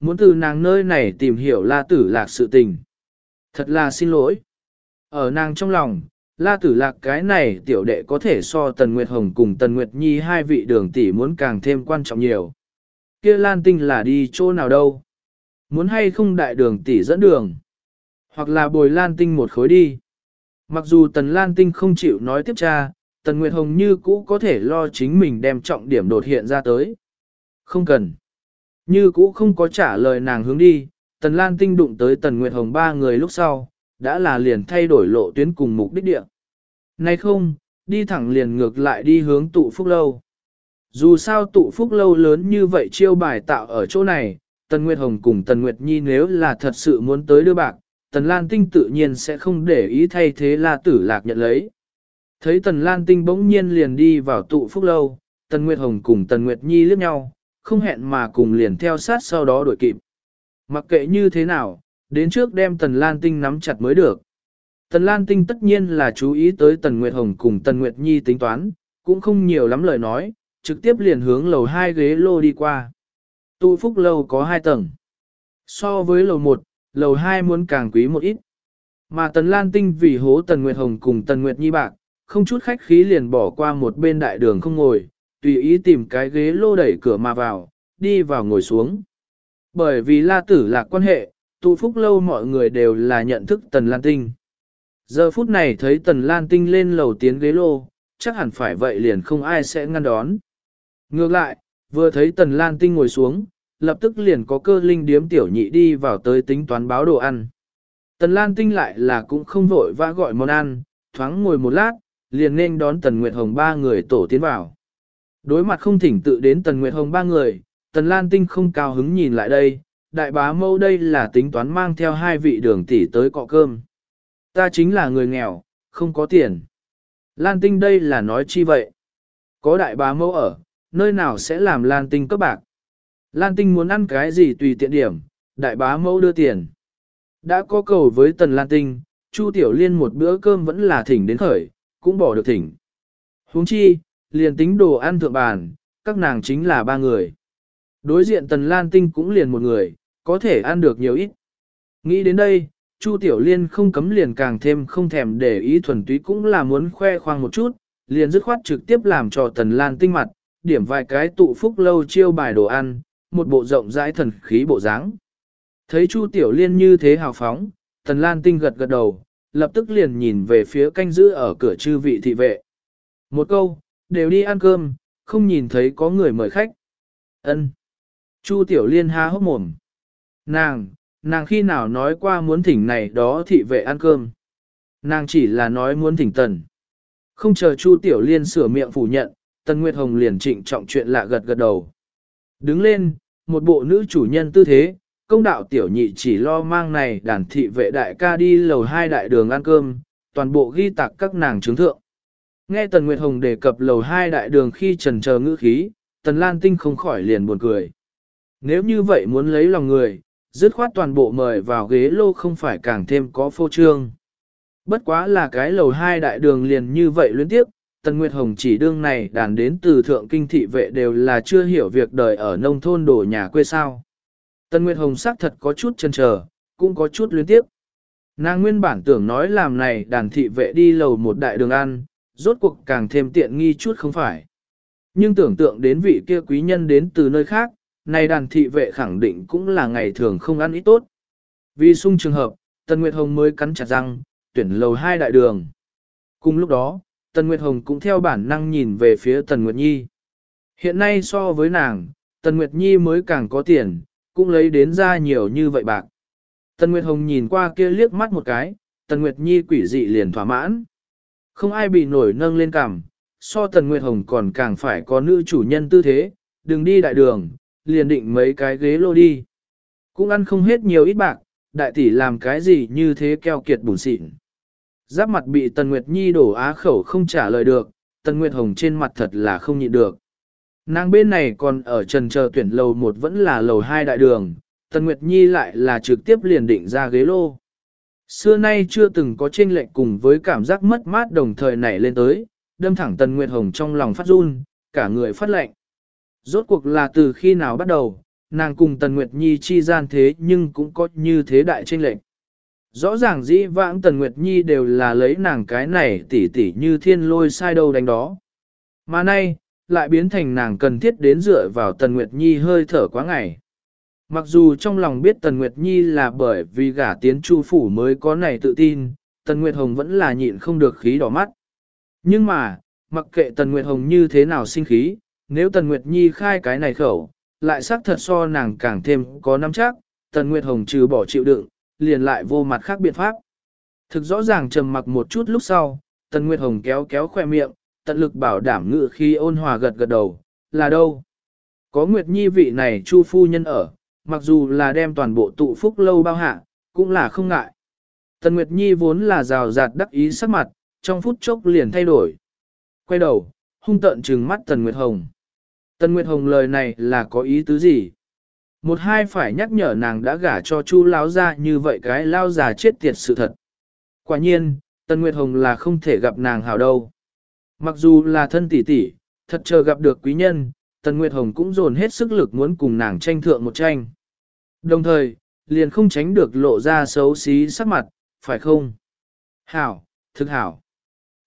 muốn từ nàng nơi này tìm hiểu la tử lạc sự tình. Thật là xin lỗi. Ở nàng trong lòng, la tử lạc cái này tiểu đệ có thể so Tần Nguyệt Hồng cùng Tần Nguyệt Nhi hai vị đường tỷ muốn càng thêm quan trọng nhiều. Kia Lan Tinh là đi chỗ nào đâu? Muốn hay không đại đường tỷ dẫn đường? Hoặc là bồi Lan Tinh một khối đi? Mặc dù Tần Lan Tinh không chịu nói tiếp cha, Tần Nguyệt Hồng như cũ có thể lo chính mình đem trọng điểm đột hiện ra tới. Không cần. Như cũ không có trả lời nàng hướng đi, Tần Lan Tinh đụng tới Tần Nguyệt Hồng ba người lúc sau, đã là liền thay đổi lộ tuyến cùng mục đích địa. Nay không, đi thẳng liền ngược lại đi hướng tụ phúc lâu. Dù sao tụ phúc lâu lớn như vậy chiêu bài tạo ở chỗ này, Tần Nguyệt Hồng cùng Tần Nguyệt Nhi nếu là thật sự muốn tới đưa bạc, Tần Lan Tinh tự nhiên sẽ không để ý thay thế La Tử Lạc nhận lấy. Thấy Tần Lan Tinh bỗng nhiên liền đi vào tụ phúc lâu, Tần Nguyệt Hồng cùng Tần Nguyệt Nhi liếc nhau, không hẹn mà cùng liền theo sát sau đó đuổi kịp. Mặc kệ như thế nào, đến trước đem Tần Lan Tinh nắm chặt mới được. Tần Lan Tinh tất nhiên là chú ý tới Tần Nguyệt Hồng cùng Tần Nguyệt Nhi tính toán, cũng không nhiều lắm lời nói, trực tiếp liền hướng lầu hai ghế lô đi qua. Tụ phúc lâu có hai tầng. So với lầu một, lầu hai muốn càng quý một ít. Mà Tần Lan Tinh vì hố Tần Nguyệt Hồng cùng Tần Nguyệt Nhi bạc, không chút khách khí liền bỏ qua một bên đại đường không ngồi, tùy ý tìm cái ghế lô đẩy cửa mà vào, đi vào ngồi xuống. Bởi vì la tử là quan hệ, tụ phúc lâu mọi người đều là nhận thức Tần Lan Tinh. Giờ phút này thấy Tần Lan Tinh lên lầu tiến ghế lô, chắc hẳn phải vậy liền không ai sẽ ngăn đón. Ngược lại, vừa thấy Tần Lan Tinh ngồi xuống, lập tức liền có cơ linh điếm tiểu nhị đi vào tới tính toán báo đồ ăn. Tần Lan Tinh lại là cũng không vội vã gọi món ăn, thoáng ngồi một lát, liền nên đón Tần Nguyệt Hồng ba người tổ tiến vào. Đối mặt không thỉnh tự đến Tần Nguyệt Hồng ba người, Tần Lan Tinh không cao hứng nhìn lại đây, đại bá mâu đây là tính toán mang theo hai vị đường tỷ tới cọ cơm. Ta chính là người nghèo, không có tiền. Lan Tinh đây là nói chi vậy? Có đại bá mâu ở, nơi nào sẽ làm Lan Tinh cấp bạc? Lan Tinh muốn ăn cái gì tùy tiện điểm, đại bá mâu đưa tiền. Đã có cầu với Tần Lan Tinh, Chu Tiểu Liên một bữa cơm vẫn là thỉnh đến khởi, cũng bỏ được thỉnh. huống chi, liền tính đồ ăn thượng bàn, các nàng chính là ba người. Đối diện Tần Lan Tinh cũng liền một người, có thể ăn được nhiều ít. Nghĩ đến đây, Chu Tiểu Liên không cấm liền càng thêm không thèm để ý thuần túy cũng là muốn khoe khoang một chút, liền dứt khoát trực tiếp làm cho Tần Lan Tinh mặt, điểm vài cái tụ phúc lâu chiêu bài đồ ăn, một bộ rộng rãi thần khí bộ dáng. Thấy Chu Tiểu Liên như thế hào phóng, Tần Lan Tinh gật gật đầu, lập tức liền nhìn về phía canh giữ ở cửa chư vị thị vệ. Một câu, đều đi ăn cơm, không nhìn thấy có người mời khách. Ân. Chu Tiểu Liên há hốc mồm. Nàng, nàng khi nào nói qua muốn thỉnh này đó thị vệ ăn cơm. Nàng chỉ là nói muốn thỉnh tần. Không chờ Chu Tiểu Liên sửa miệng phủ nhận, Tần Nguyệt Hồng liền trịnh trọng chuyện lạ gật gật đầu. Đứng lên, một bộ nữ chủ nhân tư thế, công đạo tiểu nhị chỉ lo mang này đàn thị vệ đại ca đi lầu hai đại đường ăn cơm, toàn bộ ghi tạc các nàng chứng thượng. Nghe Tần Nguyệt Hồng đề cập lầu hai đại đường khi trần chờ ngữ khí, Tần Lan Tinh không khỏi liền buồn cười. Nếu như vậy muốn lấy lòng người, dứt khoát toàn bộ mời vào ghế lô không phải càng thêm có phô trương. Bất quá là cái lầu hai đại đường liền như vậy luyến tiếp, Tần Nguyệt Hồng chỉ đương này đàn đến từ thượng kinh thị vệ đều là chưa hiểu việc đời ở nông thôn đổ nhà quê sao. Tần Nguyệt Hồng xác thật có chút chần chờ, cũng có chút luyến tiếp. Nàng nguyên bản tưởng nói làm này đàn thị vệ đi lầu một đại đường ăn, rốt cuộc càng thêm tiện nghi chút không phải. Nhưng tưởng tượng đến vị kia quý nhân đến từ nơi khác, này đàn thị vệ khẳng định cũng là ngày thường không ăn ít tốt. Vì sung trường hợp, Tần Nguyệt Hồng mới cắn chặt răng, tuyển lầu hai đại đường. Cùng lúc đó, Tần Nguyệt Hồng cũng theo bản năng nhìn về phía Tần Nguyệt Nhi. Hiện nay so với nàng, Tần Nguyệt Nhi mới càng có tiền, cũng lấy đến ra nhiều như vậy bạc. Tần Nguyệt Hồng nhìn qua kia liếc mắt một cái, Tần Nguyệt Nhi quỷ dị liền thỏa mãn. Không ai bị nổi nâng lên cằm, so Tần Nguyệt Hồng còn càng phải có nữ chủ nhân tư thế, đừng đi đại đường, liền định mấy cái ghế lô đi. Cũng ăn không hết nhiều ít bạc, đại tỷ làm cái gì như thế keo kiệt bùn xịn. Giáp mặt bị Tần Nguyệt Nhi đổ á khẩu không trả lời được, Tần Nguyệt Hồng trên mặt thật là không nhịn được. Nàng bên này còn ở trần chờ tuyển lầu một vẫn là lầu hai đại đường, Tần Nguyệt Nhi lại là trực tiếp liền định ra ghế lô. Xưa nay chưa từng có chênh lệch cùng với cảm giác mất mát đồng thời nảy lên tới, đâm thẳng Tần Nguyệt Hồng trong lòng phát run, cả người phát lệnh. Rốt cuộc là từ khi nào bắt đầu, nàng cùng Tần Nguyệt Nhi chi gian thế nhưng cũng có như thế đại chênh lệch. Rõ ràng dĩ vãng Tần Nguyệt Nhi đều là lấy nàng cái này tỉ tỉ như thiên lôi sai đâu đánh đó. Mà nay, lại biến thành nàng cần thiết đến dựa vào Tần Nguyệt Nhi hơi thở quá ngày. Mặc dù trong lòng biết Tần Nguyệt Nhi là bởi vì gả tiến chu phủ mới có này tự tin, Tần Nguyệt Hồng vẫn là nhịn không được khí đỏ mắt. Nhưng mà, mặc kệ Tần Nguyệt Hồng như thế nào sinh khí, nếu Tần Nguyệt Nhi khai cái này khẩu, lại xác thật so nàng càng thêm có nắm chắc, Tần Nguyệt Hồng trừ bỏ chịu đựng, liền lại vô mặt khác biện pháp. Thực rõ ràng trầm mặc một chút lúc sau, Tần Nguyệt Hồng kéo kéo khoe miệng, tận lực bảo đảm ngự khi ôn hòa gật gật đầu, là đâu? Có Nguyệt Nhi vị này chu phu nhân ở, mặc dù là đem toàn bộ tụ phúc lâu bao hạ, cũng là không ngại. Tần Nguyệt Nhi vốn là rào rạt đắc ý sắc mặt, trong phút chốc liền thay đổi. Quay đầu, hung tợn trừng mắt Tần Nguyệt Hồng. Tần Nguyệt Hồng lời này là có ý tứ gì? Một hai phải nhắc nhở nàng đã gả cho chu lão ra như vậy cái lao già chết tiệt sự thật. Quả nhiên, Tần Nguyệt Hồng là không thể gặp nàng hảo đâu. Mặc dù là thân tỷ tỷ, thật chờ gặp được quý nhân, Tần Nguyệt Hồng cũng dồn hết sức lực muốn cùng nàng tranh thượng một tranh. Đồng thời, liền không tránh được lộ ra xấu xí sắc mặt, phải không? Hảo, thực hảo.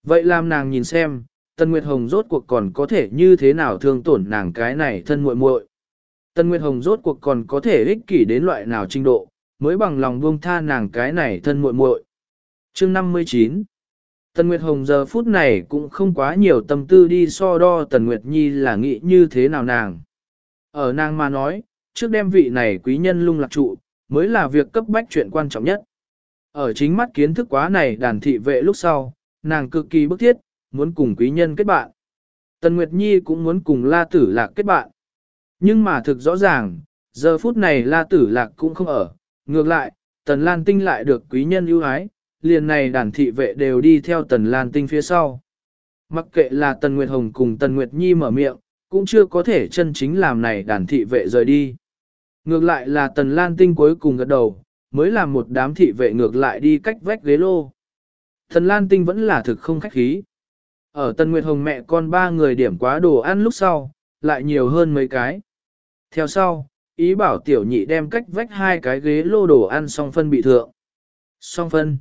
Vậy làm nàng nhìn xem, Tần Nguyệt Hồng rốt cuộc còn có thể như thế nào thương tổn nàng cái này thân muội muội. Tần Nguyệt Hồng rốt cuộc còn có thể ích kỷ đến loại nào trình độ, mới bằng lòng buông tha nàng cái này thân muội muội. Chương 59 Tần Nguyệt Hồng giờ phút này cũng không quá nhiều tâm tư đi so đo Tần Nguyệt Nhi là nghĩ như thế nào nàng. Ở nàng mà nói, trước đem vị này quý nhân lung lạc trụ, mới là việc cấp bách chuyện quan trọng nhất. Ở chính mắt kiến thức quá này đàn thị vệ lúc sau, nàng cực kỳ bức thiết, muốn cùng quý nhân kết bạn. Tần Nguyệt Nhi cũng muốn cùng La Tử Lạc kết bạn. Nhưng mà thực rõ ràng, giờ phút này La Tử Lạc cũng không ở. Ngược lại, Tần Lan Tinh lại được quý nhân ưu ái, liền này đàn thị vệ đều đi theo Tần Lan Tinh phía sau. Mặc kệ là Tần Nguyệt Hồng cùng Tần Nguyệt Nhi mở miệng, cũng chưa có thể chân chính làm này đàn thị vệ rời đi. Ngược lại là Tần Lan Tinh cuối cùng gật đầu, mới làm một đám thị vệ ngược lại đi cách vách ghế lô. Tần Lan Tinh vẫn là thực không khách khí. Ở Tần Nguyệt Hồng mẹ con ba người điểm quá đồ ăn lúc sau, lại nhiều hơn mấy cái. Theo sau, ý bảo tiểu nhị đem cách vách hai cái ghế lô đồ ăn xong phân bị thượng. Xong phân.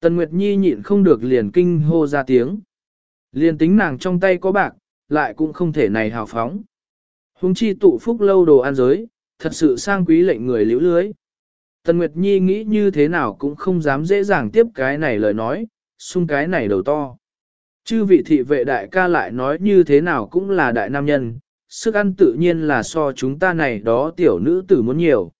Tần Nguyệt Nhi nhịn không được liền kinh hô ra tiếng. Liền tính nàng trong tay có bạc, lại cũng không thể này hào phóng. Hùng chi tụ phúc lâu đồ ăn giới, thật sự sang quý lệnh người liễu lưới. Tần Nguyệt Nhi nghĩ như thế nào cũng không dám dễ dàng tiếp cái này lời nói, sung cái này đầu to. Chư vị thị vệ đại ca lại nói như thế nào cũng là đại nam nhân, sức ăn tự nhiên là so chúng ta này đó tiểu nữ tử muốn nhiều.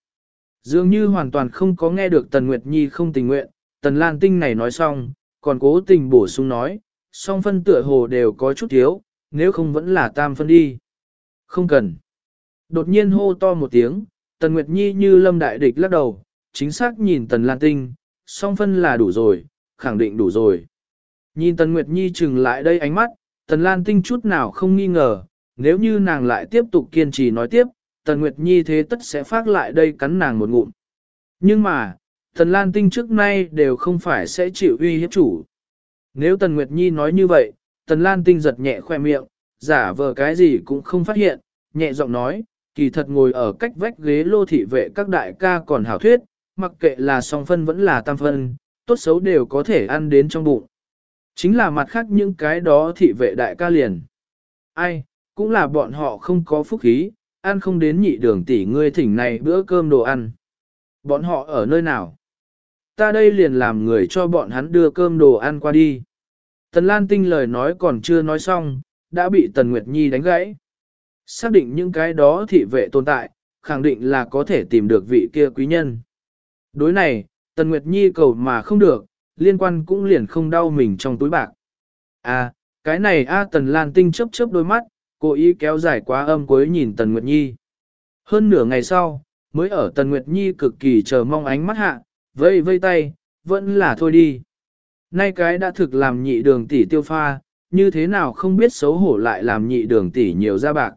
Dường như hoàn toàn không có nghe được Tần Nguyệt Nhi không tình nguyện, Tần Lan Tinh này nói xong, còn cố tình bổ sung nói, song phân tựa hồ đều có chút thiếu, nếu không vẫn là tam phân đi. Không cần. Đột nhiên hô to một tiếng, Tần Nguyệt Nhi như lâm đại địch lắc đầu, chính xác nhìn Tần Lan Tinh, song phân là đủ rồi, khẳng định đủ rồi. Nhìn Tần Nguyệt Nhi chừng lại đây ánh mắt, Tần Lan Tinh chút nào không nghi ngờ, nếu như nàng lại tiếp tục kiên trì nói tiếp, Tần Nguyệt Nhi thế tất sẽ phát lại đây cắn nàng một ngụm. Nhưng mà, Tần Lan Tinh trước nay đều không phải sẽ chịu uy hiếp chủ. Nếu Tần Nguyệt Nhi nói như vậy, Tần Lan Tinh giật nhẹ khoe miệng, giả vờ cái gì cũng không phát hiện, nhẹ giọng nói, kỳ thật ngồi ở cách vách ghế lô thị vệ các đại ca còn hảo thuyết, mặc kệ là song phân vẫn là tam phân, tốt xấu đều có thể ăn đến trong bụng. Chính là mặt khác những cái đó thị vệ đại ca liền. Ai, cũng là bọn họ không có phúc khí, ăn không đến nhị đường tỷ ngươi thỉnh này bữa cơm đồ ăn. Bọn họ ở nơi nào? Ta đây liền làm người cho bọn hắn đưa cơm đồ ăn qua đi. Tần Lan Tinh lời nói còn chưa nói xong, đã bị Tần Nguyệt Nhi đánh gãy. Xác định những cái đó thị vệ tồn tại, khẳng định là có thể tìm được vị kia quý nhân. Đối này, Tần Nguyệt Nhi cầu mà không được, liên quan cũng liền không đau mình trong túi bạc. À, cái này A Tần Lan Tinh chớp chớp đôi mắt, cố ý kéo dài quá âm cuối nhìn Tần Nguyệt Nhi. Hơn nửa ngày sau, mới ở Tần Nguyệt Nhi cực kỳ chờ mong ánh mắt hạ, vây vây tay, vẫn là thôi đi. Nay cái đã thực làm nhị đường tỷ tiêu pha, như thế nào không biết xấu hổ lại làm nhị đường tỷ nhiều ra bạc.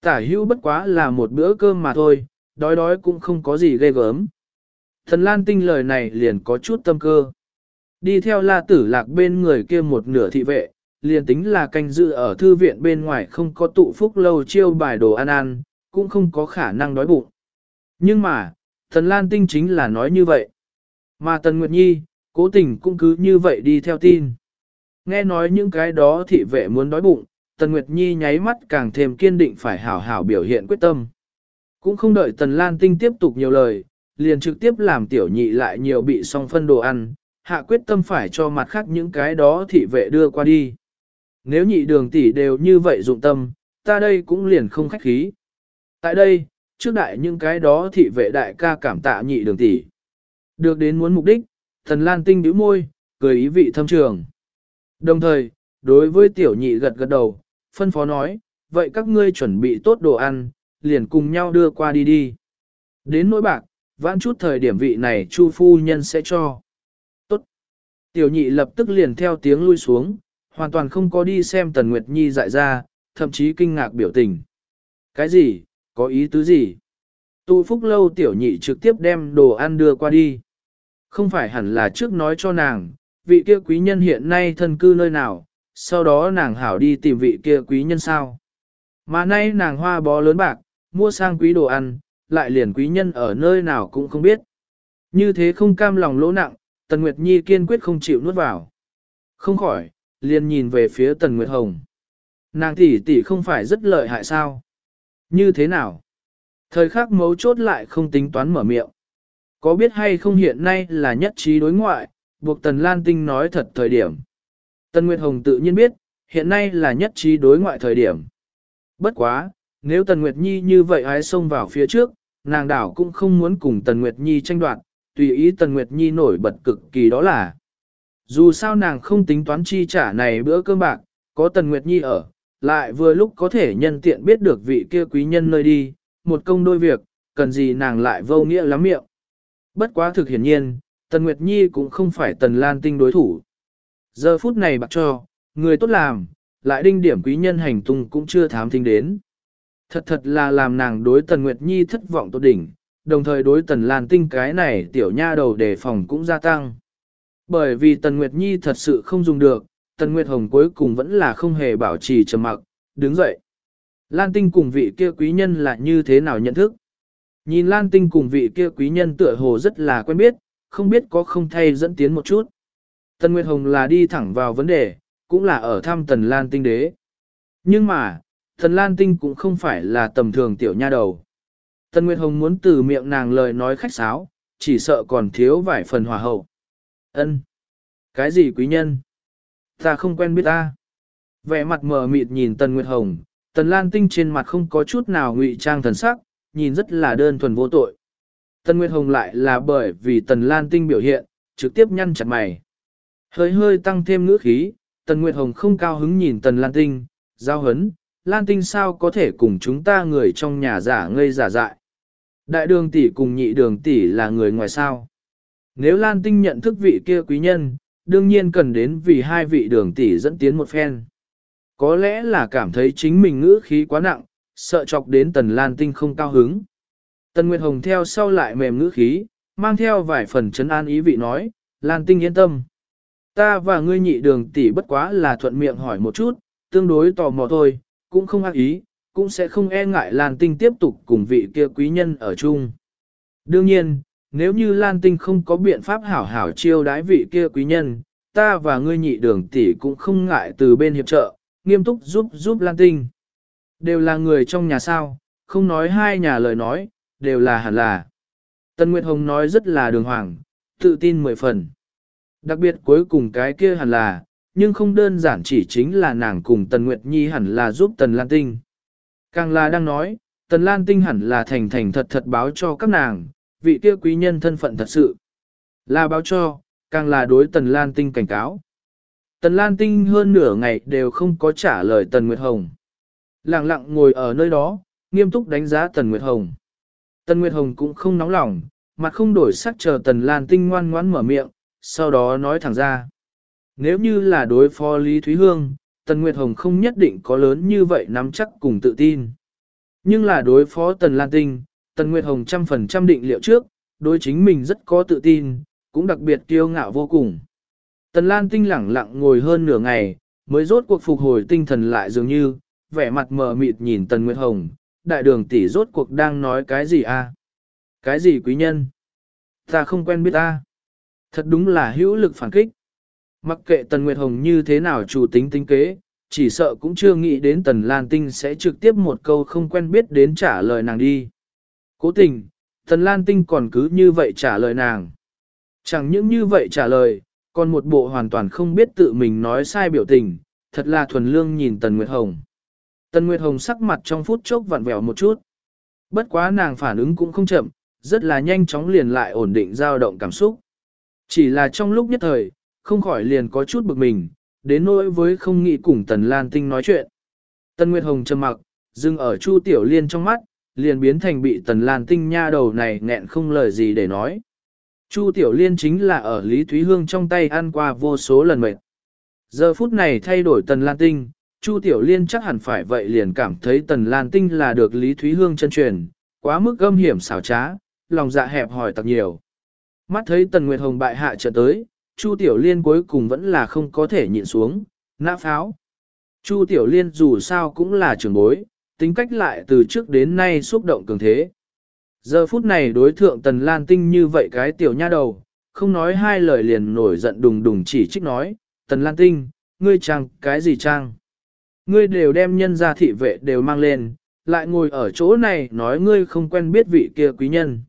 Tả hữu bất quá là một bữa cơm mà thôi, đói đói cũng không có gì ghê gớm. Thần Lan Tinh lời này liền có chút tâm cơ. Đi theo la tử lạc bên người kia một nửa thị vệ, liền tính là canh dự ở thư viện bên ngoài không có tụ phúc lâu chiêu bài đồ ăn ăn, cũng không có khả năng đói bụng. Nhưng mà, Thần Lan Tinh chính là nói như vậy. Mà Tần Nguyệt Nhi, cố tình cũng cứ như vậy đi theo tin. Nghe nói những cái đó thị vệ muốn đói bụng, Tần Nguyệt Nhi nháy mắt càng thêm kiên định phải hảo hảo biểu hiện quyết tâm. Cũng không đợi Tần Lan Tinh tiếp tục nhiều lời, liền trực tiếp làm tiểu nhị lại nhiều bị song phân đồ ăn, hạ quyết tâm phải cho mặt khác những cái đó thị vệ đưa qua đi. Nếu nhị đường tỷ đều như vậy dụng tâm, ta đây cũng liền không khách khí. Tại đây, trước đại những cái đó thị vệ đại ca cảm tạ nhị đường tỷ. Được đến muốn mục đích, thần lan tinh bĩu môi, cười ý vị thâm trường. Đồng thời, đối với tiểu nhị gật gật đầu, phân phó nói, vậy các ngươi chuẩn bị tốt đồ ăn, liền cùng nhau đưa qua đi đi. Đến nỗi bạc, vãn chút thời điểm vị này chu phu nhân sẽ cho. Tốt. Tiểu nhị lập tức liền theo tiếng lui xuống, hoàn toàn không có đi xem Tần Nguyệt Nhi dại ra, thậm chí kinh ngạc biểu tình. Cái gì, có ý tứ gì? Tu phúc lâu tiểu nhị trực tiếp đem đồ ăn đưa qua đi. Không phải hẳn là trước nói cho nàng, vị kia quý nhân hiện nay thân cư nơi nào, sau đó nàng hảo đi tìm vị kia quý nhân sao. Mà nay nàng hoa bó lớn bạc, mua sang quý đồ ăn, lại liền quý nhân ở nơi nào cũng không biết. Như thế không cam lòng lỗ nặng, Tần Nguyệt Nhi kiên quyết không chịu nuốt vào. Không khỏi, liền nhìn về phía Tần Nguyệt Hồng. Nàng tỷ tỷ không phải rất lợi hại sao? Như thế nào? Thời khắc mấu chốt lại không tính toán mở miệng. Có biết hay không hiện nay là nhất trí đối ngoại, buộc Tần Lan Tinh nói thật thời điểm. Tần Nguyệt Hồng tự nhiên biết, hiện nay là nhất trí đối ngoại thời điểm. Bất quá, nếu Tần Nguyệt Nhi như vậy hái xông vào phía trước, nàng đảo cũng không muốn cùng Tần Nguyệt Nhi tranh đoạt, tùy ý Tần Nguyệt Nhi nổi bật cực kỳ đó là. Dù sao nàng không tính toán chi trả này bữa cơm bạc, có Tần Nguyệt Nhi ở, lại vừa lúc có thể nhân tiện biết được vị kia quý nhân nơi đi, một công đôi việc, cần gì nàng lại vô nghĩa lắm miệng. Bất quá thực hiển nhiên, Tần Nguyệt Nhi cũng không phải Tần Lan Tinh đối thủ. Giờ phút này bạc cho, người tốt làm, lại đinh điểm quý nhân hành tung cũng chưa thám thính đến. Thật thật là làm nàng đối Tần Nguyệt Nhi thất vọng tốt đỉnh, đồng thời đối Tần Lan Tinh cái này tiểu nha đầu đề phòng cũng gia tăng. Bởi vì Tần Nguyệt Nhi thật sự không dùng được, Tần Nguyệt Hồng cuối cùng vẫn là không hề bảo trì trầm mặc, đứng dậy. Lan Tinh cùng vị kia quý nhân là như thế nào nhận thức? Nhìn Lan Tinh cùng vị kia quý nhân tựa hồ rất là quen biết, không biết có không thay dẫn tiến một chút. Tần Nguyệt Hồng là đi thẳng vào vấn đề, cũng là ở thăm Tần Lan Tinh đế. Nhưng mà, Tần Lan Tinh cũng không phải là tầm thường tiểu nha đầu. Tần Nguyệt Hồng muốn từ miệng nàng lời nói khách sáo, chỉ sợ còn thiếu vài phần hòa hậu. Ân, Cái gì quý nhân? Ta không quen biết ta. Vẻ mặt mờ mịt nhìn Tần Nguyệt Hồng, Tần Lan Tinh trên mặt không có chút nào ngụy trang thần sắc, nhìn rất là đơn thuần vô tội. Tần Nguyệt Hồng lại là bởi vì Tần Lan Tinh biểu hiện, trực tiếp nhăn chặt mày. Hơi hơi tăng thêm ngữ khí, Tần Nguyệt Hồng không cao hứng nhìn Tần Lan Tinh, giao hấn, Lan Tinh sao có thể cùng chúng ta người trong nhà giả ngây giả dại. Đại đường tỷ cùng nhị đường tỷ là người ngoài sao. Nếu Lan Tinh nhận thức vị kia quý nhân, đương nhiên cần đến vì hai vị đường tỷ dẫn tiến một phen. Có lẽ là cảm thấy chính mình ngữ khí quá nặng, sợ chọc đến Tần Lan Tinh không cao hứng. Tần Nguyệt Hồng theo sau lại mềm ngữ khí, mang theo vài phần chấn an ý vị nói, Lan Tinh yên tâm. Ta và ngươi nhị đường tỷ bất quá là thuận miệng hỏi một chút, tương đối tò mò thôi, cũng không ác ý, cũng sẽ không e ngại Lan Tinh tiếp tục cùng vị kia quý nhân ở chung. Đương nhiên, nếu như Lan Tinh không có biện pháp hảo hảo chiêu đái vị kia quý nhân, ta và ngươi nhị đường tỷ cũng không ngại từ bên hiệp trợ, nghiêm túc giúp giúp Lan Tinh. Đều là người trong nhà sao, không nói hai nhà lời nói, đều là hẳn là. Tân Nguyệt Hồng nói rất là đường hoàng, tự tin mười phần. Đặc biệt cuối cùng cái kia hẳn là, nhưng không đơn giản chỉ chính là nàng cùng Tần Nguyệt Nhi hẳn là giúp Tần Lan Tinh. Càng là đang nói, Tần Lan Tinh hẳn là thành thành thật thật báo cho các nàng, vị kia quý nhân thân phận thật sự. Là báo cho, càng là đối Tần Lan Tinh cảnh cáo. Tần Lan Tinh hơn nửa ngày đều không có trả lời Tần Nguyệt Hồng. Lặng lặng ngồi ở nơi đó, nghiêm túc đánh giá Tần Nguyệt Hồng. Tần Nguyệt Hồng cũng không nóng lòng, mặt không đổi sắc chờ Tần Lan Tinh ngoan ngoãn mở miệng, sau đó nói thẳng ra. Nếu như là đối phó Lý Thúy Hương, Tần Nguyệt Hồng không nhất định có lớn như vậy nắm chắc cùng tự tin. Nhưng là đối phó Tần Lan Tinh, Tần Nguyệt Hồng trăm phần trăm định liệu trước, đối chính mình rất có tự tin, cũng đặc biệt kiêu ngạo vô cùng. Tần Lan Tinh lẳng lặng ngồi hơn nửa ngày, mới rốt cuộc phục hồi tinh thần lại dường như, vẻ mặt mờ mịt nhìn Tần Nguyệt Hồng, đại đường tỷ rốt cuộc đang nói cái gì a? Cái gì quý nhân? Ta không quen biết ta. Thật đúng là hữu lực phản kích. Mặc kệ Tần Nguyệt Hồng như thế nào chủ tính tính kế, chỉ sợ cũng chưa nghĩ đến Tần Lan Tinh sẽ trực tiếp một câu không quen biết đến trả lời nàng đi. Cố tình, Tần Lan Tinh còn cứ như vậy trả lời nàng. Chẳng những như vậy trả lời, còn một bộ hoàn toàn không biết tự mình nói sai biểu tình, thật là thuần lương nhìn Tần Nguyệt Hồng. Tần Nguyệt Hồng sắc mặt trong phút chốc vặn vẹo một chút. Bất quá nàng phản ứng cũng không chậm, rất là nhanh chóng liền lại ổn định dao động cảm xúc. Chỉ là trong lúc nhất thời, không khỏi liền có chút bực mình, đến nỗi với không nghĩ cùng Tần Lan Tinh nói chuyện. Tần Nguyệt Hồng trầm mặc, dừng ở Chu Tiểu Liên trong mắt, liền biến thành bị Tần Lan Tinh nha đầu này nghẹn không lời gì để nói. Chu Tiểu Liên chính là ở Lý Thúy Hương trong tay ăn qua vô số lần mệt. Giờ phút này thay đổi Tần Lan Tinh, Chu Tiểu Liên chắc hẳn phải vậy liền cảm thấy Tần Lan Tinh là được Lý Thúy Hương chân truyền, quá mức gâm hiểm xảo trá, lòng dạ hẹp hỏi tặc nhiều. Mắt thấy Tần Nguyệt Hồng bại hạ trở tới, Chu Tiểu Liên cuối cùng vẫn là không có thể nhịn xuống, nã pháo. Chu Tiểu Liên dù sao cũng là trưởng bối, tính cách lại từ trước đến nay xúc động cường thế. Giờ phút này đối thượng Tần Lan Tinh như vậy cái tiểu nha đầu, không nói hai lời liền nổi giận đùng đùng chỉ trích nói, Tần Lan Tinh, ngươi trang cái gì trang? Ngươi đều đem nhân gia thị vệ đều mang lên, lại ngồi ở chỗ này nói ngươi không quen biết vị kia quý nhân.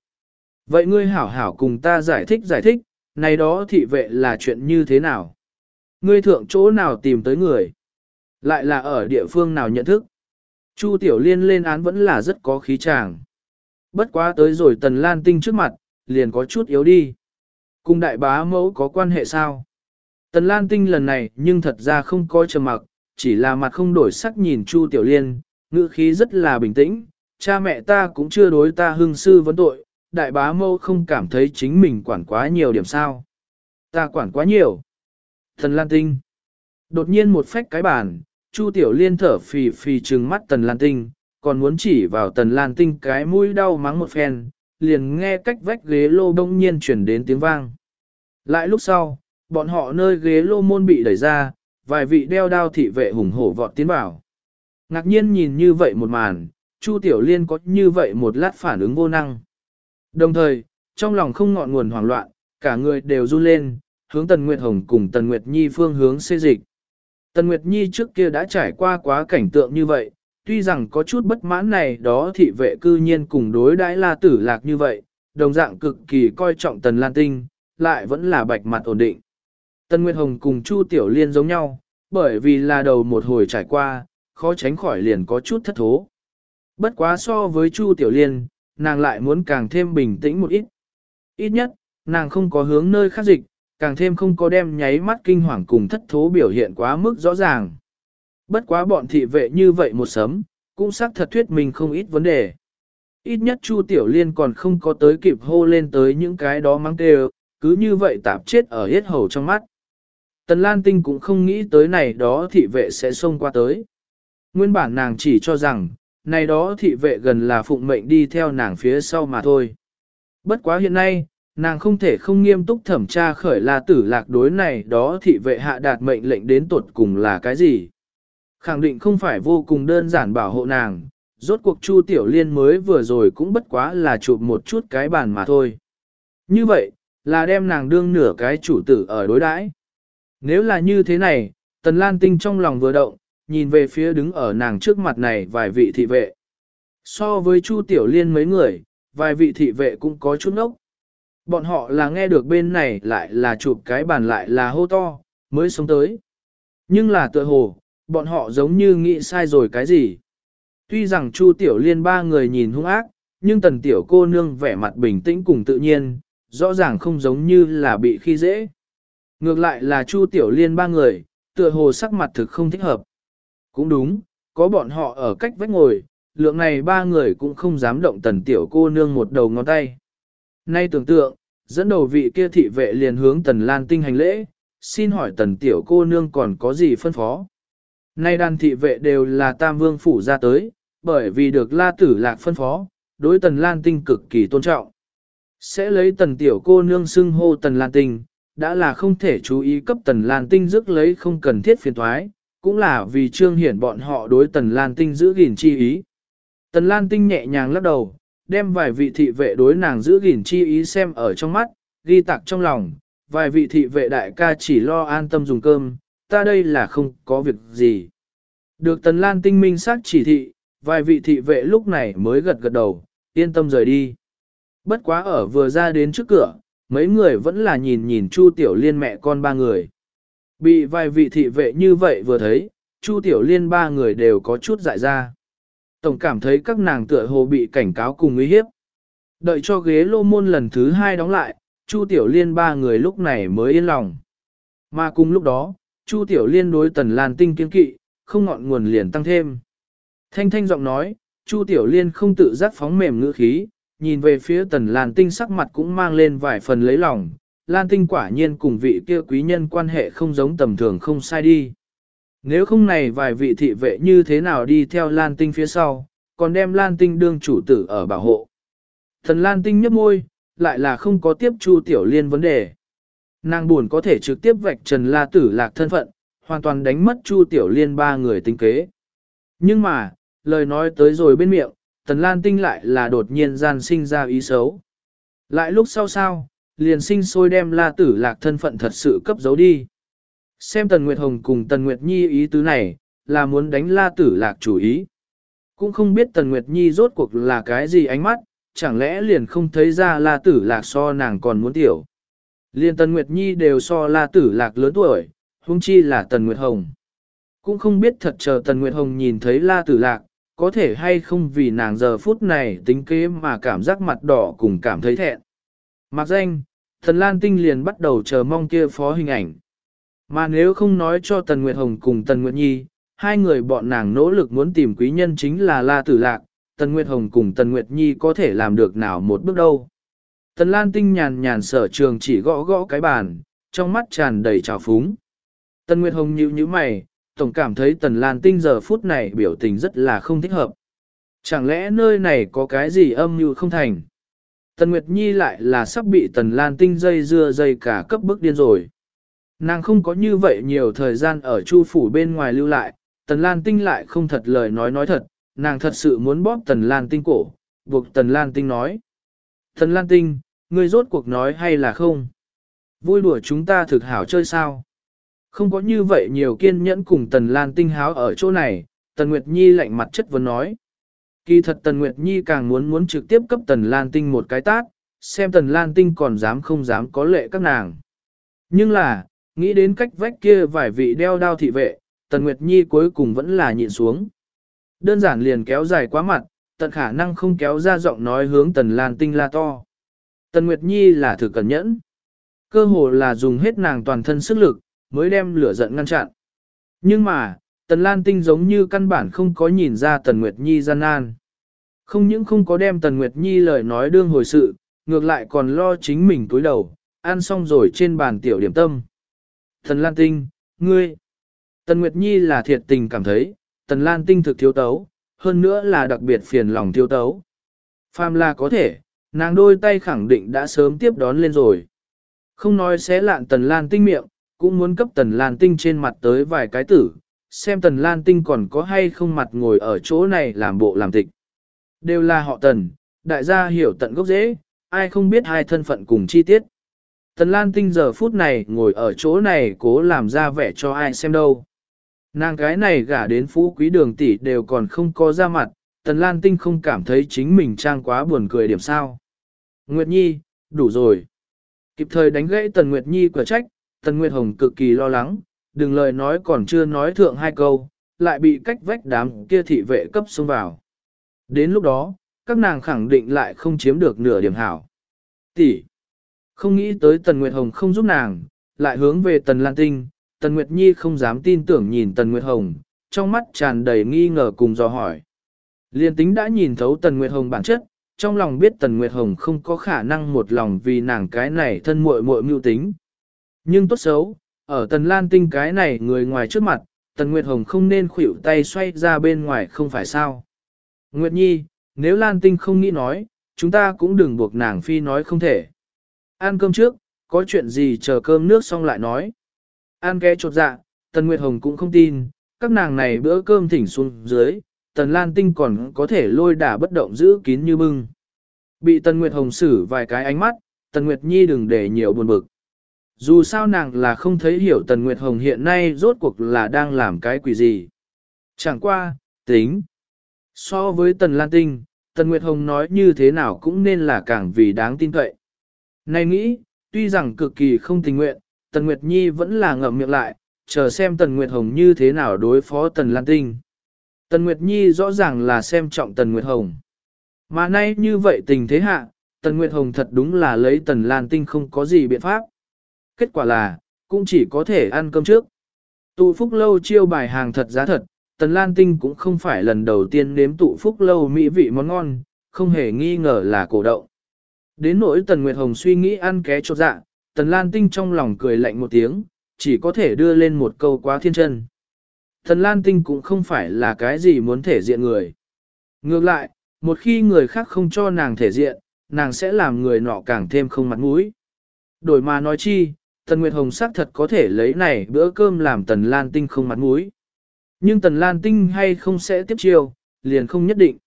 Vậy ngươi hảo hảo cùng ta giải thích giải thích, này đó thị vệ là chuyện như thế nào? Ngươi thượng chỗ nào tìm tới người? Lại là ở địa phương nào nhận thức? Chu Tiểu Liên lên án vẫn là rất có khí tràng. Bất quá tới rồi Tần Lan Tinh trước mặt, liền có chút yếu đi. Cùng đại bá mẫu có quan hệ sao? Tần Lan Tinh lần này nhưng thật ra không có trầm mặc, chỉ là mặt không đổi sắc nhìn Chu Tiểu Liên, ngữ khí rất là bình tĩnh. Cha mẹ ta cũng chưa đối ta hưng sư vấn tội, đại bá mẫu không cảm thấy chính mình quản quá nhiều điểm sao. Ta quản quá nhiều. Tần Lan Tinh. Đột nhiên một phách cái bàn, Chu Tiểu Liên thở phì phì trừng mắt Tần Lan Tinh, còn muốn chỉ vào Tần Lan Tinh cái mũi đau mắng một phen, liền nghe cách vách ghế lô đông nhiên chuyển đến tiếng vang. Lại lúc sau, bọn họ nơi ghế lô môn bị đẩy ra, vài vị đeo đao thị vệ hùng hổ vọt tiến vào. Ngạc nhiên nhìn như vậy một màn, Chu Tiểu Liên có như vậy một lát phản ứng vô năng. Đồng thời, trong lòng không ngọn nguồn hoảng loạn, cả người đều run lên, hướng Tần Nguyệt Hồng cùng Tần Nguyệt Nhi phương hướng xê dịch. Tần Nguyệt Nhi trước kia đã trải qua quá cảnh tượng như vậy, tuy rằng có chút bất mãn này đó thị vệ cư nhiên cùng đối đãi la tử lạc như vậy, đồng dạng cực kỳ coi trọng Tần Lan Tinh, lại vẫn là bạch mặt ổn định. Tần Nguyệt Hồng cùng Chu Tiểu Liên giống nhau, bởi vì là đầu một hồi trải qua, khó tránh khỏi liền có chút thất thố. Bất quá so với Chu Tiểu Liên, nàng lại muốn càng thêm bình tĩnh một ít. Ít nhất, nàng không có hướng nơi khác dịch, càng thêm không có đem nháy mắt kinh hoàng cùng thất thố biểu hiện quá mức rõ ràng. Bất quá bọn thị vệ như vậy một sớm, cũng xác thật thuyết mình không ít vấn đề. Ít nhất Chu Tiểu Liên còn không có tới kịp hô lên tới những cái đó mang tê cứ như vậy tạp chết ở hết hầu trong mắt. Tần Lan Tinh cũng không nghĩ tới này đó thị vệ sẽ xông qua tới. Nguyên bản nàng chỉ cho rằng, này đó thị vệ gần là phụng mệnh đi theo nàng phía sau mà thôi. Bất quá hiện nay, nàng không thể không nghiêm túc thẩm tra khởi la tử lạc đối này đó thị vệ hạ đạt mệnh lệnh đến tuột cùng là cái gì. Khẳng định không phải vô cùng đơn giản bảo hộ nàng, rốt cuộc Chu Tiểu Liên mới vừa rồi cũng bất quá là chụp một chút cái bàn mà thôi. Như vậy, là đem nàng đương nửa cái chủ tử ở đối đãi. Nếu là như thế này, Tần Lan Tinh trong lòng vừa động, nhìn về phía đứng ở nàng trước mặt này vài vị thị vệ. So với Chu Tiểu Liên mấy người, vài vị thị vệ cũng có chút nốc Bọn họ là nghe được bên này lại là chụp cái bàn lại là hô to, mới sống tới. Nhưng là tựa hồ, bọn họ giống như nghĩ sai rồi cái gì. Tuy rằng Chu Tiểu Liên ba người nhìn hung ác, nhưng tần tiểu cô nương vẻ mặt bình tĩnh cùng tự nhiên, rõ ràng không giống như là bị khi dễ. Ngược lại là Chu Tiểu Liên ba người, tựa hồ sắc mặt thực không thích hợp. Cũng đúng, có bọn họ ở cách vách ngồi, lượng này ba người cũng không dám động tần tiểu cô nương một đầu ngón tay. Nay tưởng tượng, dẫn đầu vị kia thị vệ liền hướng tần lan tinh hành lễ, xin hỏi tần tiểu cô nương còn có gì phân phó. Nay đàn thị vệ đều là tam vương phủ ra tới, bởi vì được la tử lạc phân phó, đối tần lan tinh cực kỳ tôn trọng. Sẽ lấy tần tiểu cô nương xưng hô tần lan tinh, đã là không thể chú ý cấp tần lan tinh rước lấy không cần thiết phiền thoái, cũng là vì trương hiển bọn họ đối tần lan tinh giữ gìn chi ý. Tần Lan Tinh nhẹ nhàng lắc đầu, đem vài vị thị vệ đối nàng giữ gìn chi ý xem ở trong mắt, ghi tạc trong lòng, vài vị thị vệ đại ca chỉ lo an tâm dùng cơm, ta đây là không có việc gì. Được Tần Lan Tinh minh xác chỉ thị, vài vị thị vệ lúc này mới gật gật đầu, yên tâm rời đi. Bất quá ở vừa ra đến trước cửa, mấy người vẫn là nhìn nhìn Chu Tiểu Liên mẹ con ba người. Bị vài vị thị vệ như vậy vừa thấy, Chu Tiểu Liên ba người đều có chút dại ra. Tổng cảm thấy các nàng tựa hồ bị cảnh cáo cùng uy hiếp. Đợi cho ghế lô môn lần thứ hai đóng lại, Chu Tiểu Liên ba người lúc này mới yên lòng. Mà cùng lúc đó, Chu Tiểu Liên đối Tần Lan Tinh kiên kỵ, không ngọn nguồn liền tăng thêm. Thanh thanh giọng nói, Chu Tiểu Liên không tự giác phóng mềm ngữ khí, nhìn về phía Tần Lan Tinh sắc mặt cũng mang lên vài phần lấy lòng. Lan Tinh quả nhiên cùng vị kia quý nhân quan hệ không giống tầm thường không sai đi. Nếu không này vài vị thị vệ như thế nào đi theo Lan Tinh phía sau, còn đem Lan Tinh đương chủ tử ở bảo hộ. Thần Lan Tinh nhấp môi, lại là không có tiếp Chu Tiểu Liên vấn đề. Nàng buồn có thể trực tiếp vạch Trần La Tử lạc thân phận, hoàn toàn đánh mất Chu Tiểu Liên ba người tinh kế. Nhưng mà, lời nói tới rồi bên miệng, Tần Lan Tinh lại là đột nhiên gian sinh ra ý xấu. Lại lúc sau sao, liền sinh sôi đem La Tử lạc thân phận thật sự cấp giấu đi. Xem Tần Nguyệt Hồng cùng Tần Nguyệt Nhi ý tứ này, là muốn đánh La Tử lạc chủ ý. Cũng không biết Tần Nguyệt Nhi rốt cuộc là cái gì ánh mắt, chẳng lẽ liền không thấy ra La Tử lạc so nàng còn muốn tiểu. Liên Tần Nguyệt Nhi đều so La Tử lạc lớn tuổi, huống chi là Tần Nguyệt Hồng. Cũng không biết thật chờ Tần Nguyệt Hồng nhìn thấy La Tử Lạc, có thể hay không vì nàng giờ phút này tính kế mà cảm giác mặt đỏ cùng cảm thấy thẹn. Mặc danh, Thần Lan Tinh liền bắt đầu chờ mong kia phó hình ảnh. Mà nếu không nói cho Tần Nguyệt Hồng cùng Tần Nguyệt Nhi, hai người bọn nàng nỗ lực muốn tìm quý nhân chính là La Tử Lạc, Tần Nguyệt Hồng cùng Tần Nguyệt Nhi có thể làm được nào một bước đâu. Tần Lan Tinh nhàn nhàn sở trường chỉ gõ gõ cái bàn, trong mắt tràn đầy trào phúng. Tần Nguyệt Hồng nhíu nhíu mày, tổng cảm thấy Tần Lan Tinh giờ phút này biểu tình rất là không thích hợp. Chẳng lẽ nơi này có cái gì âm mưu không thành? Tần Nguyệt Nhi lại là sắp bị Tần Lan Tinh dây dưa dây cả cấp bức điên rồi. Nàng không có như vậy nhiều thời gian ở chu phủ bên ngoài lưu lại, Tần Lan Tinh lại không thật lời nói nói thật, nàng thật sự muốn bóp Tần Lan Tinh cổ, buộc Tần Lan Tinh nói. Tần Lan Tinh, ngươi rốt cuộc nói hay là không? Vui đùa chúng ta thực hảo chơi sao? Không có như vậy nhiều kiên nhẫn cùng Tần Lan Tinh háo ở chỗ này, Tần Nguyệt Nhi lạnh mặt chất vấn nói. Kỳ thật Tần Nguyệt Nhi càng muốn muốn trực tiếp cấp Tần Lan Tinh một cái tát, xem Tần Lan Tinh còn dám không dám có lệ các nàng. Nhưng là, nghĩ đến cách vách kia vài vị đeo đao thị vệ, Tần Nguyệt Nhi cuối cùng vẫn là nhịn xuống. Đơn giản liền kéo dài quá mặt, tận khả năng không kéo ra giọng nói hướng Tần Lan Tinh la to. Tần Nguyệt Nhi là thử cẩn nhẫn. Cơ hồ là dùng hết nàng toàn thân sức lực, mới đem lửa giận ngăn chặn. Nhưng mà, Tần Lan Tinh giống như căn bản không có nhìn ra Tần Nguyệt Nhi gian nan. Không những không có đem Tần Nguyệt Nhi lời nói đương hồi sự, ngược lại còn lo chính mình túi đầu, ăn xong rồi trên bàn tiểu điểm tâm. Tần Lan Tinh, ngươi. Tần Nguyệt Nhi là thiệt tình cảm thấy, Tần Lan Tinh thực thiếu tấu, hơn nữa là đặc biệt phiền lòng thiếu tấu. Phàm là có thể, nàng đôi tay khẳng định đã sớm tiếp đón lên rồi. Không nói xé lạn Tần Lan Tinh miệng, cũng muốn cấp Tần Lan Tinh trên mặt tới vài cái tử, xem Tần Lan Tinh còn có hay không mặt ngồi ở chỗ này làm bộ làm tịch. Đều là họ Tần, đại gia hiểu tận gốc dễ, ai không biết hai thân phận cùng chi tiết. Tần Lan Tinh giờ phút này ngồi ở chỗ này cố làm ra vẻ cho ai xem đâu. Nàng cái này gả đến phú quý đường tỷ đều còn không có ra mặt, Tần Lan Tinh không cảm thấy chính mình trang quá buồn cười điểm sao. Nguyệt Nhi, đủ rồi. Kịp thời đánh gãy Tần Nguyệt Nhi quả trách, Tần Nguyệt Hồng cực kỳ lo lắng, đừng lời nói còn chưa nói thượng hai câu, lại bị cách vách đám kia thị vệ cấp xông vào. Đến lúc đó, các nàng khẳng định lại không chiếm được nửa điểm hảo. Tỷ, không nghĩ tới Tần Nguyệt Hồng không giúp nàng, lại hướng về Tần Lan Tinh, Tần Nguyệt Nhi không dám tin tưởng nhìn Tần Nguyệt Hồng, trong mắt tràn đầy nghi ngờ cùng dò hỏi. Liên tính đã nhìn thấu Tần Nguyệt Hồng bản chất, trong lòng biết Tần Nguyệt Hồng không có khả năng một lòng vì nàng cái này thân muội muội mưu tính. Nhưng tốt xấu, ở Tần Lan Tinh cái này người ngoài trước mặt, Tần Nguyệt Hồng không nên khuỷu tay xoay ra bên ngoài không phải sao. Nguyệt Nhi, nếu Lan Tinh không nghĩ nói, chúng ta cũng đừng buộc nàng phi nói không thể. Ăn cơm trước, có chuyện gì chờ cơm nước xong lại nói. Ăn ké chột dạ, Tần Nguyệt Hồng cũng không tin, các nàng này bữa cơm thỉnh xuống dưới, Tần Lan Tinh còn có thể lôi đả bất động giữ kín như bưng. Bị Tần Nguyệt Hồng xử vài cái ánh mắt, Tần Nguyệt Nhi đừng để nhiều buồn bực. Dù sao nàng là không thấy hiểu Tần Nguyệt Hồng hiện nay rốt cuộc là đang làm cái quỷ gì. Chẳng qua, tính. So với Tần Lan Tinh, Tần Nguyệt Hồng nói như thế nào cũng nên là càng vì đáng tin cậy. Này nghĩ, tuy rằng cực kỳ không tình nguyện, Tần Nguyệt Nhi vẫn là ngậm miệng lại, chờ xem Tần Nguyệt Hồng như thế nào đối phó Tần Lan Tinh. Tần Nguyệt Nhi rõ ràng là xem trọng Tần Nguyệt Hồng. Mà nay như vậy tình thế hạ, Tần Nguyệt Hồng thật đúng là lấy Tần Lan Tinh không có gì biện pháp. Kết quả là, cũng chỉ có thể ăn cơm trước. Tụ phúc lâu chiêu bài hàng thật giá thật, Tần Lan Tinh cũng không phải lần đầu tiên nếm tụ phúc lâu mỹ vị món ngon, không hề nghi ngờ là cổ động. Đến nỗi Tần Nguyệt Hồng suy nghĩ ăn ké cho dạ, Tần Lan Tinh trong lòng cười lạnh một tiếng, chỉ có thể đưa lên một câu quá thiên chân. Tần Lan Tinh cũng không phải là cái gì muốn thể diện người. Ngược lại, một khi người khác không cho nàng thể diện, nàng sẽ làm người nọ càng thêm không mặt mũi. Đổi mà nói chi, Tần Nguyệt Hồng xác thật có thể lấy này bữa cơm làm Tần Lan Tinh không mặt mũi. Nhưng Tần Lan Tinh hay không sẽ tiếp chiêu, liền không nhất định.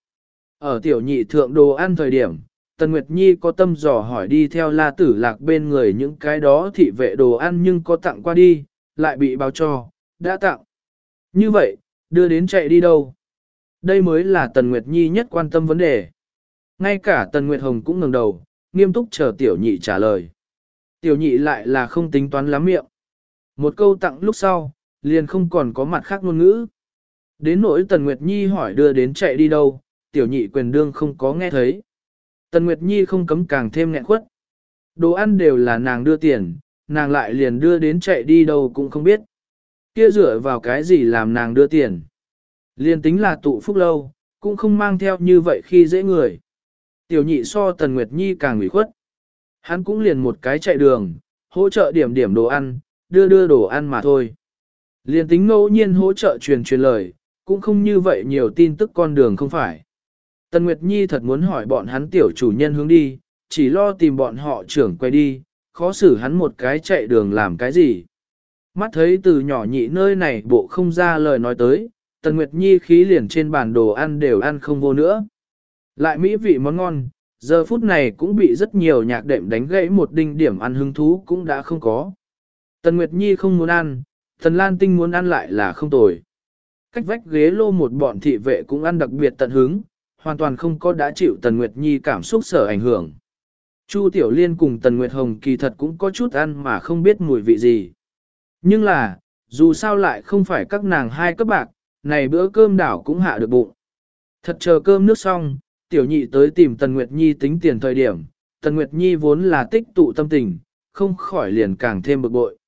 Ở tiểu nhị thượng đồ ăn thời điểm, Tần Nguyệt Nhi có tâm dò hỏi đi theo la tử lạc bên người những cái đó thị vệ đồ ăn nhưng có tặng qua đi, lại bị báo cho, đã tặng. Như vậy, đưa đến chạy đi đâu? Đây mới là Tần Nguyệt Nhi nhất quan tâm vấn đề. Ngay cả Tần Nguyệt Hồng cũng ngẩng đầu, nghiêm túc chờ tiểu nhị trả lời. Tiểu nhị lại là không tính toán lắm miệng. Một câu tặng lúc sau, liền không còn có mặt khác ngôn ngữ. Đến nỗi Tần Nguyệt Nhi hỏi đưa đến chạy đi đâu, tiểu nhị quyền đương không có nghe thấy. Tần Nguyệt Nhi không cấm càng thêm nghẹn khuất, Đồ ăn đều là nàng đưa tiền, nàng lại liền đưa đến chạy đi đâu cũng không biết. Kia dựa vào cái gì làm nàng đưa tiền. Liền tính là tụ phúc lâu, cũng không mang theo như vậy khi dễ người. Tiểu nhị so Tần Nguyệt Nhi càng ủy khuất. Hắn cũng liền một cái chạy đường, hỗ trợ điểm điểm đồ ăn, đưa đưa đồ ăn mà thôi. Liền tính ngẫu nhiên hỗ trợ truyền truyền lời, cũng không như vậy nhiều tin tức con đường không phải. Tần Nguyệt Nhi thật muốn hỏi bọn hắn tiểu chủ nhân hướng đi, chỉ lo tìm bọn họ trưởng quay đi, khó xử hắn một cái chạy đường làm cái gì. Mắt thấy từ nhỏ nhị nơi này bộ không ra lời nói tới, Tần Nguyệt Nhi khí liền trên bàn đồ ăn đều ăn không vô nữa. Lại mỹ vị món ngon, giờ phút này cũng bị rất nhiều nhạc đệm đánh gãy một đinh điểm ăn hứng thú cũng đã không có. Tần Nguyệt Nhi không muốn ăn, Tần Lan Tinh muốn ăn lại là không tồi. Cách vách ghế lô một bọn thị vệ cũng ăn đặc biệt tận hứng, hoàn toàn không có đã chịu Tần Nguyệt Nhi cảm xúc sở ảnh hưởng. Chu Tiểu Liên cùng Tần Nguyệt Hồng kỳ thật cũng có chút ăn mà không biết mùi vị gì. Nhưng là, dù sao lại không phải các nàng hai cấp bạc, này bữa cơm đảo cũng hạ được bụng. Thật chờ cơm nước xong, Tiểu Nhị tới tìm Tần Nguyệt Nhi tính tiền thời điểm, Tần Nguyệt Nhi vốn là tích tụ tâm tình, không khỏi liền càng thêm bực bội.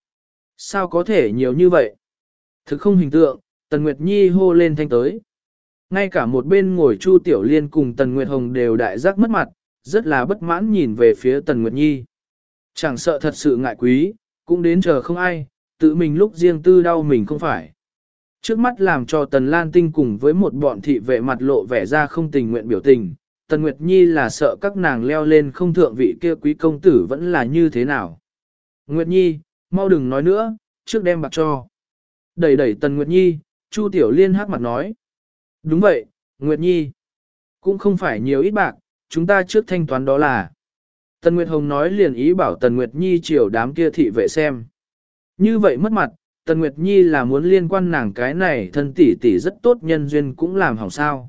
Sao có thể nhiều như vậy? Thực không hình tượng, Tần Nguyệt Nhi hô lên thanh tới. Ngay cả một bên ngồi Chu Tiểu Liên cùng Tần Nguyệt Hồng đều đại giác mất mặt, rất là bất mãn nhìn về phía Tần Nguyệt Nhi. Chẳng sợ thật sự ngại quý, cũng đến chờ không ai, tự mình lúc riêng tư đau mình không phải. Trước mắt làm cho Tần Lan Tinh cùng với một bọn thị vệ mặt lộ vẻ ra không tình nguyện biểu tình, Tần Nguyệt Nhi là sợ các nàng leo lên không thượng vị kia quý công tử vẫn là như thế nào. Nguyệt Nhi, mau đừng nói nữa, trước đem bạc cho. Đẩy đẩy Tần Nguyệt Nhi, Chu Tiểu Liên hát mặt nói. Đúng vậy, Nguyệt Nhi. Cũng không phải nhiều ít bạc, chúng ta trước thanh toán đó là. Tần Nguyệt Hồng nói liền ý bảo Tần Nguyệt Nhi chiều đám kia thị vệ xem. Như vậy mất mặt, Tần Nguyệt Nhi là muốn liên quan nàng cái này thân tỷ tỷ rất tốt nhân duyên cũng làm hỏng sao.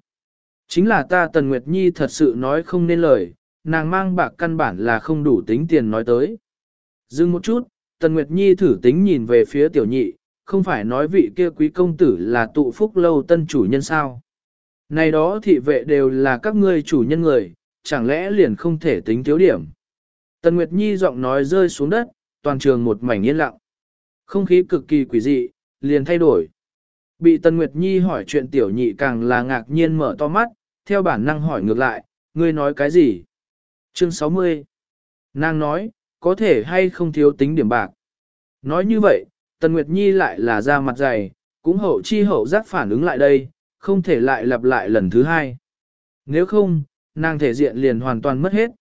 Chính là ta Tần Nguyệt Nhi thật sự nói không nên lời, nàng mang bạc căn bản là không đủ tính tiền nói tới. Dừng một chút, Tần Nguyệt Nhi thử tính nhìn về phía tiểu nhị, không phải nói vị kia quý công tử là tụ phúc lâu tân chủ nhân sao. Này đó thị vệ đều là các ngươi chủ nhân người, chẳng lẽ liền không thể tính thiếu điểm. Tần Nguyệt Nhi giọng nói rơi xuống đất, toàn trường một mảnh yên lặng. Không khí cực kỳ quỷ dị, liền thay đổi. Bị Tần Nguyệt Nhi hỏi chuyện tiểu nhị càng là ngạc nhiên mở to mắt, theo bản năng hỏi ngược lại, ngươi nói cái gì? Chương 60 Nàng nói, có thể hay không thiếu tính điểm bạc. Nói như vậy, Tần Nguyệt Nhi lại là ra mặt dày, cũng hậu chi hậu giác phản ứng lại đây, không thể lại lặp lại lần thứ hai. Nếu không, nàng thể diện liền hoàn toàn mất hết.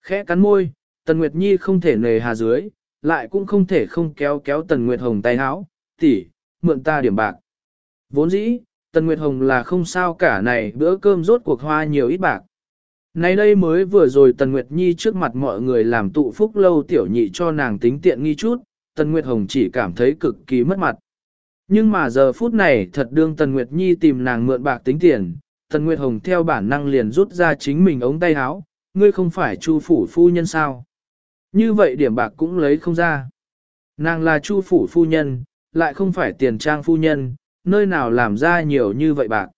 Khẽ cắn môi, Tần Nguyệt Nhi không thể nề hà dưới, lại cũng không thể không kéo kéo Tần Nguyệt Hồng tay háo, tỷ, mượn ta điểm bạc. Vốn dĩ, Tần Nguyệt Hồng là không sao cả này bữa cơm rốt cuộc hoa nhiều ít bạc. Nay đây mới vừa rồi Tần Nguyệt Nhi trước mặt mọi người làm tụ phúc lâu tiểu nhị cho nàng tính tiện nghi chút, Tần Nguyệt Hồng chỉ cảm thấy cực kỳ mất mặt. Nhưng mà giờ phút này thật đương Tần Nguyệt Nhi tìm nàng mượn bạc tính tiền, Tần Nguyệt Hồng theo bản năng liền rút ra chính mình ống tay áo, ngươi không phải chu phủ phu nhân sao. Như vậy điểm bạc cũng lấy không ra. Nàng là chu phủ phu nhân, lại không phải tiền trang phu nhân, nơi nào làm ra nhiều như vậy bạc.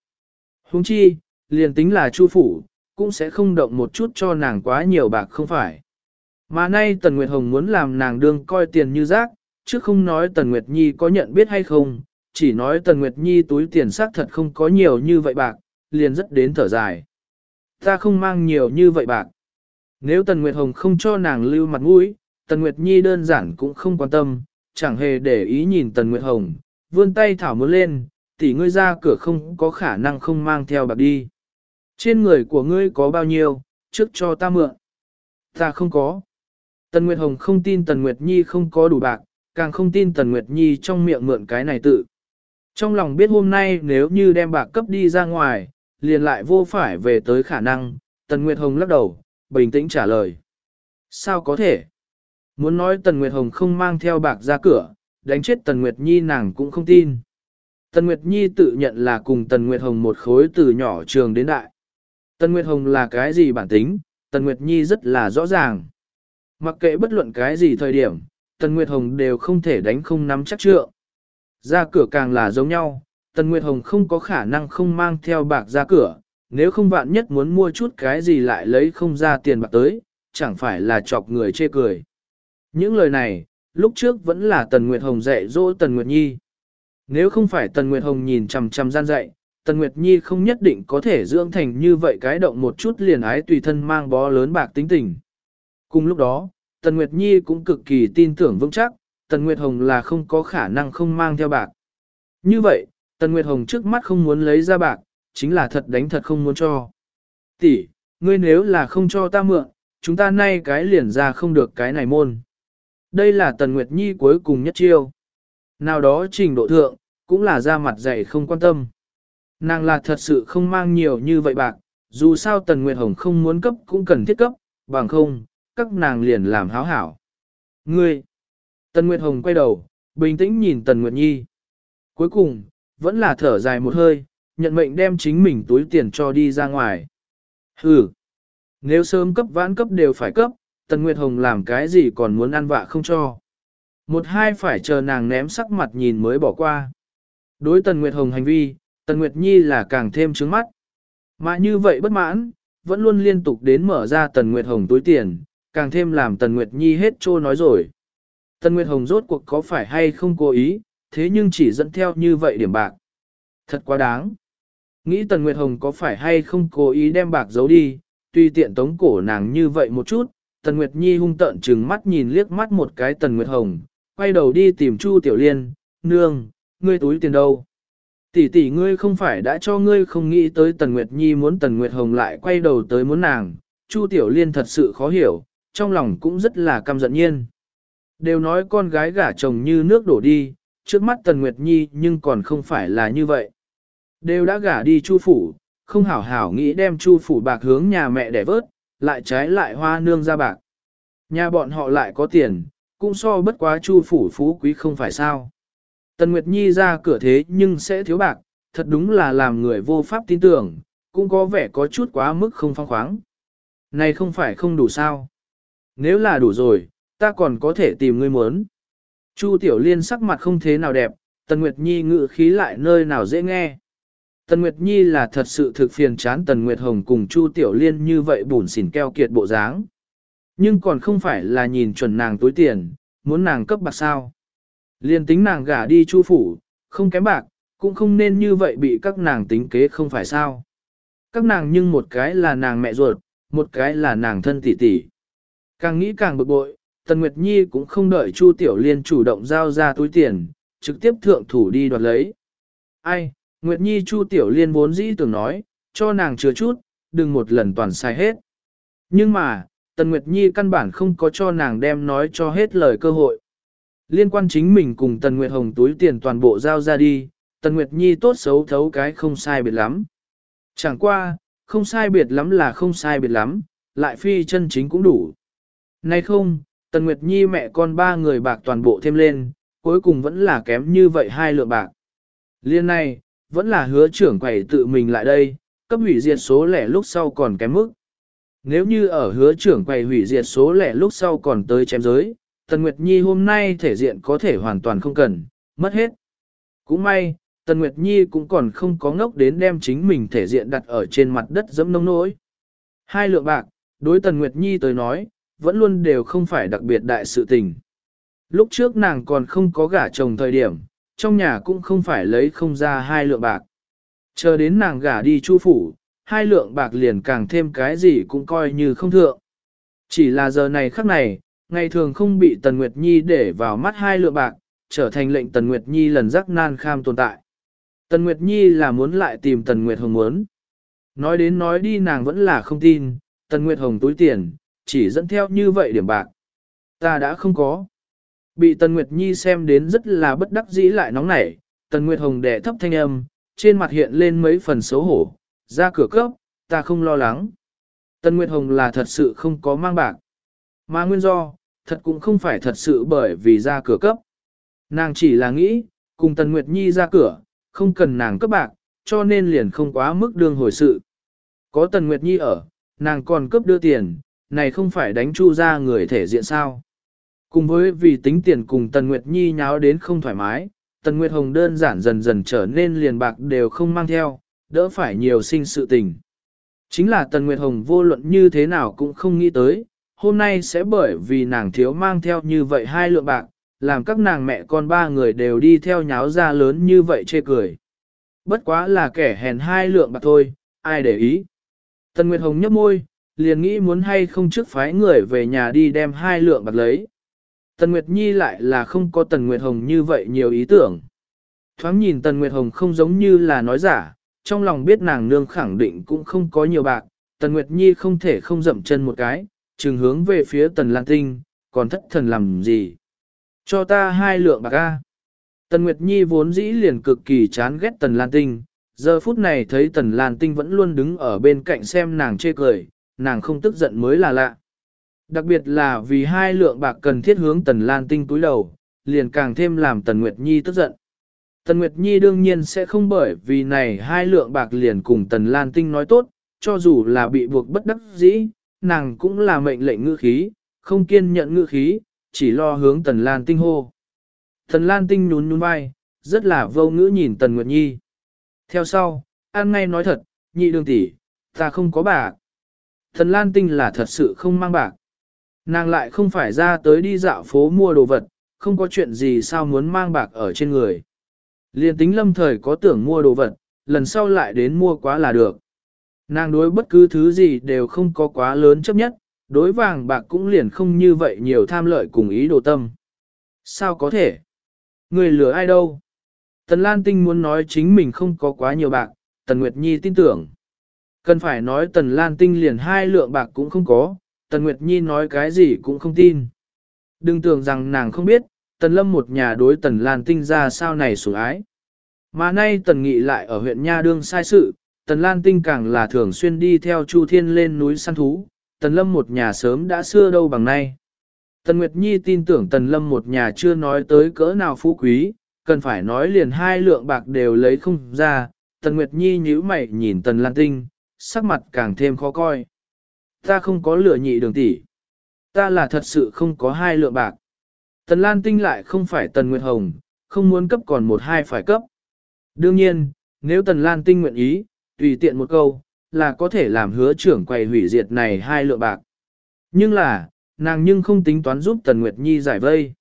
Huống chi, liền tính là chu phủ, cũng sẽ không động một chút cho nàng quá nhiều bạc không phải. Mà nay Tần Nguyệt Hồng muốn làm nàng đương coi tiền như rác, chứ không nói Tần Nguyệt Nhi có nhận biết hay không, chỉ nói Tần Nguyệt Nhi túi tiền xác thật không có nhiều như vậy bạc, liền rất đến thở dài. Ta không mang nhiều như vậy bạc. Nếu Tần Nguyệt Hồng không cho nàng lưu mặt mũi, Tần Nguyệt Nhi đơn giản cũng không quan tâm, chẳng hề để ý nhìn Tần Nguyệt Hồng, vươn tay thảo muốn lên, tỷ ngươi ra cửa không có khả năng không mang theo bạc đi. Trên người của ngươi có bao nhiêu, trước cho ta mượn. Ta không có. Tần Nguyệt Hồng không tin Tần Nguyệt Nhi không có đủ bạc, càng không tin Tần Nguyệt Nhi trong miệng mượn cái này tự. Trong lòng biết hôm nay nếu như đem bạc cấp đi ra ngoài, liền lại vô phải về tới khả năng, Tần Nguyệt Hồng lắc đầu, bình tĩnh trả lời. Sao có thể? Muốn nói Tần Nguyệt Hồng không mang theo bạc ra cửa, đánh chết Tần Nguyệt Nhi nàng cũng không tin. Tần Nguyệt Nhi tự nhận là cùng Tần Nguyệt Hồng một khối từ nhỏ trường đến đại. Tần Nguyệt Hồng là cái gì bản tính, Tần Nguyệt Nhi rất là rõ ràng. Mặc kệ bất luận cái gì thời điểm, Tần Nguyệt Hồng đều không thể đánh không nắm chắc trượng. Ra cửa càng là giống nhau, Tần Nguyệt Hồng không có khả năng không mang theo bạc ra cửa, nếu không vạn nhất muốn mua chút cái gì lại lấy không ra tiền bạc tới, chẳng phải là chọc người chê cười. Những lời này, lúc trước vẫn là Tần Nguyệt Hồng dạy dỗ Tần Nguyệt Nhi. Nếu không phải Tần Nguyệt Hồng nhìn chằm chằm gian dạy, Tần Nguyệt Nhi không nhất định có thể dưỡng thành như vậy cái động một chút liền ái tùy thân mang bó lớn bạc tính tình. Cùng lúc đó, Tần Nguyệt Nhi cũng cực kỳ tin tưởng vững chắc, Tần Nguyệt Hồng là không có khả năng không mang theo bạc. Như vậy, Tần Nguyệt Hồng trước mắt không muốn lấy ra bạc, chính là thật đánh thật không muốn cho. Tỷ, ngươi nếu là không cho ta mượn, chúng ta nay cái liền ra không được cái này môn. Đây là Tần Nguyệt Nhi cuối cùng nhất chiêu. Nào đó trình độ thượng, cũng là ra mặt dạy không quan tâm. Nàng là thật sự không mang nhiều như vậy bạc, dù sao Tần Nguyệt Hồng không muốn cấp cũng cần thiết cấp, bằng không, các nàng liền làm háo hảo. Ngươi! Tần Nguyệt Hồng quay đầu, bình tĩnh nhìn Tần Nguyệt Nhi. Cuối cùng, vẫn là thở dài một hơi, nhận mệnh đem chính mình túi tiền cho đi ra ngoài. Hừ! Nếu sớm cấp vãn cấp đều phải cấp, Tần Nguyệt Hồng làm cái gì còn muốn ăn vạ không cho. Một hai phải chờ nàng ném sắc mặt nhìn mới bỏ qua. Đối Tần Nguyệt Hồng hành vi, Tần Nguyệt Nhi là càng thêm trứng mắt. Mà như vậy bất mãn, vẫn luôn liên tục đến mở ra Tần Nguyệt Hồng túi tiền, càng thêm làm Tần Nguyệt Nhi hết trô nói rồi. Tần Nguyệt Hồng rốt cuộc có phải hay không cố ý, thế nhưng chỉ dẫn theo như vậy điểm bạc. Thật quá đáng. Nghĩ Tần Nguyệt Hồng có phải hay không cố ý đem bạc giấu đi, tuy tiện tống cổ nàng như vậy một chút, Tần Nguyệt Nhi hung tợn trừng mắt nhìn liếc mắt một cái Tần Nguyệt Hồng, quay đầu đi tìm Chu Tiểu Liên, nương, ngươi túi tiền đâu? Tỷ tỷ ngươi không phải đã cho ngươi không nghĩ tới Tần Nguyệt Nhi muốn Tần Nguyệt Hồng lại quay đầu tới muốn nàng, Chu Tiểu Liên thật sự khó hiểu, trong lòng cũng rất là căm giận nhiên. Đều nói con gái gả chồng như nước đổ đi, trước mắt Tần Nguyệt Nhi nhưng còn không phải là như vậy. Đều đã gả đi Chu Phủ, không hảo hảo nghĩ đem Chu Phủ bạc hướng nhà mẹ để vớt, lại trái lại hoa nương ra bạc. Nhà bọn họ lại có tiền, cũng so bất quá Chu Phủ phú quý không phải sao. Tần Nguyệt Nhi ra cửa thế nhưng sẽ thiếu bạc, thật đúng là làm người vô pháp tin tưởng, cũng có vẻ có chút quá mức không phong khoáng. Này không phải không đủ sao. Nếu là đủ rồi, ta còn có thể tìm ngươi muốn. Chu Tiểu Liên sắc mặt không thế nào đẹp, Tần Nguyệt Nhi ngự khí lại nơi nào dễ nghe. Tần Nguyệt Nhi là thật sự thực phiền chán Tần Nguyệt Hồng cùng Chu Tiểu Liên như vậy bùn xỉn keo kiệt bộ dáng. Nhưng còn không phải là nhìn chuẩn nàng túi tiền, muốn nàng cấp bạc sao. Liên tính nàng gả đi Chu Phủ, không kém bạc, cũng không nên như vậy bị các nàng tính kế không phải sao. Các nàng nhưng một cái là nàng mẹ ruột, một cái là nàng thân tỷ tỷ. Càng nghĩ càng bực bội, Tần Nguyệt Nhi cũng không đợi Chu Tiểu Liên chủ động giao ra túi tiền, trực tiếp thượng thủ đi đoạt lấy. Ai, Nguyệt Nhi Chu Tiểu Liên vốn dĩ tưởng nói, cho nàng chứa chút, đừng một lần toàn sai hết. Nhưng mà, Tần Nguyệt Nhi căn bản không có cho nàng đem nói cho hết lời cơ hội. Liên quan chính mình cùng Tần Nguyệt Hồng túi tiền toàn bộ giao ra đi, Tần Nguyệt Nhi tốt xấu thấu cái không sai biệt lắm. Chẳng qua, không sai biệt lắm là không sai biệt lắm, lại phi chân chính cũng đủ. Nay không, Tần Nguyệt Nhi mẹ con ba người bạc toàn bộ thêm lên, cuối cùng vẫn là kém như vậy hai lượng bạc. Liên này, vẫn là hứa trưởng quầy tự mình lại đây, cấp hủy diệt số lẻ lúc sau còn kém mức. Nếu như ở hứa trưởng quầy hủy diệt số lẻ lúc sau còn tới chém giới, Tần Nguyệt Nhi hôm nay thể diện có thể hoàn toàn không cần, mất hết. Cũng may, Tần Nguyệt Nhi cũng còn không có ngốc đến đem chính mình thể diện đặt ở trên mặt đất dẫm nông nỗi. Hai lượng bạc, đối Tần Nguyệt Nhi tới nói, vẫn luôn đều không phải đặc biệt đại sự tình. Lúc trước nàng còn không có gả chồng thời điểm, trong nhà cũng không phải lấy không ra hai lượng bạc. Chờ đến nàng gả đi chu phủ, hai lượng bạc liền càng thêm cái gì cũng coi như không thượng. Chỉ là giờ này khắc này, ngày thường không bị Tần Nguyệt Nhi để vào mắt hai lượng bạc, trở thành lệnh Tần Nguyệt Nhi lần rắc nan kham tồn tại. Tần Nguyệt Nhi là muốn lại tìm Tần Nguyệt Hồng muốn. Nói đến nói đi nàng vẫn là không tin, Tần Nguyệt Hồng túi tiền, chỉ dẫn theo như vậy điểm bạc. Ta đã không có. Bị Tần Nguyệt Nhi xem đến rất là bất đắc dĩ lại nóng nảy, Tần Nguyệt Hồng đẻ thấp thanh âm, trên mặt hiện lên mấy phần xấu hổ, ra cửa cấp, ta không lo lắng. Tần Nguyệt Hồng là thật sự không có mang bạc. Mà nguyên do, thật cũng không phải thật sự bởi vì ra cửa cấp. Nàng chỉ là nghĩ, cùng Tần Nguyệt Nhi ra cửa, không cần nàng cấp bạc, cho nên liền không quá mức đương hồi sự. Có Tần Nguyệt Nhi ở, nàng còn cấp đưa tiền, này không phải đánh chu ra người thể diện sao. Cùng với vì tính tiền cùng Tần Nguyệt Nhi nháo đến không thoải mái, Tần Nguyệt Hồng đơn giản dần dần trở nên liền bạc đều không mang theo, đỡ phải nhiều sinh sự tình. Chính là Tần Nguyệt Hồng vô luận như thế nào cũng không nghĩ tới, hôm nay sẽ bởi vì nàng thiếu mang theo như vậy hai lượng bạc, làm các nàng mẹ con ba người đều đi theo nháo ra lớn như vậy chê cười. Bất quá là kẻ hèn hai lượng bạc thôi, ai để ý. Tần Nguyệt Hồng nhấp môi, liền nghĩ muốn hay không trước phái người về nhà đi đem hai lượng bạc lấy. Tần Nguyệt Nhi lại là không có Tần Nguyệt Hồng như vậy nhiều ý tưởng. Thoáng nhìn Tần Nguyệt Hồng không giống như là nói giả, trong lòng biết nàng nương khẳng định cũng không có nhiều bạc, Tần Nguyệt Nhi không thể không dậm chân một cái, trường hướng về phía Tần Lan Tinh, còn thất thần làm gì. Cho ta hai lượng bạc A. Tần Nguyệt Nhi vốn dĩ liền cực kỳ chán ghét Tần Lan Tinh, giờ phút này thấy Tần Lan Tinh vẫn luôn đứng ở bên cạnh xem nàng chê cười, nàng không tức giận mới là lạ. Đặc biệt là vì hai lượng bạc cần thiết hướng Tần Lan Tinh túi đầu, liền càng thêm làm Tần Nguyệt Nhi tức giận. Tần Nguyệt Nhi đương nhiên sẽ không bởi vì này hai lượng bạc liền cùng Tần Lan Tinh nói tốt, cho dù là bị buộc bất đắc dĩ, nàng cũng là mệnh lệnh ngữ khí, không kiên nhận ngữ khí, chỉ lo hướng Tần Lan Tinh hô. Tần Lan Tinh nhún nhún vai, rất là vô ngữ nhìn Tần Nguyệt Nhi. Theo sau, An ngay nói thật, nhị đường tỷ, ta không có bạc. Tần Lan Tinh là thật sự không mang bạc. Nàng lại không phải ra tới đi dạo phố mua đồ vật, không có chuyện gì sao muốn mang bạc ở trên người. Liên tính lâm thời có tưởng mua đồ vật, lần sau lại đến mua quá là được. Nàng đối bất cứ thứ gì đều không có quá lớn chấp nhất, đối vàng bạc cũng liền không như vậy nhiều tham lợi cùng ý đồ tâm. Sao có thể? Người lừa ai đâu? Tần Lan Tinh muốn nói chính mình không có quá nhiều bạc, Tần Nguyệt Nhi tin tưởng. Cần phải nói Tần Lan Tinh liền hai lượng bạc cũng không có, Tần Nguyệt Nhi nói cái gì cũng không tin. Đừng tưởng rằng nàng không biết, Tần Lâm một nhà đối Tần Lan Tinh ra sao này sủng ái. Mà nay Tần Nghị lại ở huyện Nha Đương sai sự, Tần Lan Tinh càng là thường xuyên đi theo Chu Thiên lên núi săn thú, Tần Lâm một nhà sớm đã xưa đâu bằng nay. Tần Nguyệt Nhi tin tưởng Tần Lâm một nhà chưa nói tới cỡ nào phú quý, cần phải nói liền hai lượng bạc đều lấy không ra, Tần Nguyệt Nhi nhíu mày nhìn Tần Lan Tinh, sắc mặt càng thêm khó coi. Ta không có lửa nhị đường tỷ, ta là thật sự không có hai lượng bạc. Tần Lan Tinh lại không phải Tần Nguyệt Hồng, không muốn cấp còn một hai phải cấp. Đương nhiên, nếu Tần Lan Tinh nguyện ý, tùy tiện một câu, là có thể làm hứa trưởng quầy hủy diệt này hai lượng bạc. Nhưng là, nàng nhưng không tính toán giúp Tần Nguyệt Nhi giải vây.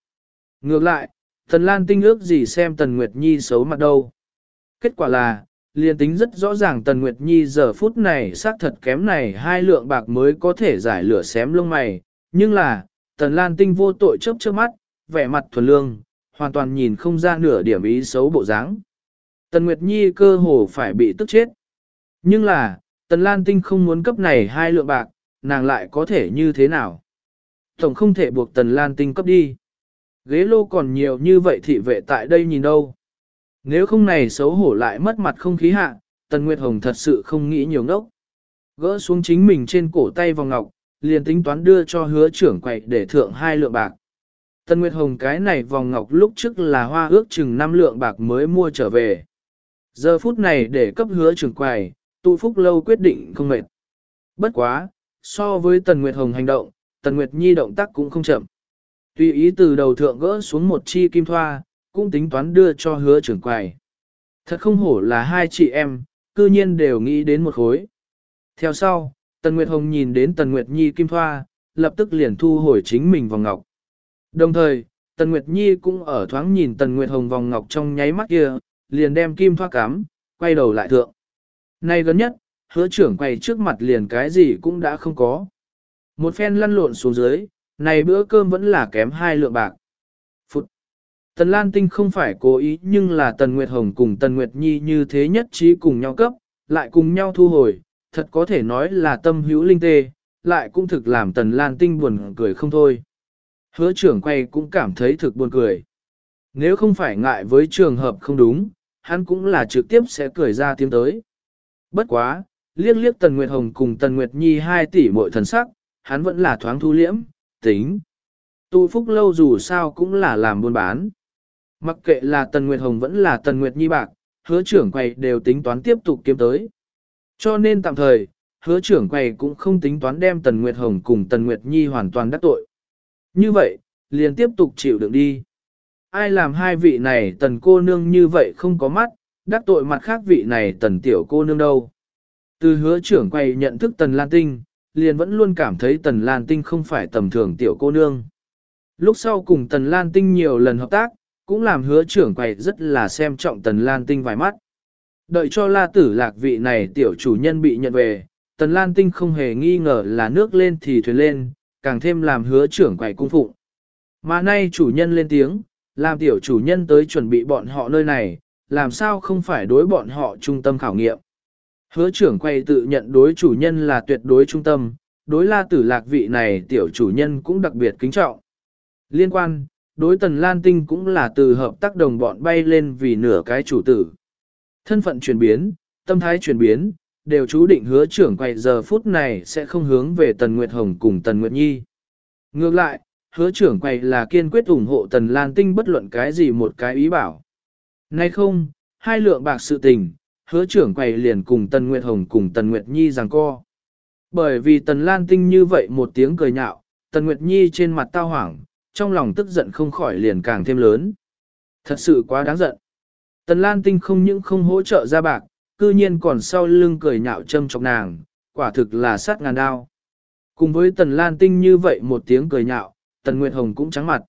Ngược lại, Tần Lan Tinh ước gì xem Tần Nguyệt Nhi xấu mặt đâu. Kết quả là, liền tính rất rõ ràng Tần Nguyệt Nhi giờ phút này xác thật kém này hai lượng bạc mới có thể giải lửa xém lông mày. Nhưng là, Tần Lan Tinh vô tội chớp chớp mắt, vẻ mặt thuần lương, hoàn toàn nhìn không ra nửa điểm ý xấu bộ dáng. Tần Nguyệt Nhi cơ hồ phải bị tức chết. Nhưng là, Tần Lan Tinh không muốn cấp này hai lượng bạc, nàng lại có thể như thế nào? Tổng không thể buộc Tần Lan Tinh cấp đi. Ghế lô còn nhiều như vậy thị vệ tại đây nhìn đâu. Nếu không này xấu hổ lại mất mặt không khí hạ, Tần Nguyệt Hồng thật sự không nghĩ nhiều ngốc. Gỡ xuống chính mình trên cổ tay vòng ngọc, liền tính toán đưa cho hứa trưởng quậy để thượng hai lượng bạc. Tần Nguyệt Hồng cái này vòng ngọc lúc trước là hoa ước chừng 5 lượng bạc mới mua trở về. Giờ phút này để cấp hứa trưởng quầy, tụ phúc lâu quyết định không mệt. Bất quá, so với Tần Nguyệt Hồng hành động, Tần Nguyệt Nhi động tác cũng không chậm. Tùy ý từ đầu thượng gỡ xuống một chi kim thoa, cũng tính toán đưa cho hứa trưởng quầy. Thật không hổ là hai chị em, cư nhiên đều nghĩ đến một khối. Theo sau, Tần Nguyệt Hồng nhìn đến Tần Nguyệt Nhi kim thoa, lập tức liền thu hồi chính mình vòng ngọc. Đồng thời, Tần Nguyệt Nhi cũng ở thoáng nhìn Tần Nguyệt Hồng vòng ngọc trong nháy mắt kia, liền đem kim thoa cắm, quay đầu lại thượng. Nay gần nhất, hứa trưởng quay trước mặt liền cái gì cũng đã không có. Một phen lăn lộn xuống dưới, này bữa cơm vẫn là kém hai lượng bạc. Tần Lan Tinh không phải cố ý nhưng là Tần Nguyệt Hồng cùng Tần Nguyệt Nhi như thế nhất trí cùng nhau cấp, lại cùng nhau thu hồi, thật có thể nói là tâm hữu linh tê, lại cũng thực làm Tần Lan Tinh buồn cười không thôi. Hứa trưởng quay cũng cảm thấy thực buồn cười. Nếu không phải ngại với trường hợp không đúng, hắn cũng là trực tiếp sẽ cười ra tiếng tới. Bất quá, liếc liếc Tần Nguyệt Hồng cùng Tần Nguyệt Nhi hai tỷ mội thần sắc, hắn vẫn là thoáng thu liễm, tính. Tu phúc lâu dù sao cũng là làm buôn bán. Mặc kệ là Tần Nguyệt Hồng vẫn là Tần Nguyệt Nhi bạc, hứa trưởng quầy đều tính toán tiếp tục kiếm tới. Cho nên tạm thời, hứa trưởng quầy cũng không tính toán đem Tần Nguyệt Hồng cùng Tần Nguyệt Nhi hoàn toàn đắc tội. Như vậy, liền tiếp tục chịu đựng đi. Ai làm hai vị này tần cô nương như vậy không có mắt, đắc tội mặt khác vị này tần tiểu cô nương đâu. Từ hứa trưởng quầy nhận thức tần Lan Tinh, liền vẫn luôn cảm thấy tần Lan Tinh không phải tầm thường tiểu cô nương. Lúc sau cùng tần Lan Tinh nhiều lần hợp tác, cũng làm hứa trưởng quay rất là xem trọng tần Lan Tinh vài mắt. Đợi cho la tử lạc vị này tiểu chủ nhân bị nhận về, tần Lan Tinh không hề nghi ngờ là nước lên thì thuyền lên, càng thêm làm hứa trưởng quầy cung phụng. Mà nay chủ nhân lên tiếng, làm tiểu chủ nhân tới chuẩn bị bọn họ nơi này, làm sao không phải đối bọn họ trung tâm khảo nghiệm. Hứa trưởng quay tự nhận đối chủ nhân là tuyệt đối trung tâm, đối la tử lạc vị này tiểu chủ nhân cũng đặc biệt kính trọng. Liên quan, đối tần lan tinh cũng là từ hợp tác đồng bọn bay lên vì nửa cái chủ tử. Thân phận chuyển biến, tâm thái chuyển biến, đều chú định hứa trưởng quay giờ phút này sẽ không hướng về Tần Nguyệt Hồng cùng Tần Nguyệt Nhi. Ngược lại, hứa trưởng quay là kiên quyết ủng hộ Tần Lan Tinh bất luận cái gì một cái ý bảo. Nay không, hai lượng bạc sự tình, hứa trưởng quay liền cùng Tần Nguyệt Hồng cùng Tần Nguyệt Nhi giằng co. Bởi vì Tần Lan Tinh như vậy một tiếng cười nhạo, Tần Nguyệt Nhi trên mặt tao hoảng, trong lòng tức giận không khỏi liền càng thêm lớn. Thật sự quá đáng giận. Tần Lan Tinh không những không hỗ trợ ra bạc, cư nhiên còn sau lưng cười nhạo châm chọc nàng, quả thực là sát ngàn đao. Cùng với Tần Lan Tinh như vậy một tiếng cười nhạo, Tần Nguyệt Hồng cũng trắng mặt.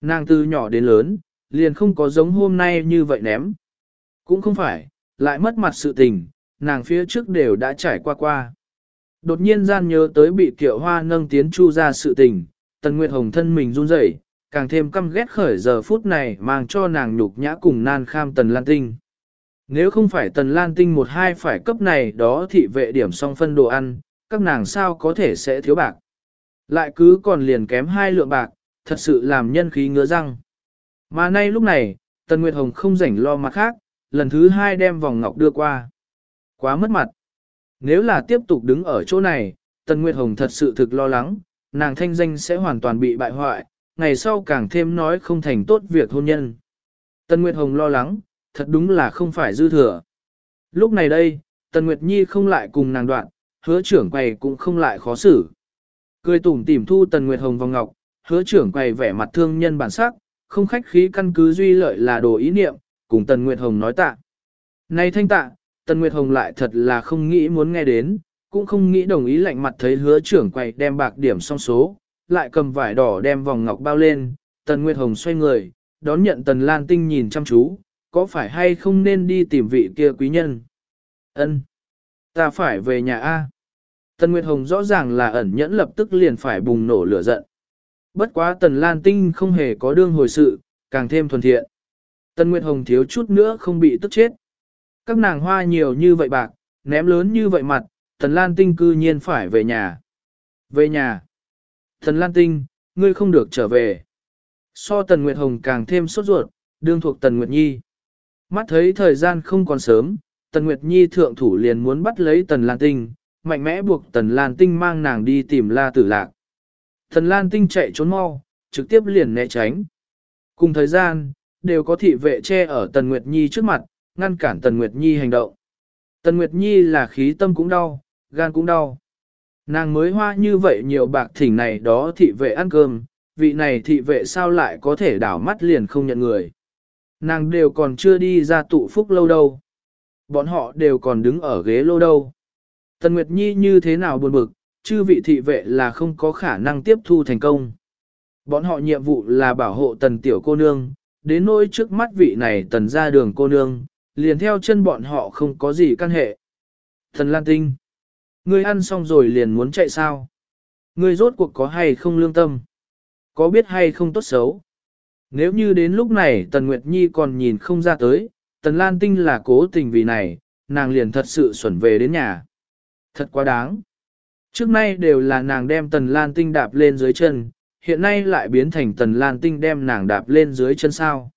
Nàng từ nhỏ đến lớn, liền không có giống hôm nay như vậy ném. Cũng không phải, lại mất mặt sự tình, nàng phía trước đều đã trải qua qua. Đột nhiên gian nhớ tới bị kiệu hoa nâng tiến chu ra sự tình, Tần Nguyệt Hồng thân mình run rẩy, càng thêm căm ghét khởi giờ phút này mang cho nàng nhục nhã cùng nan kham Tần Lan Tinh. Nếu không phải Tần Lan Tinh một hai phải cấp này đó thị vệ điểm song phân đồ ăn, các nàng sao có thể sẽ thiếu bạc. Lại cứ còn liền kém hai lượng bạc, thật sự làm nhân khí ngứa răng. Mà nay lúc này, Tần Nguyệt Hồng không rảnh lo mặt khác, lần thứ hai đem vòng ngọc đưa qua. Quá mất mặt. Nếu là tiếp tục đứng ở chỗ này, Tần Nguyệt Hồng thật sự thực lo lắng, nàng thanh danh sẽ hoàn toàn bị bại hoại, ngày sau càng thêm nói không thành tốt việc hôn nhân. Tần Nguyệt Hồng lo lắng, thật đúng là không phải dư thừa. Lúc này đây, Tần Nguyệt Nhi không lại cùng nàng đoạn, hứa trưởng quầy cũng không lại khó xử. Cười tủm tỉm thu Tần Nguyệt Hồng vào ngọc, hứa trưởng quầy vẻ mặt thương nhân bản sắc, không khách khí căn cứ duy lợi là đồ ý niệm, cùng Tần Nguyệt Hồng nói tạ. Này thanh tạ, Tần Nguyệt Hồng lại thật là không nghĩ muốn nghe đến, cũng không nghĩ đồng ý lạnh mặt thấy hứa trưởng quầy đem bạc điểm xong số, lại cầm vải đỏ đem vòng ngọc bao lên, Tần Nguyệt Hồng xoay người, đón nhận Tần Lan Tinh nhìn chăm chú, có phải hay không nên đi tìm vị kia quý nhân? Ân, Ta phải về nhà A. Tần Nguyệt Hồng rõ ràng là ẩn nhẫn lập tức liền phải bùng nổ lửa giận. Bất quá Tần Lan Tinh không hề có đương hồi sự, càng thêm thuần thiện. Tần Nguyệt Hồng thiếu chút nữa không bị tức chết. Các nàng hoa nhiều như vậy bạc, ném lớn như vậy mặt, Tần Lan Tinh cư nhiên phải về nhà. Về nhà. Tần Lan Tinh, ngươi không được trở về. So Tần Nguyệt Hồng càng thêm sốt ruột, đương thuộc Tần Nguyệt Nhi. Mắt thấy thời gian không còn sớm, Tần Nguyệt Nhi thượng thủ liền muốn bắt lấy Tần Lan Tinh, mạnh mẽ buộc Tần Lan Tinh mang nàng đi tìm La Tử Lạc. Tần Lan Tinh chạy trốn mau, trực tiếp liền né tránh. Cùng thời gian, đều có thị vệ che ở Tần Nguyệt Nhi trước mặt, ngăn cản Tần Nguyệt Nhi hành động. Tần Nguyệt Nhi là khí tâm cũng đau, gan cũng đau. Nàng mới hoa như vậy nhiều bạc thỉnh này đó thị vệ ăn cơm, vị này thị vệ sao lại có thể đảo mắt liền không nhận người. Nàng đều còn chưa đi ra tụ phúc lâu đâu. Bọn họ đều còn đứng ở ghế lâu đâu. Tần Nguyệt Nhi như thế nào buồn bực, chứ vị thị vệ là không có khả năng tiếp thu thành công. Bọn họ nhiệm vụ là bảo hộ tần tiểu cô nương, đến nỗi trước mắt vị này tần ra đường cô nương, liền theo chân bọn họ không có gì căn hệ. Thần Lan Tinh, ngươi ăn xong rồi liền muốn chạy sao? Ngươi rốt cuộc có hay không lương tâm? Có biết hay không tốt xấu? Nếu như đến lúc này Tần Nguyệt Nhi còn nhìn không ra tới, Tần Lan Tinh là cố tình vì này, nàng liền thật sự xuẩn về đến nhà. Thật quá đáng. Trước nay đều là nàng đem Tần Lan Tinh đạp lên dưới chân, hiện nay lại biến thành Tần Lan Tinh đem nàng đạp lên dưới chân sao.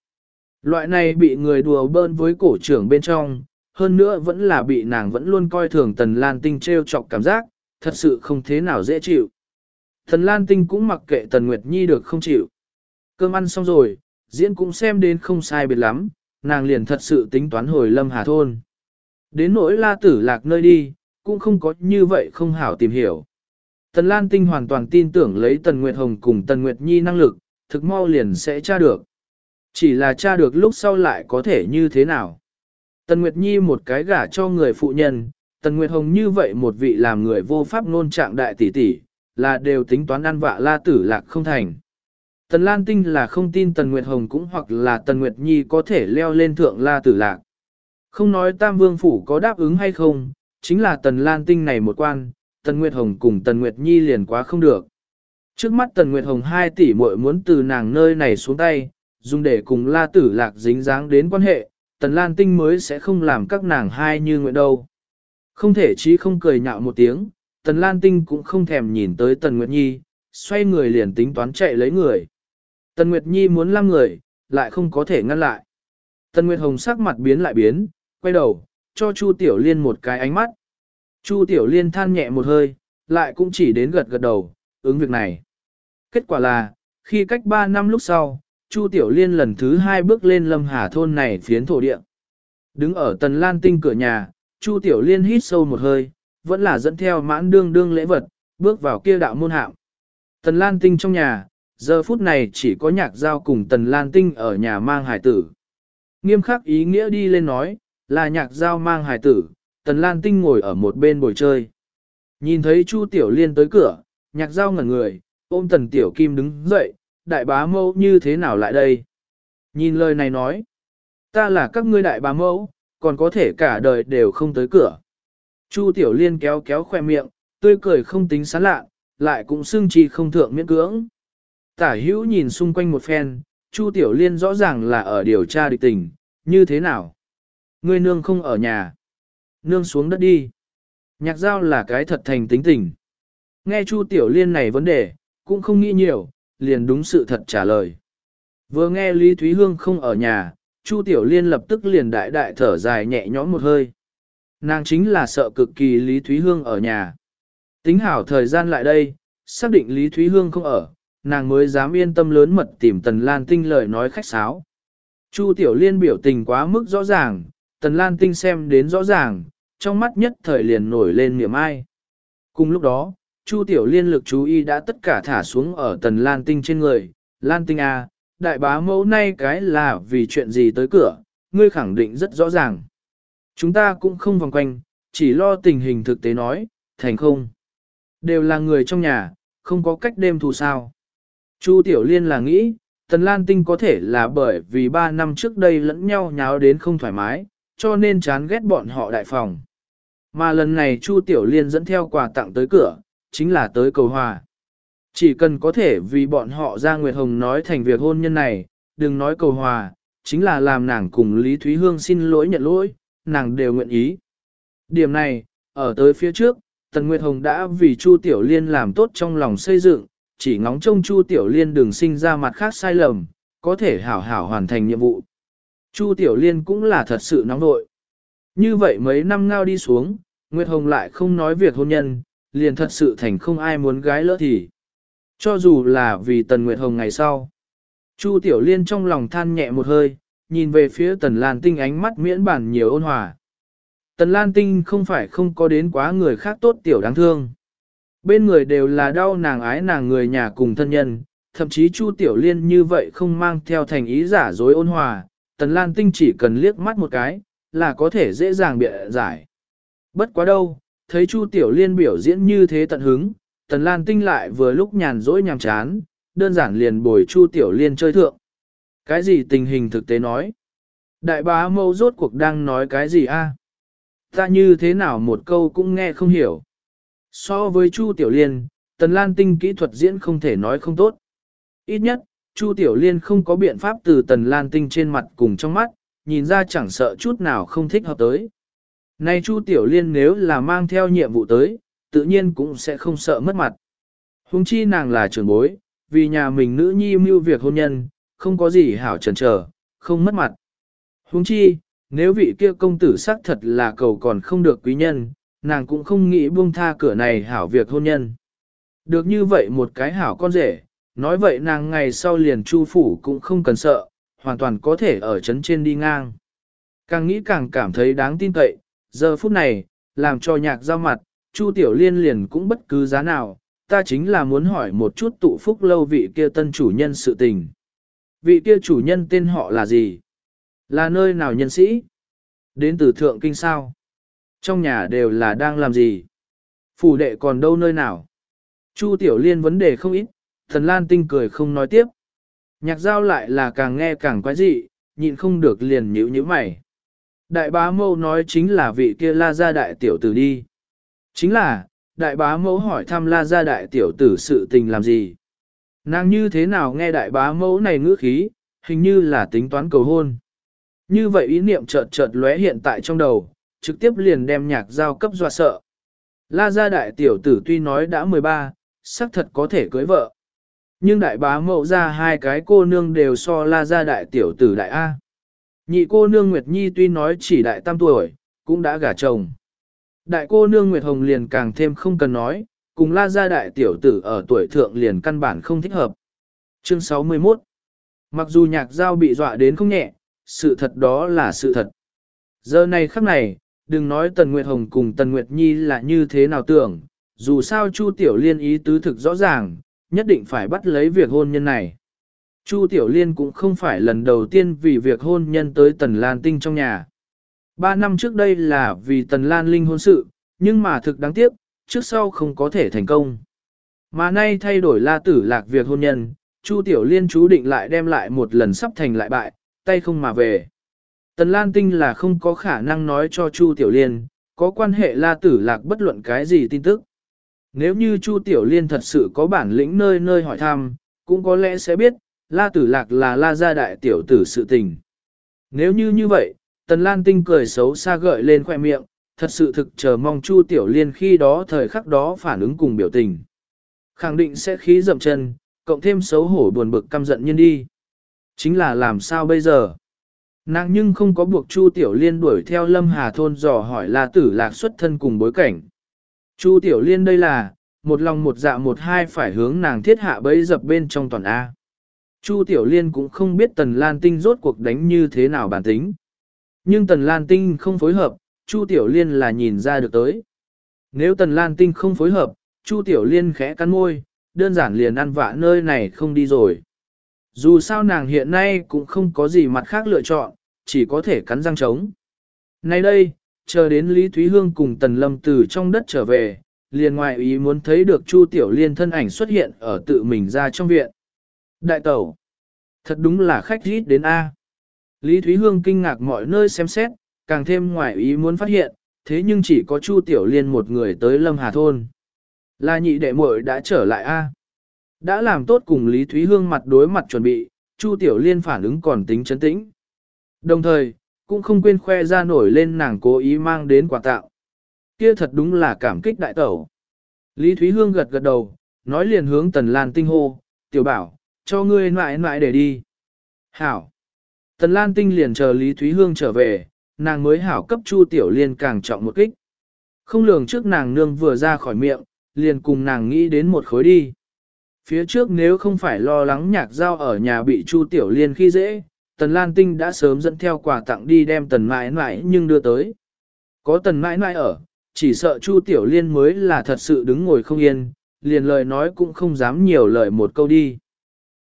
Loại này bị người đùa bơn với cổ trưởng bên trong, hơn nữa vẫn là bị nàng vẫn luôn coi thường Tần Lan Tinh treo chọc cảm giác, thật sự không thế nào dễ chịu. Tần Lan Tinh cũng mặc kệ Tần Nguyệt Nhi được không chịu. Cơm ăn xong rồi, diễn cũng xem đến không sai biệt lắm, nàng liền thật sự tính toán hồi lâm hà thôn. Đến nỗi la tử lạc nơi đi, cũng không có như vậy không hảo tìm hiểu. Tần Lan Tinh hoàn toàn tin tưởng lấy Tần Nguyệt Hồng cùng Tần Nguyệt Nhi năng lực, thực mau liền sẽ tra được. Chỉ là tra được lúc sau lại có thể như thế nào. Tần Nguyệt Nhi một cái gả cho người phụ nhân, Tần Nguyệt Hồng như vậy một vị làm người vô pháp ngôn trạng đại tỷ tỷ, là đều tính toán ăn vạ la tử lạc không thành. Tần Lan Tinh là không tin Tần Nguyệt Hồng cũng hoặc là Tần Nguyệt Nhi có thể leo lên thượng la tử lạc. Không nói Tam Vương Phủ có đáp ứng hay không, chính là Tần Lan Tinh này một quan, Tần Nguyệt Hồng cùng Tần Nguyệt Nhi liền quá không được. Trước mắt Tần Nguyệt Hồng 2 tỷ muội muốn từ nàng nơi này xuống tay, dùng để cùng la tử lạc dính dáng đến quan hệ, Tần Lan Tinh mới sẽ không làm các nàng hai như nguyện đâu. Không thể chí không cười nhạo một tiếng, Tần Lan Tinh cũng không thèm nhìn tới Tần Nguyệt Nhi, xoay người liền tính toán chạy lấy người. Tần Nguyệt Nhi muốn lăng người, lại không có thể ngăn lại. Tần Nguyệt Hồng sắc mặt biến lại biến, quay đầu, cho Chu Tiểu Liên một cái ánh mắt. Chu Tiểu Liên than nhẹ một hơi, lại cũng chỉ đến gật gật đầu, ứng việc này. Kết quả là, khi cách 3 năm lúc sau, Chu Tiểu Liên lần thứ hai bước lên lâm hà thôn này phiến thổ địa. Đứng ở tần lan tinh cửa nhà, Chu Tiểu Liên hít sâu một hơi, vẫn là dẫn theo mãn đương đương lễ vật, bước vào kia đạo môn hạm. Tần lan tinh trong nhà, giờ phút này chỉ có nhạc giao cùng tần lan tinh ở nhà mang hải tử. Nghiêm khắc ý nghĩa đi lên nói, là nhạc giao mang hải tử, tần lan tinh ngồi ở một bên bồi chơi. Nhìn thấy Chu Tiểu Liên tới cửa, nhạc giao ngẩn người, ôm tần Tiểu Kim đứng dậy, đại bá mẫu như thế nào lại đây? Nhìn lời này nói, ta là các ngươi đại bá mẫu, còn có thể cả đời đều không tới cửa. Chu Tiểu Liên kéo kéo khoe miệng, tươi cười không tính sán lạ, lại cũng xưng chi không thượng miễn cưỡng. Tả hữu nhìn xung quanh một phen, Chu Tiểu Liên rõ ràng là ở điều tra địch tình, như thế nào? Ngươi nương không ở nhà. Nương xuống đất đi. Nhạc giao là cái thật thành tính tình. Nghe Chu Tiểu Liên này vấn đề, cũng không nghĩ nhiều, liền đúng sự thật trả lời. Vừa nghe Lý Thúy Hương không ở nhà, Chu Tiểu Liên lập tức liền đại đại thở dài nhẹ nhõm một hơi. Nàng chính là sợ cực kỳ Lý Thúy Hương ở nhà. Tính hảo thời gian lại đây, xác định Lý Thúy Hương không ở, nàng mới dám yên tâm lớn mật tìm Tần Lan Tinh lời nói khách sáo. Chu Tiểu Liên biểu tình quá mức rõ ràng, Tần Lan Tinh xem đến rõ ràng, trong mắt nhất thời liền nổi lên niềm ai. Cùng lúc đó, Chu Tiểu Liên lực chú ý đã tất cả thả xuống ở Tần Lan Tinh trên người. Lan Tinh à, đại bá mẫu nay cái là vì chuyện gì tới cửa, ngươi khẳng định rất rõ ràng. Chúng ta cũng không vòng quanh, chỉ lo tình hình thực tế nói, thành không. Đều là người trong nhà, không có cách đêm thù sao. Chu Tiểu Liên là nghĩ, Tần Lan Tinh có thể là bởi vì ba năm trước đây lẫn nhau nháo đến không thoải mái, cho nên chán ghét bọn họ đại phòng. Mà lần này Chu Tiểu Liên dẫn theo quà tặng tới cửa, chính là tới cầu hòa. Chỉ cần có thể vì bọn họ ra Nguyệt Hồng nói thành việc hôn nhân này, đừng nói cầu hòa, chính là làm nàng cùng Lý Thúy Hương xin lỗi nhận lỗi, nàng đều nguyện ý. Điểm này, ở tới phía trước, Tần Nguyệt Hồng đã vì Chu Tiểu Liên làm tốt trong lòng xây dựng, chỉ ngóng trông Chu Tiểu Liên đừng sinh ra mặt khác sai lầm, có thể hảo hảo hoàn thành nhiệm vụ. Chu Tiểu Liên cũng là thật sự nóng nội. Như vậy mấy năm ngao đi xuống, Nguyệt Hồng lại không nói việc hôn nhân, liền thật sự thành không ai muốn gái lỡ thì. Cho dù là vì Tần Nguyệt Hồng ngày sau. Chu Tiểu Liên trong lòng than nhẹ một hơi, nhìn về phía Tần Lan Tinh ánh mắt miễn bản nhiều ôn hòa. Tần Lan Tinh không phải không có đến quá người khác tốt tiểu đáng thương. Bên người đều là đau nàng ái nàng người nhà cùng thân nhân, thậm chí Chu Tiểu Liên như vậy không mang theo thành ý giả dối ôn hòa, Tần Lan Tinh chỉ cần liếc mắt một cái, là có thể dễ dàng bịa giải. Bất quá đâu, thấy Chu Tiểu Liên biểu diễn như thế tận hứng, Tần Lan Tinh lại vừa lúc nhàn rỗi nhàm chán, đơn giản liền bồi Chu Tiểu Liên chơi thượng. Cái gì tình hình thực tế nói? Đại bá mâu rốt cuộc đang nói cái gì a? Ta như thế nào một câu cũng nghe không hiểu. So với Chu Tiểu Liên, Tần Lan Tinh kỹ thuật diễn không thể nói không tốt. Ít nhất, Chu Tiểu Liên không có biện pháp từ Tần Lan Tinh trên mặt cùng trong mắt, nhìn ra chẳng sợ chút nào không thích hợp tới. Này Chu Tiểu Liên nếu là mang theo nhiệm vụ tới, tự nhiên cũng sẽ không sợ mất mặt. Hùng chi nàng là trưởng bối, vì nhà mình nữ nhi mưu việc hôn nhân, không có gì hảo trần trở, không mất mặt. Hùng chi, nếu vị kia công tử xác thật là cầu còn không được quý nhân, nàng cũng không nghĩ buông tha cửa này hảo việc hôn nhân. Được như vậy một cái hảo con rể, nói vậy nàng ngày sau liền chu phủ cũng không cần sợ, hoàn toàn có thể ở chấn trên đi ngang. Càng nghĩ càng cảm thấy đáng tin cậy, giờ phút này, làm cho nhạc giao mặt, chu tiểu liên liền cũng bất cứ giá nào, ta chính là muốn hỏi một chút tụ phúc lâu vị kia tân chủ nhân sự tình. Vị kia chủ nhân tên họ là gì? Là nơi nào nhân sĩ? Đến từ thượng kinh sao? Trong nhà đều là đang làm gì? Phủ đệ còn đâu nơi nào? Chu Tiểu Liên vấn đề không ít, thần Lan Tinh cười không nói tiếp. Nhạc giao lại là càng nghe càng quái dị, nhịn không được liền nhíu nhíu mày. Đại bá mâu nói chính là vị kia la gia đại tiểu tử đi. Chính là, đại bá mẫu hỏi thăm la gia đại tiểu tử sự tình làm gì. Nàng như thế nào nghe đại bá mẫu này ngữ khí, hình như là tính toán cầu hôn. Như vậy ý niệm chợt chợt lóe hiện tại trong đầu, trực tiếp liền đem nhạc giao cấp dọa sợ. La gia đại tiểu tử tuy nói đã 13, xác thật có thể cưới vợ. Nhưng đại bá mẫu ra hai cái cô nương đều so la gia đại tiểu tử đại A. Nhị cô nương Nguyệt Nhi tuy nói chỉ đại tam tuổi, cũng đã gả chồng. Đại cô nương Nguyệt Hồng liền càng thêm không cần nói, cùng la gia đại tiểu tử ở tuổi thượng liền căn bản không thích hợp. Chương 61 Mặc dù nhạc giao bị dọa đến không nhẹ, sự thật đó là sự thật. Giờ này khắc này, đừng nói Tần Nguyệt Hồng cùng Tần Nguyệt Nhi là như thế nào tưởng, dù sao Chu Tiểu Liên ý tứ thực rõ ràng, nhất định phải bắt lấy việc hôn nhân này. Chu Tiểu Liên cũng không phải lần đầu tiên vì việc hôn nhân tới Tần Lan Tinh trong nhà. Ba năm trước đây là vì Tần Lan Linh hôn sự, nhưng mà thực đáng tiếc, trước sau không có thể thành công. Mà nay thay đổi la tử lạc việc hôn nhân, Chu Tiểu Liên chú định lại đem lại một lần sắp thành lại bại, tay không mà về. Tần Lan Tinh là không có khả năng nói cho Chu Tiểu Liên, có quan hệ la tử lạc bất luận cái gì tin tức. Nếu như Chu Tiểu Liên thật sự có bản lĩnh nơi nơi hỏi thăm, cũng có lẽ sẽ biết, la tử lạc là la gia đại tiểu tử sự tình. Nếu như như vậy, Tần Lan Tinh cười xấu xa gợi lên khoẻ miệng, thật sự thực chờ mong Chu Tiểu Liên khi đó thời khắc đó phản ứng cùng biểu tình. Khẳng định sẽ khí dậm chân, cộng thêm xấu hổ buồn bực căm giận nhân đi. Chính là làm sao bây giờ? Nàng nhưng không có buộc Chu Tiểu Liên đuổi theo Lâm Hà Thôn dò hỏi La Tử Lạc xuất thân cùng bối cảnh. Chu Tiểu Liên đây là, một lòng một dạ một hai phải hướng nàng thiết hạ bấy dập bên trong toàn A. Chu Tiểu Liên cũng không biết Tần Lan Tinh rốt cuộc đánh như thế nào bản tính. Nhưng Tần Lan Tinh không phối hợp, Chu Tiểu Liên là nhìn ra được tới. Nếu Tần Lan Tinh không phối hợp, Chu Tiểu Liên khẽ cắn môi, đơn giản liền ăn vạ nơi này không đi rồi. Dù sao nàng hiện nay cũng không có gì mặt khác lựa chọn, chỉ có thể cắn răng trống. Nay đây, chờ đến Lý Thúy Hương cùng Tần Lâm từ trong đất trở về, liền ngoại ý muốn thấy được Chu Tiểu Liên thân ảnh xuất hiện ở tự mình ra trong viện. Đại tẩu, thật đúng là khách rít đến A. Lý Thúy Hương kinh ngạc mọi nơi xem xét, càng thêm ngoại ý muốn phát hiện, thế nhưng chỉ có Chu Tiểu Liên một người tới Lâm Hà Thôn. Là nhị đệ muội đã trở lại A. Đã làm tốt cùng Lý Thúy Hương mặt đối mặt chuẩn bị, Chu Tiểu Liên phản ứng còn tính chấn tĩnh. Đồng thời, cũng không quên khoe ra nổi lên nàng cố ý mang đến quà tạo. Kia thật đúng là cảm kích đại tẩu. Lý Thúy Hương gật gật đầu, nói liền hướng Tần Lan tinh hô, tiểu bảo, cho ngươi mãi mãi để đi. Hảo. Tần Lan Tinh liền chờ Lý Thúy Hương trở về, nàng mới hảo cấp Chu Tiểu Liên càng trọng một kích. Không lường trước nàng nương vừa ra khỏi miệng, liền cùng nàng nghĩ đến một khối đi. Phía trước nếu không phải lo lắng nhạc giao ở nhà bị Chu Tiểu Liên khi dễ, Tần Lan Tinh đã sớm dẫn theo quà tặng đi đem Tần mãi mãi nhưng đưa tới. Có Tần mãi mãi ở, chỉ sợ Chu Tiểu Liên mới là thật sự đứng ngồi không yên, liền lời nói cũng không dám nhiều lời một câu đi.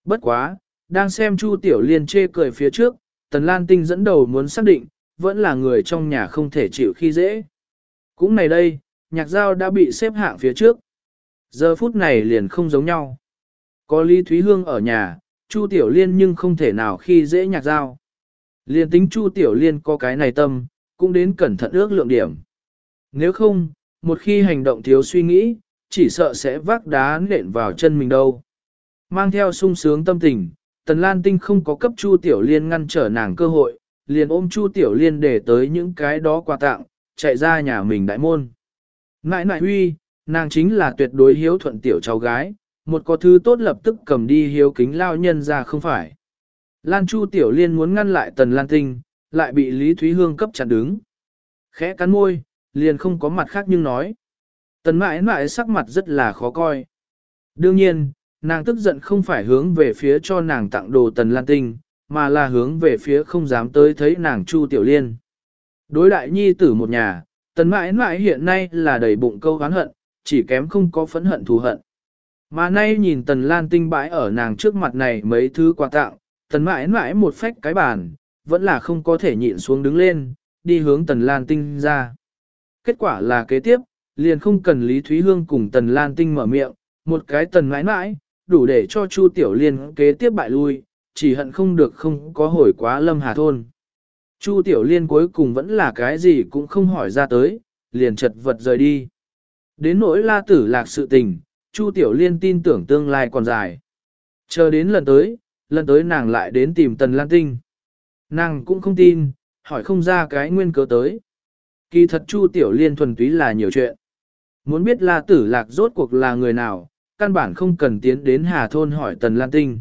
Bất quá, đang xem Chu Tiểu Liên chê cười phía trước, Tần Lan Tinh dẫn đầu muốn xác định, vẫn là người trong nhà không thể chịu khi dễ. Cũng này đây, nhạc giao đã bị xếp hạng phía trước. Giờ phút này liền không giống nhau. Có Lý Thúy Hương ở nhà, Chu Tiểu Liên nhưng không thể nào khi dễ nhạc giao. Liên tính Chu Tiểu Liên có cái này tâm, cũng đến cẩn thận ước lượng điểm. Nếu không, một khi hành động thiếu suy nghĩ, chỉ sợ sẽ vác đá nện vào chân mình đâu. Mang theo sung sướng tâm tình, Tần Lan Tinh không có cấp Chu Tiểu Liên ngăn trở nàng cơ hội, liền ôm Chu Tiểu Liên để tới những cái đó quà tặng, chạy ra nhà mình đại môn. Ngại nại huy, nàng chính là tuyệt đối hiếu thuận tiểu cháu gái, một có thứ tốt lập tức cầm đi hiếu kính lao nhân ra không phải. Lan Chu Tiểu Liên muốn ngăn lại Tần Lan Tinh, lại bị Lý Thúy Hương cấp chặn đứng. Khẽ cắn môi, liền không có mặt khác nhưng nói. Tần mãi mãi sắc mặt rất là khó coi. Đương nhiên, nàng tức giận không phải hướng về phía cho nàng tặng đồ Tần Lan Tinh, mà là hướng về phía không dám tới thấy nàng Chu Tiểu Liên. Đối đại nhi tử một nhà, Tần mãi mãi hiện nay là đầy bụng câu oán hận, chỉ kém không có phẫn hận thù hận. Mà nay nhìn Tần Lan Tinh bãi ở nàng trước mặt này mấy thứ quà tặng, Tần mãi mãi một phách cái bàn, vẫn là không có thể nhịn xuống đứng lên, đi hướng Tần Lan Tinh ra. Kết quả là kế tiếp, liền không cần Lý Thúy Hương cùng Tần Lan Tinh mở miệng, một cái Tần mãi mãi, đủ để cho Chu Tiểu Liên kế tiếp bại lui, chỉ hận không được không có hồi quá Lâm Hà Thôn. Chu Tiểu Liên cuối cùng vẫn là cái gì cũng không hỏi ra tới, liền chật vật rời đi. Đến nỗi la tử lạc sự tình, Chu Tiểu Liên tin tưởng tương lai còn dài. Chờ đến lần tới, lần tới nàng lại đến tìm Tần Lan Tinh. Nàng cũng không tin, hỏi không ra cái nguyên cớ tới. Kỳ thật Chu Tiểu Liên thuần túy là nhiều chuyện. Muốn biết La Tử Lạc rốt cuộc là người nào, căn bản không cần tiến đến Hà Thôn hỏi Tần Lan Tinh.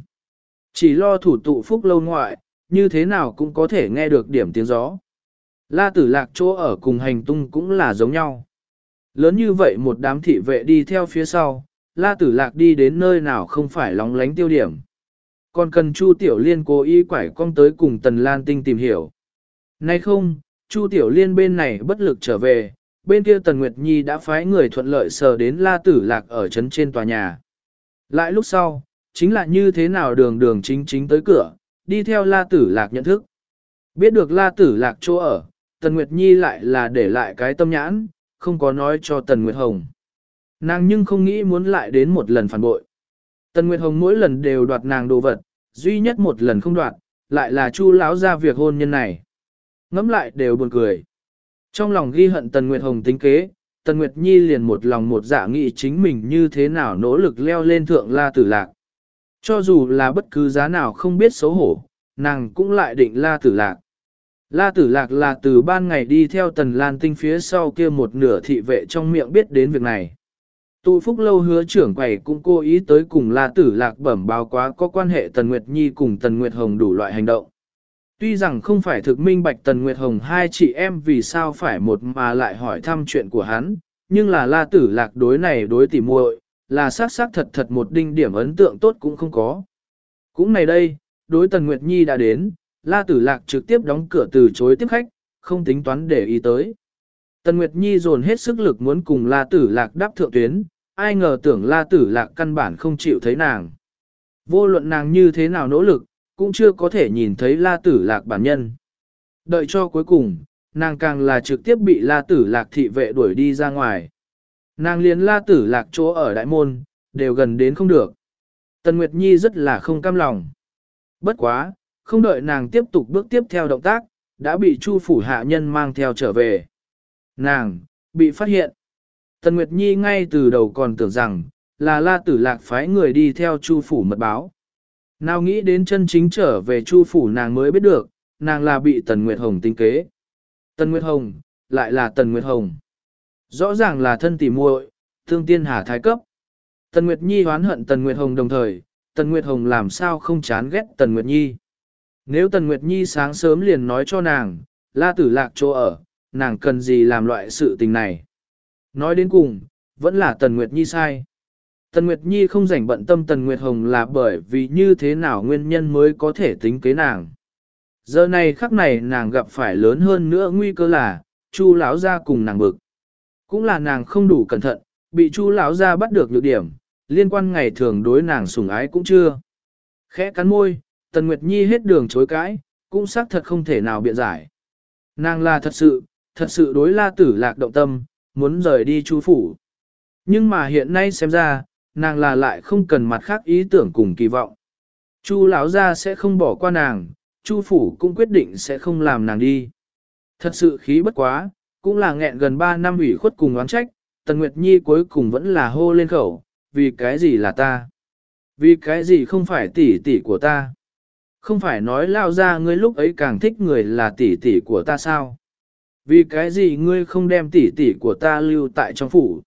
Chỉ lo thủ tụ phúc lâu ngoại, như thế nào cũng có thể nghe được điểm tiếng gió. La Tử Lạc chỗ ở cùng hành tung cũng là giống nhau. Lớn như vậy một đám thị vệ đi theo phía sau, La Tử Lạc đi đến nơi nào không phải lóng lánh tiêu điểm. Còn cần Chu Tiểu Liên cố ý quải cong tới cùng Tần Lan Tinh tìm hiểu. Nay không, Chu Tiểu Liên bên này bất lực trở về, bên kia Tần Nguyệt Nhi đã phái người thuận lợi sờ đến La Tử Lạc ở trấn trên tòa nhà. Lại lúc sau, chính là như thế nào đường đường chính chính tới cửa, đi theo La Tử Lạc nhận thức. Biết được La Tử Lạc chỗ ở, Tần Nguyệt Nhi lại là để lại cái tâm nhãn, không có nói cho Tần Nguyệt Hồng. Nàng nhưng không nghĩ muốn lại đến một lần phản bội. Tần Nguyệt Hồng mỗi lần đều đoạt nàng đồ vật, duy nhất một lần không đoạt, lại là Chu lão ra việc hôn nhân này. Ngắm lại đều buồn cười. Trong lòng ghi hận Tần Nguyệt Hồng tính kế, Tần Nguyệt Nhi liền một lòng một dạ nghị chính mình như thế nào nỗ lực leo lên thượng la tử lạc. Cho dù là bất cứ giá nào không biết xấu hổ, nàng cũng lại định la tử lạc. La tử lạc là từ ban ngày đi theo tần lan tinh phía sau kia một nửa thị vệ trong miệng biết đến việc này. Tụ phúc lâu hứa trưởng quầy cũng cố ý tới cùng la tử lạc bẩm báo quá có quan hệ tần Nguyệt Nhi cùng tần Nguyệt Hồng đủ loại hành động. Tuy rằng không phải thực minh bạch tần Nguyệt Hồng hai chị em vì sao phải một mà lại hỏi thăm chuyện của hắn, nhưng là la tử lạc đối này đối tỉ muội là xác xác thật thật một đinh điểm ấn tượng tốt cũng không có. Cũng này đây, đối tần Nguyệt Nhi đã đến, La Tử Lạc trực tiếp đóng cửa từ chối tiếp khách, không tính toán để ý tới. Tần Nguyệt Nhi dồn hết sức lực muốn cùng La Tử Lạc đáp thượng tuyến, ai ngờ tưởng La Tử Lạc căn bản không chịu thấy nàng. Vô luận nàng như thế nào nỗ lực, cũng chưa có thể nhìn thấy La Tử Lạc bản nhân. Đợi cho cuối cùng, nàng càng là trực tiếp bị La Tử Lạc thị vệ đuổi đi ra ngoài. Nàng liền La Tử Lạc chỗ ở đại môn, đều gần đến không được. Tần Nguyệt Nhi rất là không cam lòng. Bất quá, không đợi nàng tiếp tục bước tiếp theo động tác, đã bị Chu phủ hạ nhân mang theo trở về. Nàng, bị phát hiện. Tần Nguyệt Nhi ngay từ đầu còn tưởng rằng, là la tử lạc phái người đi theo Chu phủ mật báo. Nào nghĩ đến chân chính trở về Chu phủ nàng mới biết được, nàng là bị Tần Nguyệt Hồng tinh kế. Tần Nguyệt Hồng, lại là Tần Nguyệt Hồng. Rõ ràng là thân tỉ muội, thương tiên hà thái cấp. Tần Nguyệt Nhi hoán hận Tần Nguyệt Hồng đồng thời, Tần Nguyệt Hồng làm sao không chán ghét Tần Nguyệt Nhi. Nếu Tần Nguyệt Nhi sáng sớm liền nói cho nàng, la tử lạc chỗ ở, nàng cần gì làm loại sự tình này. Nói đến cùng, vẫn là Tần Nguyệt Nhi sai. Tần Nguyệt Nhi không rảnh bận tâm Tần Nguyệt Hồng là bởi vì như thế nào nguyên nhân mới có thể tính kế nàng. Giờ này khắc này nàng gặp phải lớn hơn nữa nguy cơ là, Chu lão ra cùng nàng bực. Cũng là nàng không đủ cẩn thận, bị Chu lão ra bắt được nhược điểm, liên quan ngày thường đối nàng sủng ái cũng chưa. Khẽ cắn môi, Tần Nguyệt Nhi hết đường chối cãi, cũng xác thật không thể nào biện giải. Nàng là thật sự, thật sự đối la tử lạc động tâm, muốn rời đi chu phủ. Nhưng mà hiện nay xem ra, nàng là lại không cần mặt khác ý tưởng cùng kỳ vọng. Chu lão gia sẽ không bỏ qua nàng, chu phủ cũng quyết định sẽ không làm nàng đi. Thật sự khí bất quá, cũng là nghẹn gần 3 năm ủy khuất cùng oán trách, Tần Nguyệt Nhi cuối cùng vẫn là hô lên khẩu, vì cái gì là ta? Vì cái gì không phải tỷ tỷ của ta? Không phải nói lao ra ngươi lúc ấy càng thích người là tỷ tỷ của ta sao? Vì cái gì ngươi không đem tỷ tỷ của ta lưu tại trong phủ?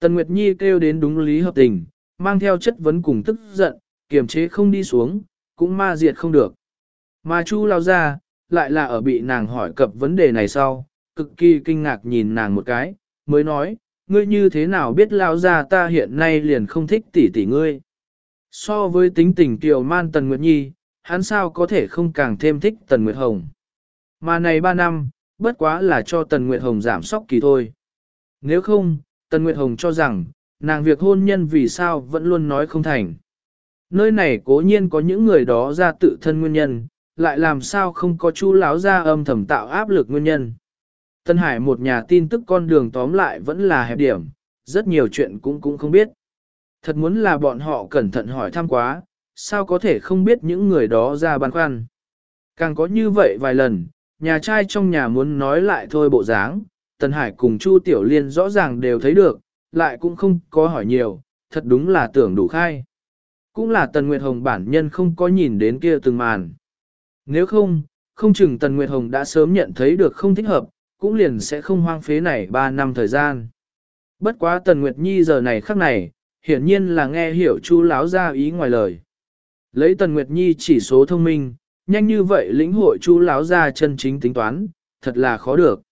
Tần Nguyệt Nhi kêu đến đúng lý hợp tình, mang theo chất vấn cùng tức giận, kiềm chế không đi xuống, cũng ma diệt không được. Mà Chu lao ra, lại là ở bị nàng hỏi cập vấn đề này sau, cực kỳ kinh ngạc nhìn nàng một cái, mới nói, ngươi như thế nào biết lao ra ta hiện nay liền không thích tỷ tỷ ngươi. So với tính tình tiểu man Tần Nguyệt Nhi, hắn sao có thể không càng thêm thích Tần Nguyệt Hồng. Mà này ba năm, bất quá là cho Tần Nguyệt Hồng giảm sóc kỳ thôi. Nếu không, Tần Nguyệt Hồng cho rằng, nàng việc hôn nhân vì sao vẫn luôn nói không thành. Nơi này cố nhiên có những người đó ra tự thân nguyên nhân, lại làm sao không có chú láo ra âm thầm tạo áp lực nguyên nhân. Tân Hải một nhà tin tức con đường tóm lại vẫn là hẹp điểm, rất nhiều chuyện cũng cũng không biết. Thật muốn là bọn họ cẩn thận hỏi thăm quá, sao có thể không biết những người đó ra băn khoăn. Càng có như vậy vài lần, nhà trai trong nhà muốn nói lại thôi bộ dáng, Tần Hải cùng Chu Tiểu Liên rõ ràng đều thấy được, lại cũng không có hỏi nhiều, thật đúng là tưởng đủ khai. Cũng là Tần Nguyệt Hồng bản nhân không có nhìn đến kia từng màn. Nếu không, không chừng Tần Nguyệt Hồng đã sớm nhận thấy được không thích hợp, cũng liền sẽ không hoang phế này 3 năm thời gian. Bất quá Tần Nguyệt Nhi giờ này khắc này, hiển nhiên là nghe hiểu Chu láo ra ý ngoài lời. Lấy Tần Nguyệt Nhi chỉ số thông minh, nhanh như vậy lĩnh hội Chu láo ra chân chính tính toán, thật là khó được.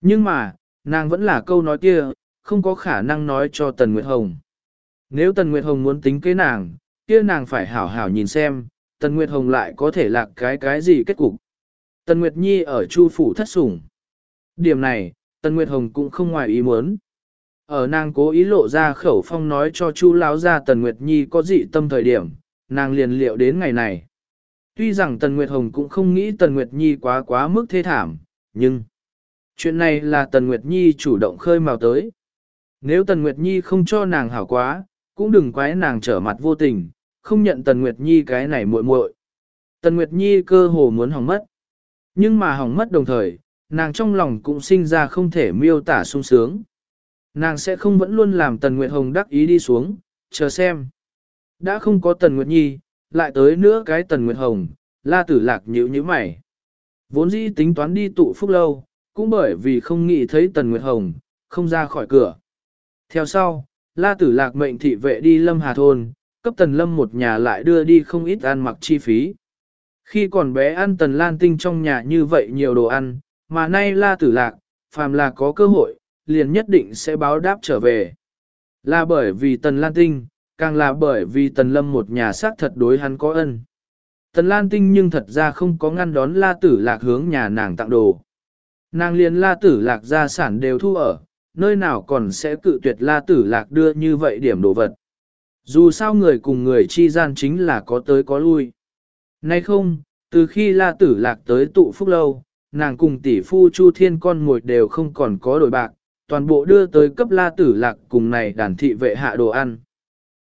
Nhưng mà, nàng vẫn là câu nói kia, không có khả năng nói cho Tần Nguyệt Hồng. Nếu Tần Nguyệt Hồng muốn tính kế nàng, kia nàng phải hảo hảo nhìn xem, Tần Nguyệt Hồng lại có thể lạc cái cái gì kết cục. Tần Nguyệt Nhi ở Chu phủ thất sủng. Điểm này, Tần Nguyệt Hồng cũng không ngoài ý muốn. Ở nàng cố ý lộ ra khẩu phong nói cho Chu lão ra Tần Nguyệt Nhi có dị tâm thời điểm, nàng liền liệu đến ngày này. Tuy rằng Tần Nguyệt Hồng cũng không nghĩ Tần Nguyệt Nhi quá quá mức thê thảm, nhưng chuyện này là Tần Nguyệt Nhi chủ động khơi mào tới. Nếu Tần Nguyệt Nhi không cho nàng hảo quá, cũng đừng quái nàng trở mặt vô tình, không nhận Tần Nguyệt Nhi cái này muội muội. Tần Nguyệt Nhi cơ hồ muốn hỏng mất. Nhưng mà hỏng mất đồng thời, nàng trong lòng cũng sinh ra không thể miêu tả sung sướng. Nàng sẽ không vẫn luôn làm Tần Nguyệt Hồng đắc ý đi xuống, chờ xem. Đã không có Tần Nguyệt Nhi, lại tới nữa cái Tần Nguyệt Hồng, la tử lạc nhữ như mày. Vốn dĩ tính toán đi tụ phúc lâu, cũng bởi vì không nghĩ thấy Tần Nguyệt Hồng, không ra khỏi cửa. Theo sau, la tử lạc mệnh thị vệ đi Lâm Hà Thôn, cấp Tần Lâm một nhà lại đưa đi không ít ăn mặc chi phí. Khi còn bé ăn Tần Lan Tinh trong nhà như vậy nhiều đồ ăn, mà nay la tử lạc, phàm là có cơ hội, liền nhất định sẽ báo đáp trở về. Là bởi vì Tần Lan Tinh, càng là bởi vì Tần Lâm một nhà xác thật đối hắn có ân. Tần Lan Tinh nhưng thật ra không có ngăn đón La Tử Lạc hướng nhà nàng tặng đồ. Nàng liền La Tử Lạc gia sản đều thu ở, nơi nào còn sẽ cự tuyệt La Tử Lạc đưa như vậy điểm đồ vật. Dù sao người cùng người chi gian chính là có tới có lui. Nay không, từ khi La Tử Lạc tới tụ phúc lâu, nàng cùng tỷ phu Chu Thiên con ngồi đều không còn có đổi bạc, toàn bộ đưa tới cấp La Tử Lạc cùng này đàn thị vệ hạ đồ ăn.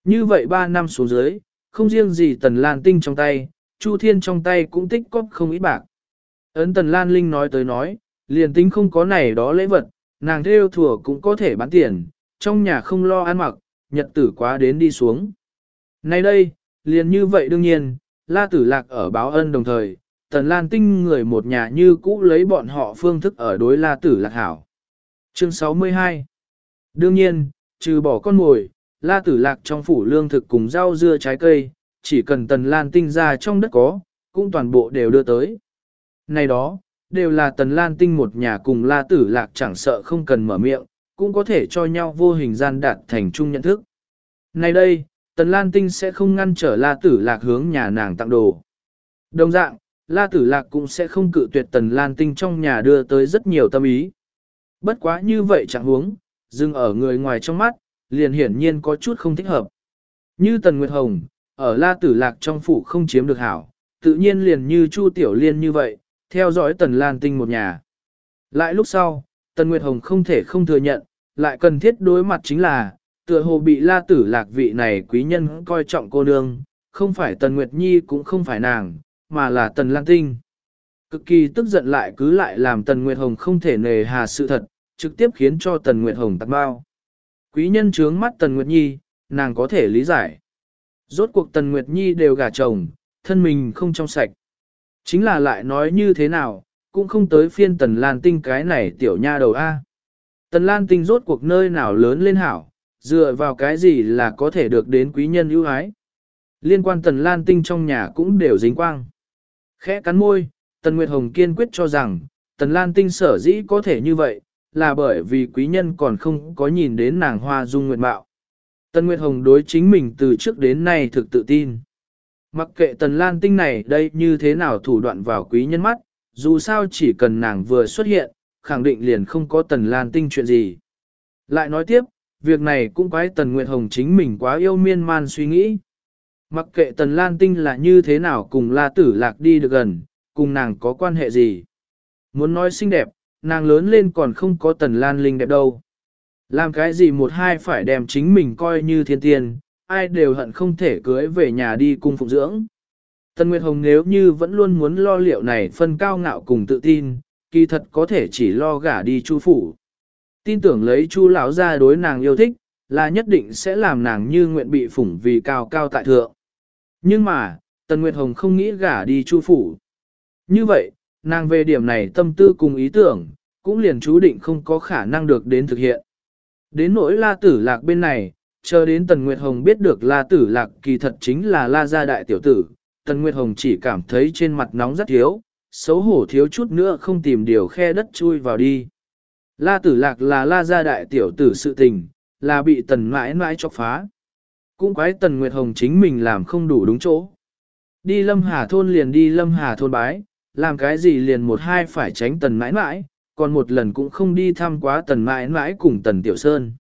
Như vậy 3 năm xuống dưới, không riêng gì Tần Lan Tinh trong tay, Chu Thiên trong tay cũng tích cóp không ít bạc. Ấn Tần Lan Linh nói tới nói, liền tính không có này đó lễ vật, nàng theo thừa cũng có thể bán tiền, trong nhà không lo ăn mặc, nhật tử quá đến đi xuống. Nay đây, liền như vậy đương nhiên, La Tử Lạc ở báo ân đồng thời, Tần Lan Tinh người một nhà như cũ lấy bọn họ phương thức ở đối La Tử Lạc hảo. Chương 62 Đương nhiên, trừ bỏ con mồi, La Tử Lạc trong phủ lương thực cùng rau dưa trái cây, chỉ cần Tần Lan Tinh ra trong đất có, cũng toàn bộ đều đưa tới. Này đó, đều là tần lan tinh một nhà cùng la tử lạc chẳng sợ không cần mở miệng, cũng có thể cho nhau vô hình gian đạt thành chung nhận thức. Nay đây, tần lan tinh sẽ không ngăn trở la tử lạc hướng nhà nàng tặng đồ. Đồng dạng, la tử lạc cũng sẽ không cự tuyệt tần lan tinh trong nhà đưa tới rất nhiều tâm ý. Bất quá như vậy chẳng huống, dừng ở người ngoài trong mắt, liền hiển nhiên có chút không thích hợp. Như Tần Nguyệt Hồng, ở La Tử Lạc trong phủ không chiếm được hảo, tự nhiên liền như Chu Tiểu Liên như vậy, theo dõi Tần Lan Tinh một nhà. Lại lúc sau, Tần Nguyệt Hồng không thể không thừa nhận, lại cần thiết đối mặt chính là, tựa hồ bị La Tử Lạc vị này quý nhân coi trọng cô nương, không phải Tần Nguyệt Nhi cũng không phải nàng, mà là Tần Lan Tinh. Cực kỳ tức giận lại cứ lại làm Tần Nguyệt Hồng không thể nề hà sự thật, trực tiếp khiến cho Tần Nguyệt Hồng tắt bao. Quý nhân trướng mắt Tần Nguyệt Nhi, nàng có thể lý giải. Rốt cuộc Tần Nguyệt Nhi đều gả chồng, thân mình không trong sạch. Chính là lại nói như thế nào, cũng không tới phiên Tần Lan Tinh cái này tiểu nha đầu A. Tần Lan Tinh rốt cuộc nơi nào lớn lên hảo, dựa vào cái gì là có thể được đến quý nhân ưu ái. Liên quan Tần Lan Tinh trong nhà cũng đều dính quang. Khẽ cắn môi, Tần Nguyệt Hồng kiên quyết cho rằng, Tần Lan Tinh sở dĩ có thể như vậy, là bởi vì quý nhân còn không có nhìn đến nàng hoa dung nguyệt mạo. Tần Nguyệt Hồng đối chính mình từ trước đến nay thực tự tin. Mặc kệ Tần Lan Tinh này đây như thế nào thủ đoạn vào quý nhân mắt, dù sao chỉ cần nàng vừa xuất hiện, khẳng định liền không có Tần Lan Tinh chuyện gì. Lại nói tiếp, việc này cũng quái Tần Nguyệt Hồng chính mình quá yêu miên man suy nghĩ. Mặc kệ Tần Lan Tinh là như thế nào cùng La Tử Lạc đi được gần, cùng nàng có quan hệ gì. Muốn nói xinh đẹp, nàng lớn lên còn không có Tần Lan Linh đẹp đâu. Làm cái gì một hai phải đem chính mình coi như thiên tiên, ai đều hận không thể cưới về nhà đi cung phụng dưỡng. Tần Nguyệt Hồng nếu như vẫn luôn muốn lo liệu này phân cao ngạo cùng tự tin, kỳ thật có thể chỉ lo gả đi chu phủ. Tin tưởng lấy chu lão ra đối nàng yêu thích, là nhất định sẽ làm nàng như nguyện bị phủng vì cao cao tại thượng. Nhưng mà, Tần Nguyệt Hồng không nghĩ gả đi chu phủ. Như vậy, nàng về điểm này tâm tư cùng ý tưởng, cũng liền chú định không có khả năng được đến thực hiện. Đến nỗi la tử lạc bên này, chờ đến Tần Nguyệt Hồng biết được la tử lạc kỳ thật chính là la gia đại tiểu tử, Tần Nguyệt Hồng chỉ cảm thấy trên mặt nóng rất thiếu, xấu hổ thiếu chút nữa không tìm điều khe đất chui vào đi. La tử lạc là la gia đại tiểu tử sự tình, là bị tần mãi mãi chọc phá. Cũng quái tần Nguyệt Hồng chính mình làm không đủ đúng chỗ. Đi lâm hà thôn liền đi lâm hà thôn bái, làm cái gì liền một hai phải tránh tần mãi mãi, còn một lần cũng không đi thăm quá tần mãi mãi cùng tần tiểu sơn.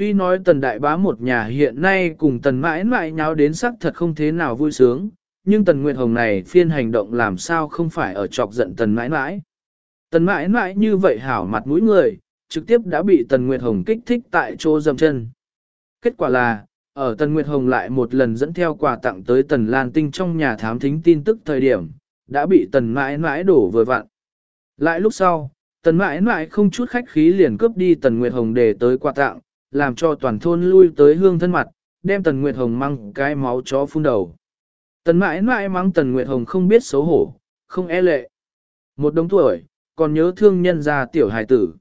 Tuy nói tần đại bá một nhà hiện nay cùng tần mãi mãi nháo đến sắc thật không thế nào vui sướng, nhưng tần Nguyệt Hồng này phiên hành động làm sao không phải ở chọc giận tần mãi mãi. Tần mãi mãi như vậy hảo mặt mũi người, trực tiếp đã bị tần Nguyệt Hồng kích thích tại chỗ dầm chân. Kết quả là, ở tần Nguyệt Hồng lại một lần dẫn theo quà tặng tới tần Lan Tinh trong nhà thám thính tin tức thời điểm, đã bị tần mãi mãi đổ vừa vặn. Lại lúc sau, tần mãi mãi không chút khách khí liền cướp đi tần Nguyệt Hồng để tới quà tặng, làm cho toàn thôn lui tới hương thân mặt, đem tần Nguyệt Hồng mang cái máu chó phun đầu. Tần mãi mãi mắng tần Nguyệt Hồng không biết xấu hổ, không e lệ. Một đống tuổi, còn nhớ thương nhân gia tiểu hài tử.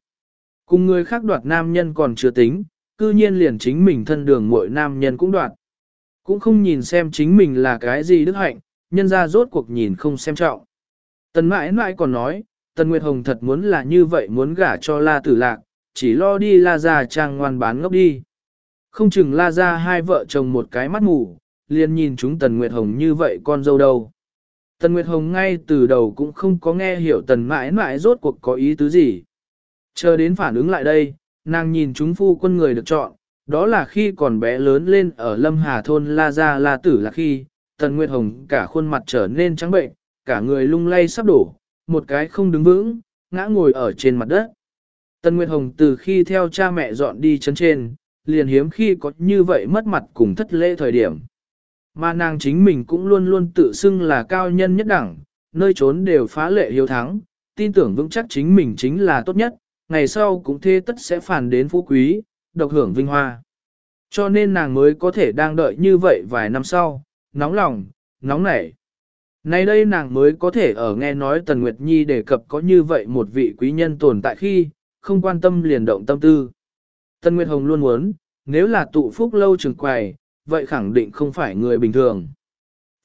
Cùng người khác đoạt nam nhân còn chưa tính, cư nhiên liền chính mình thân đường mỗi nam nhân cũng đoạt. Cũng không nhìn xem chính mình là cái gì đức hạnh, nhân ra rốt cuộc nhìn không xem trọng. Tần mãi mãi còn nói, Tần Nguyệt Hồng thật muốn là như vậy muốn gả cho La Tử Lạc, chỉ lo đi La Gia trang ngoan bán ngốc đi. Không chừng La Gia hai vợ chồng một cái mắt mù, liền nhìn chúng Tần Nguyệt Hồng như vậy con dâu đâu. Tần Nguyệt Hồng ngay từ đầu cũng không có nghe hiểu Tần mãi mãi rốt cuộc có ý tứ gì. Chờ đến phản ứng lại đây, nàng nhìn chúng phu quân người được chọn, đó là khi còn bé lớn lên ở Lâm Hà Thôn La Gia La Tử là khi, Tần Nguyệt Hồng cả khuôn mặt trở nên trắng bệnh, cả người lung lay sắp đổ, một cái không đứng vững, ngã ngồi ở trên mặt đất. Tần Nguyệt Hồng từ khi theo cha mẹ dọn đi chân trên, liền hiếm khi có như vậy mất mặt cùng thất lễ thời điểm. Mà nàng chính mình cũng luôn luôn tự xưng là cao nhân nhất đẳng, nơi trốn đều phá lệ hiếu thắng, tin tưởng vững chắc chính mình chính là tốt nhất, ngày sau cũng thế tất sẽ phản đến phú quý, độc hưởng vinh hoa. Cho nên nàng mới có thể đang đợi như vậy vài năm sau, nóng lòng, nóng nảy. Nay đây nàng mới có thể ở nghe nói Tần Nguyệt Nhi đề cập có như vậy một vị quý nhân tồn tại khi, không quan tâm liền động tâm tư. Tần Nguyệt Hồng luôn muốn, nếu là tụ phúc lâu trường quầy, vậy khẳng định không phải người bình thường.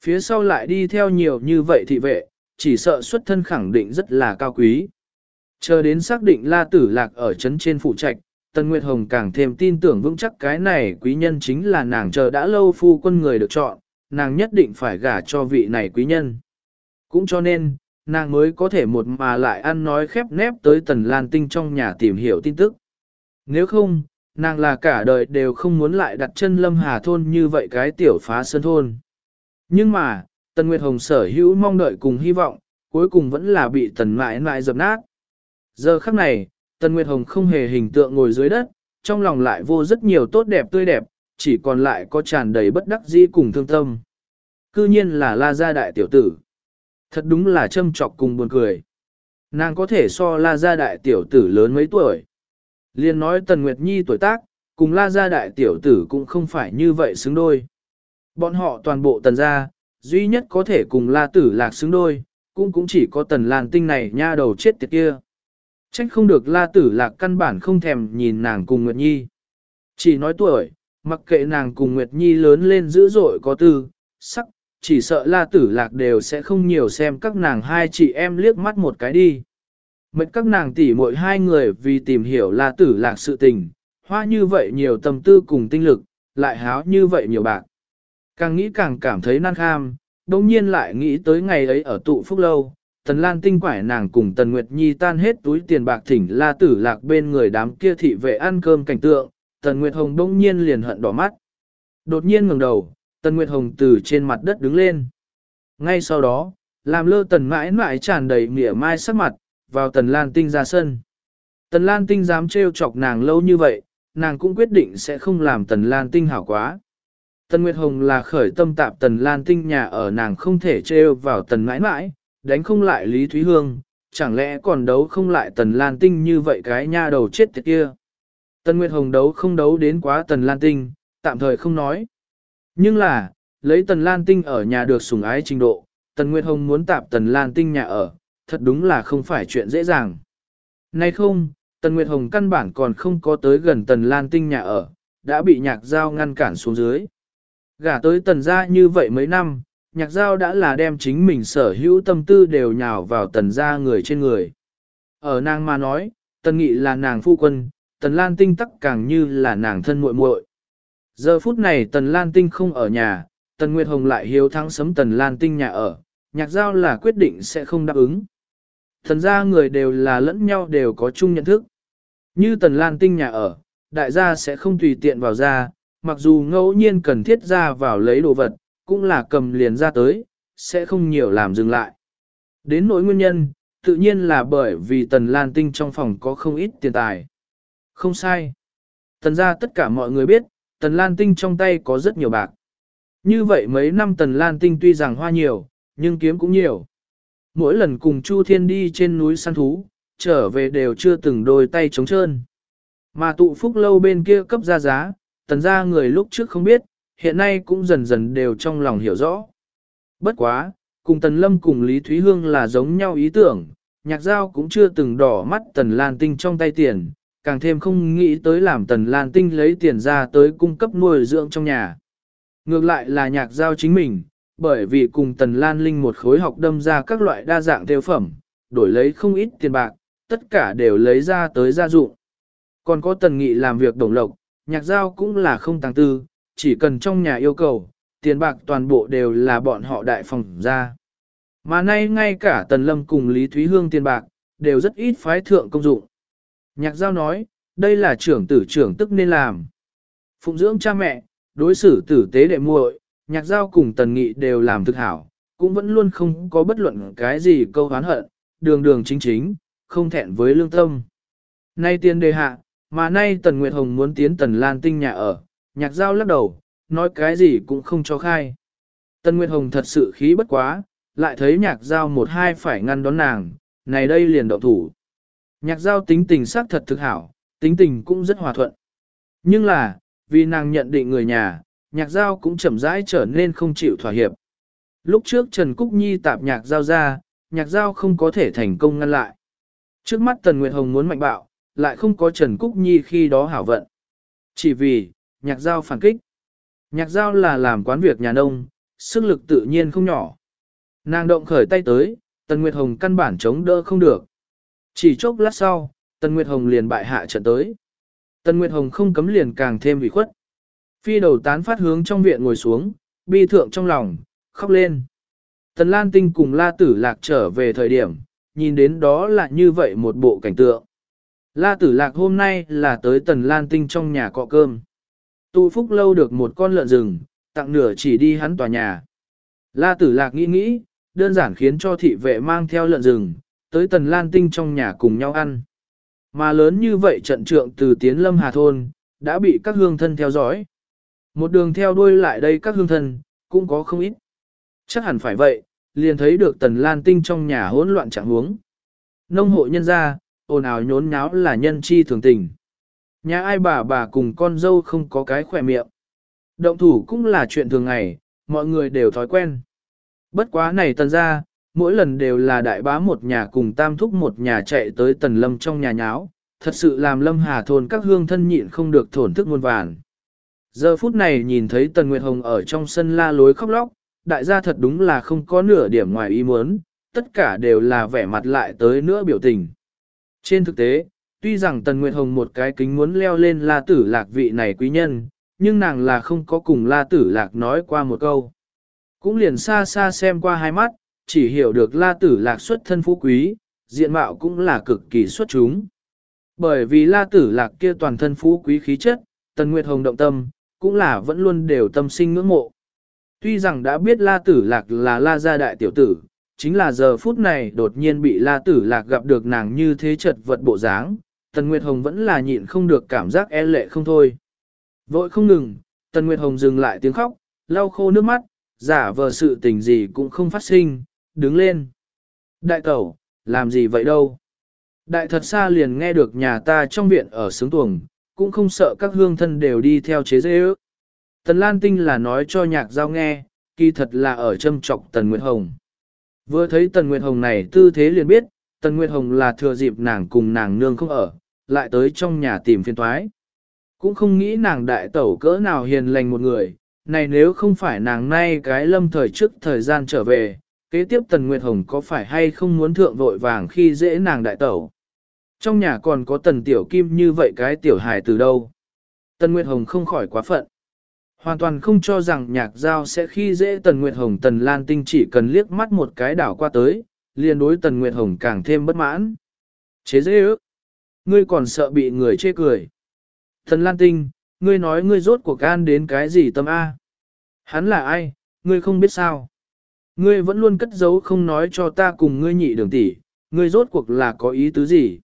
phía sau lại đi theo nhiều như vậy thị vệ, chỉ sợ xuất thân khẳng định rất là cao quý. Chờ đến xác định La Tử Lạc ở chấn trên phụ trạch, Tần Nguyệt Hồng càng thêm tin tưởng vững chắc cái này quý nhân chính là nàng chờ đã lâu phu quân người được chọn, nàng nhất định phải gả cho vị này quý nhân. Cũng cho nên, nàng mới có thể một mà lại ăn nói khép nép tới Tần Lan Tinh trong nhà tìm hiểu tin tức. Nếu không, nàng là cả đời đều không muốn lại đặt chân lâm hà thôn như vậy cái tiểu phá sân thôn. Nhưng mà, Tần Nguyệt Hồng sở hữu mong đợi cùng hy vọng, cuối cùng vẫn là bị Tần mãi mãi dập nát. Giờ khắc này, Tần Nguyệt Hồng không hề hình tượng ngồi dưới đất, trong lòng lại vô rất nhiều tốt đẹp tươi đẹp, chỉ còn lại có tràn đầy bất đắc dĩ cùng thương tâm. Cư nhiên là la gia đại tiểu tử. Thật đúng là châm trọc cùng buồn cười. Nàng có thể so la gia đại tiểu tử lớn mấy tuổi. Liên nói Tần Nguyệt Nhi tuổi tác, cùng la gia đại tiểu tử cũng không phải như vậy xứng đôi. Bọn họ toàn bộ tần gia, duy nhất có thể cùng la tử lạc xứng đôi, cũng cũng chỉ có tần lan tinh này nha đầu chết tiệt kia. Trách không được la tử lạc căn bản không thèm nhìn nàng cùng Nguyệt Nhi. Chỉ nói tuổi, mặc kệ nàng cùng Nguyệt Nhi lớn lên dữ dội có tư, sắc, chỉ sợ la tử lạc đều sẽ không nhiều xem các nàng hai chị em liếc mắt một cái đi. Mệnh các nàng tỉ mỗi hai người vì tìm hiểu la tử lạc sự tình, hoa như vậy nhiều tâm tư cùng tinh lực, lại háo như vậy nhiều bạc. Càng nghĩ càng cảm thấy nan kham, đồng nhiên lại nghĩ tới ngày ấy ở tụ phúc lâu, Tần Lan tinh quải nàng cùng Tần Nguyệt Nhi tan hết túi tiền bạc thỉnh la tử lạc bên người đám kia thị vệ ăn cơm cảnh tượng, Tần Nguyệt Hồng đông nhiên liền hận đỏ mắt. Đột nhiên ngẩng đầu, Tần Nguyệt Hồng từ trên mặt đất đứng lên. Ngay sau đó, làm lơ Tần mãi mãi tràn đầy mỉa mai sắc mặt, vào Tần Lan tinh ra sân. Tần Lan tinh dám trêu chọc nàng lâu như vậy, nàng cũng quyết định sẽ không làm Tần Lan tinh hảo quá. Tần Nguyệt Hồng là khởi tâm tạp Tần Lan tinh nhà ở nàng không thể trêu vào Tần mãi mãi, đánh không lại Lý Thúy Hương, chẳng lẽ còn đấu không lại Tần Lan Tinh như vậy cái nha đầu chết tiệt kia. Tần Nguyệt Hồng đấu không đấu đến quá Tần Lan Tinh, tạm thời không nói. Nhưng là, lấy Tần Lan Tinh ở nhà được sủng ái trình độ, Tần Nguyệt Hồng muốn tạp Tần Lan Tinh nhà ở, thật đúng là không phải chuyện dễ dàng. Nay không, Tần Nguyệt Hồng căn bản còn không có tới gần Tần Lan Tinh nhà ở, đã bị nhạc giao ngăn cản xuống dưới. Gả tới Tần gia như vậy mấy năm, nhạc giao đã là đem chính mình sở hữu tâm tư đều nhào vào tần gia người trên người. Ở nàng mà nói, tần nghị là nàng phu quân, tần lan tinh tắc càng như là nàng thân muội muội. Giờ phút này tần lan tinh không ở nhà, tần Nguyệt Hồng lại hiếu thắng sấm tần lan tinh nhà ở, nhạc giao là quyết định sẽ không đáp ứng. Thần gia người đều là lẫn nhau đều có chung nhận thức. Như tần lan tinh nhà ở, đại gia sẽ không tùy tiện vào ra, mặc dù ngẫu nhiên cần thiết ra vào lấy đồ vật, cũng là cầm liền ra tới, sẽ không nhiều làm dừng lại. Đến nỗi nguyên nhân, tự nhiên là bởi vì Tần Lan Tinh trong phòng có không ít tiền tài. Không sai. Tần ra tất cả mọi người biết, Tần Lan Tinh trong tay có rất nhiều bạc. Như vậy mấy năm Tần Lan Tinh tuy rằng hoa nhiều, nhưng kiếm cũng nhiều. Mỗi lần cùng Chu Thiên đi trên núi săn thú, trở về đều chưa từng đôi tay trống trơn. Mà tụ phúc lâu bên kia cấp ra giá, tần ra người lúc trước không biết, hiện nay cũng dần dần đều trong lòng hiểu rõ. Bất quá, cùng Tần Lâm cùng Lý Thúy Hương là giống nhau ý tưởng, nhạc giao cũng chưa từng đỏ mắt Tần Lan Tinh trong tay tiền, càng thêm không nghĩ tới làm Tần Lan Tinh lấy tiền ra tới cung cấp nuôi dưỡng trong nhà. Ngược lại là nhạc giao chính mình, bởi vì cùng Tần Lan Linh một khối học đâm ra các loại đa dạng tiêu phẩm, đổi lấy không ít tiền bạc, tất cả đều lấy ra tới gia dụng. Còn có Tần Nghị làm việc đồng lộc, nhạc giao cũng là không tăng tư, chỉ cần trong nhà yêu cầu, tiền bạc toàn bộ đều là bọn họ đại phòng ra. Mà nay ngay cả Tần Lâm cùng Lý Thúy Hương tiền bạc, đều rất ít phái thượng công dụng. Nhạc giao nói, đây là trưởng tử trưởng tức nên làm. Phụng dưỡng cha mẹ, đối xử tử tế đệ muội, nhạc giao cùng Tần Nghị đều làm thực hảo, cũng vẫn luôn không có bất luận cái gì câu hán hận, đường đường chính chính, không thẹn với lương tâm. Nay tiền đề hạ, mà nay Tần Nguyệt Hồng muốn tiến Tần Lan Tinh nhà ở, nhạc giao lắc đầu, nói cái gì cũng không cho khai. Tần Nguyệt Hồng thật sự khí bất quá, lại thấy nhạc giao một hai phải ngăn đón nàng, này đây liền động thủ. Nhạc giao tính tình sắc thật thực hảo, tính tình cũng rất hòa thuận. Nhưng là, vì nàng nhận định người nhà, nhạc giao cũng chậm rãi trở nên không chịu thỏa hiệp. Lúc trước Trần Cúc Nhi tạp nhạc giao ra, nhạc giao không có thể thành công ngăn lại. Trước mắt Tần Nguyệt Hồng muốn mạnh bạo, lại không có Trần Cúc Nhi khi đó hảo vận. Chỉ vì, nhạc giao phản kích. Nhạc giao là làm quán việc nhà nông, sức lực tự nhiên không nhỏ. Nàng động khởi tay tới, Tần Nguyệt Hồng căn bản chống đỡ không được. Chỉ chốc lát sau, Tần Nguyệt Hồng liền bại hạ trận tới. Tần Nguyệt Hồng không cấm liền càng thêm ủy khuất. Phi đầu tán phát hướng trong viện ngồi xuống, bi thượng trong lòng, khóc lên. Tần Lan Tinh cùng La Tử Lạc trở về thời điểm, nhìn đến đó là như vậy một bộ cảnh tượng. La Tử Lạc hôm nay là tới Tần Lan Tinh trong nhà cọ cơm. Tu phúc lâu được một con lợn rừng, tặng nửa chỉ đi hắn tòa nhà. La Tử Lạc nghĩ nghĩ, đơn giản khiến cho thị vệ mang theo lợn rừng, tới Tần Lan Tinh trong nhà cùng nhau ăn. Mà lớn như vậy trận trượng từ Tiến Lâm Hà Thôn, đã bị các hương thân theo dõi. Một đường theo đuôi lại đây các hương thân, cũng có không ít. Chắc hẳn phải vậy, liền thấy được Tần Lan Tinh trong nhà hỗn loạn trạng huống. Nông hộ nhân ra, ồn ào nhốn nháo là nhân chi thường tình. Nhà ai bà bà cùng con dâu không có cái khỏe miệng. Động thủ cũng là chuyện thường ngày, mọi người đều thói quen. Bất quá này tần ra, mỗi lần đều là đại bá một nhà cùng tam thúc một nhà chạy tới tần lâm trong nhà nháo, thật sự làm lâm hà thôn các hương thân nhịn không được thổn thức muôn vàn. Giờ phút này nhìn thấy tần Nguyệt Hồng ở trong sân la lối khóc lóc, đại gia thật đúng là không có nửa điểm ngoài ý muốn, tất cả đều là vẻ mặt lại tới nữa biểu tình. Trên thực tế, tuy rằng Tần Nguyệt Hồng một cái kính muốn leo lên la tử lạc vị này quý nhân, nhưng nàng là không có cùng la tử lạc nói qua một câu. Cũng liền xa xa xem qua hai mắt, chỉ hiểu được la tử lạc xuất thân phú quý, diện mạo cũng là cực kỳ xuất chúng. Bởi vì la tử lạc kia toàn thân phú quý khí chất, Tần Nguyệt Hồng động tâm, cũng là vẫn luôn đều tâm sinh ngưỡng mộ. Tuy rằng đã biết la tử lạc là la gia đại tiểu tử, chính là giờ phút này đột nhiên bị la tử lạc gặp được nàng như thế chật vật bộ dáng, Tần Nguyệt Hồng vẫn là nhịn không được cảm giác e lệ không thôi. Vội không ngừng, Tần Nguyệt Hồng dừng lại tiếng khóc, lau khô nước mắt, giả vờ sự tình gì cũng không phát sinh, đứng lên. Đại tẩu, làm gì vậy đâu? Đại thật xa liền nghe được nhà ta trong viện ở sướng tuồng, cũng không sợ các hương thân đều đi theo chế dễ ước. Tần Lan Tinh là nói cho nhạc giao nghe, kỳ thật là ở châm trọc Tần Nguyệt Hồng. Vừa thấy Tần Nguyệt Hồng này tư thế liền biết, Tần Nguyệt Hồng là thừa dịp nàng cùng nàng nương không ở, lại tới trong nhà tìm phiên thoái. Cũng không nghĩ nàng đại tẩu cỡ nào hiền lành một người, này nếu không phải nàng nay cái lâm thời trước thời gian trở về, kế tiếp Tần Nguyệt Hồng có phải hay không muốn thượng vội vàng khi dễ nàng đại tẩu. Trong nhà còn có Tần Tiểu Kim như vậy cái tiểu hài từ đâu. Tần Nguyệt Hồng không khỏi quá phận. Hoàn toàn không cho rằng nhạc giao sẽ khi dễ Tần Nguyệt Hồng Tần Lan Tinh chỉ cần liếc mắt một cái đảo qua tới, liền đối Tần Nguyệt Hồng càng thêm bất mãn. Chế dễ ước. Ngươi còn sợ bị người chê cười. Tần Lan Tinh, ngươi nói ngươi rốt cuộc gan đến cái gì tâm A. Hắn là ai, ngươi không biết sao. Ngươi vẫn luôn cất giấu không nói cho ta cùng ngươi nhị đường tỷ, ngươi rốt cuộc là có ý tứ gì.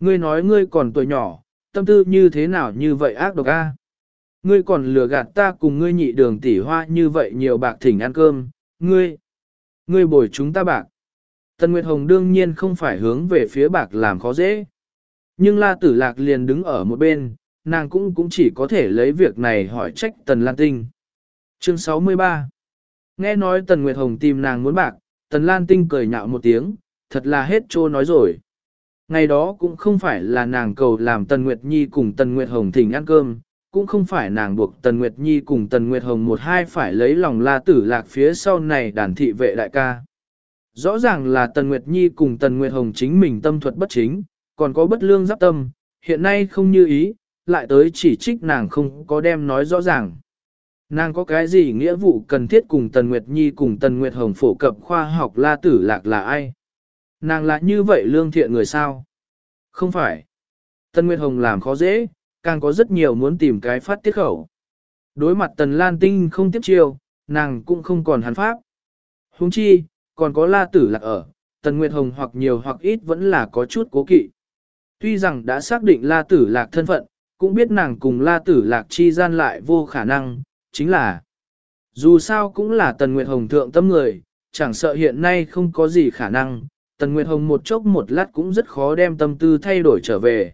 Ngươi nói ngươi còn tuổi nhỏ, tâm tư như thế nào như vậy ác độc A ngươi còn lừa gạt ta cùng ngươi nhị đường tỷ hoa như vậy nhiều bạc thỉnh ăn cơm, ngươi, ngươi bồi chúng ta bạc. Tần Nguyệt Hồng đương nhiên không phải hướng về phía bạc làm khó dễ. Nhưng La Tử Lạc liền đứng ở một bên, nàng cũng cũng chỉ có thể lấy việc này hỏi trách Tần Lan Tinh. Chương 63 Nghe nói Tần Nguyệt Hồng tìm nàng muốn bạc, Tần Lan Tinh cười nhạo một tiếng, thật là hết trô nói rồi. Ngày đó cũng không phải là nàng cầu làm Tần Nguyệt Nhi cùng Tần Nguyệt Hồng thỉnh ăn cơm, cũng không phải nàng buộc Tần Nguyệt Nhi cùng Tần Nguyệt Hồng một hai phải lấy lòng la tử lạc phía sau này đàn thị vệ đại ca. Rõ ràng là Tần Nguyệt Nhi cùng Tần Nguyệt Hồng chính mình tâm thuật bất chính, còn có bất lương giáp tâm, hiện nay không như ý, lại tới chỉ trích nàng không có đem nói rõ ràng. Nàng có cái gì nghĩa vụ cần thiết cùng Tần Nguyệt Nhi cùng Tần Nguyệt Hồng phổ cập khoa học la tử lạc là ai? Nàng là như vậy lương thiện người sao? Không phải. Tần Nguyệt Hồng làm khó dễ, càng có rất nhiều muốn tìm cái phát tiết khẩu. Đối mặt Tần Lan Tinh không tiếp chiêu, nàng cũng không còn hắn pháp. Huống chi, còn có la tử lạc ở, Tần Nguyệt Hồng hoặc nhiều hoặc ít vẫn là có chút cố kỵ. Tuy rằng đã xác định la tử lạc thân phận, cũng biết nàng cùng la tử lạc chi gian lại vô khả năng, chính là dù sao cũng là Tần Nguyệt Hồng thượng tâm người, chẳng sợ hiện nay không có gì khả năng, Tần Nguyệt Hồng một chốc một lát cũng rất khó đem tâm tư thay đổi trở về.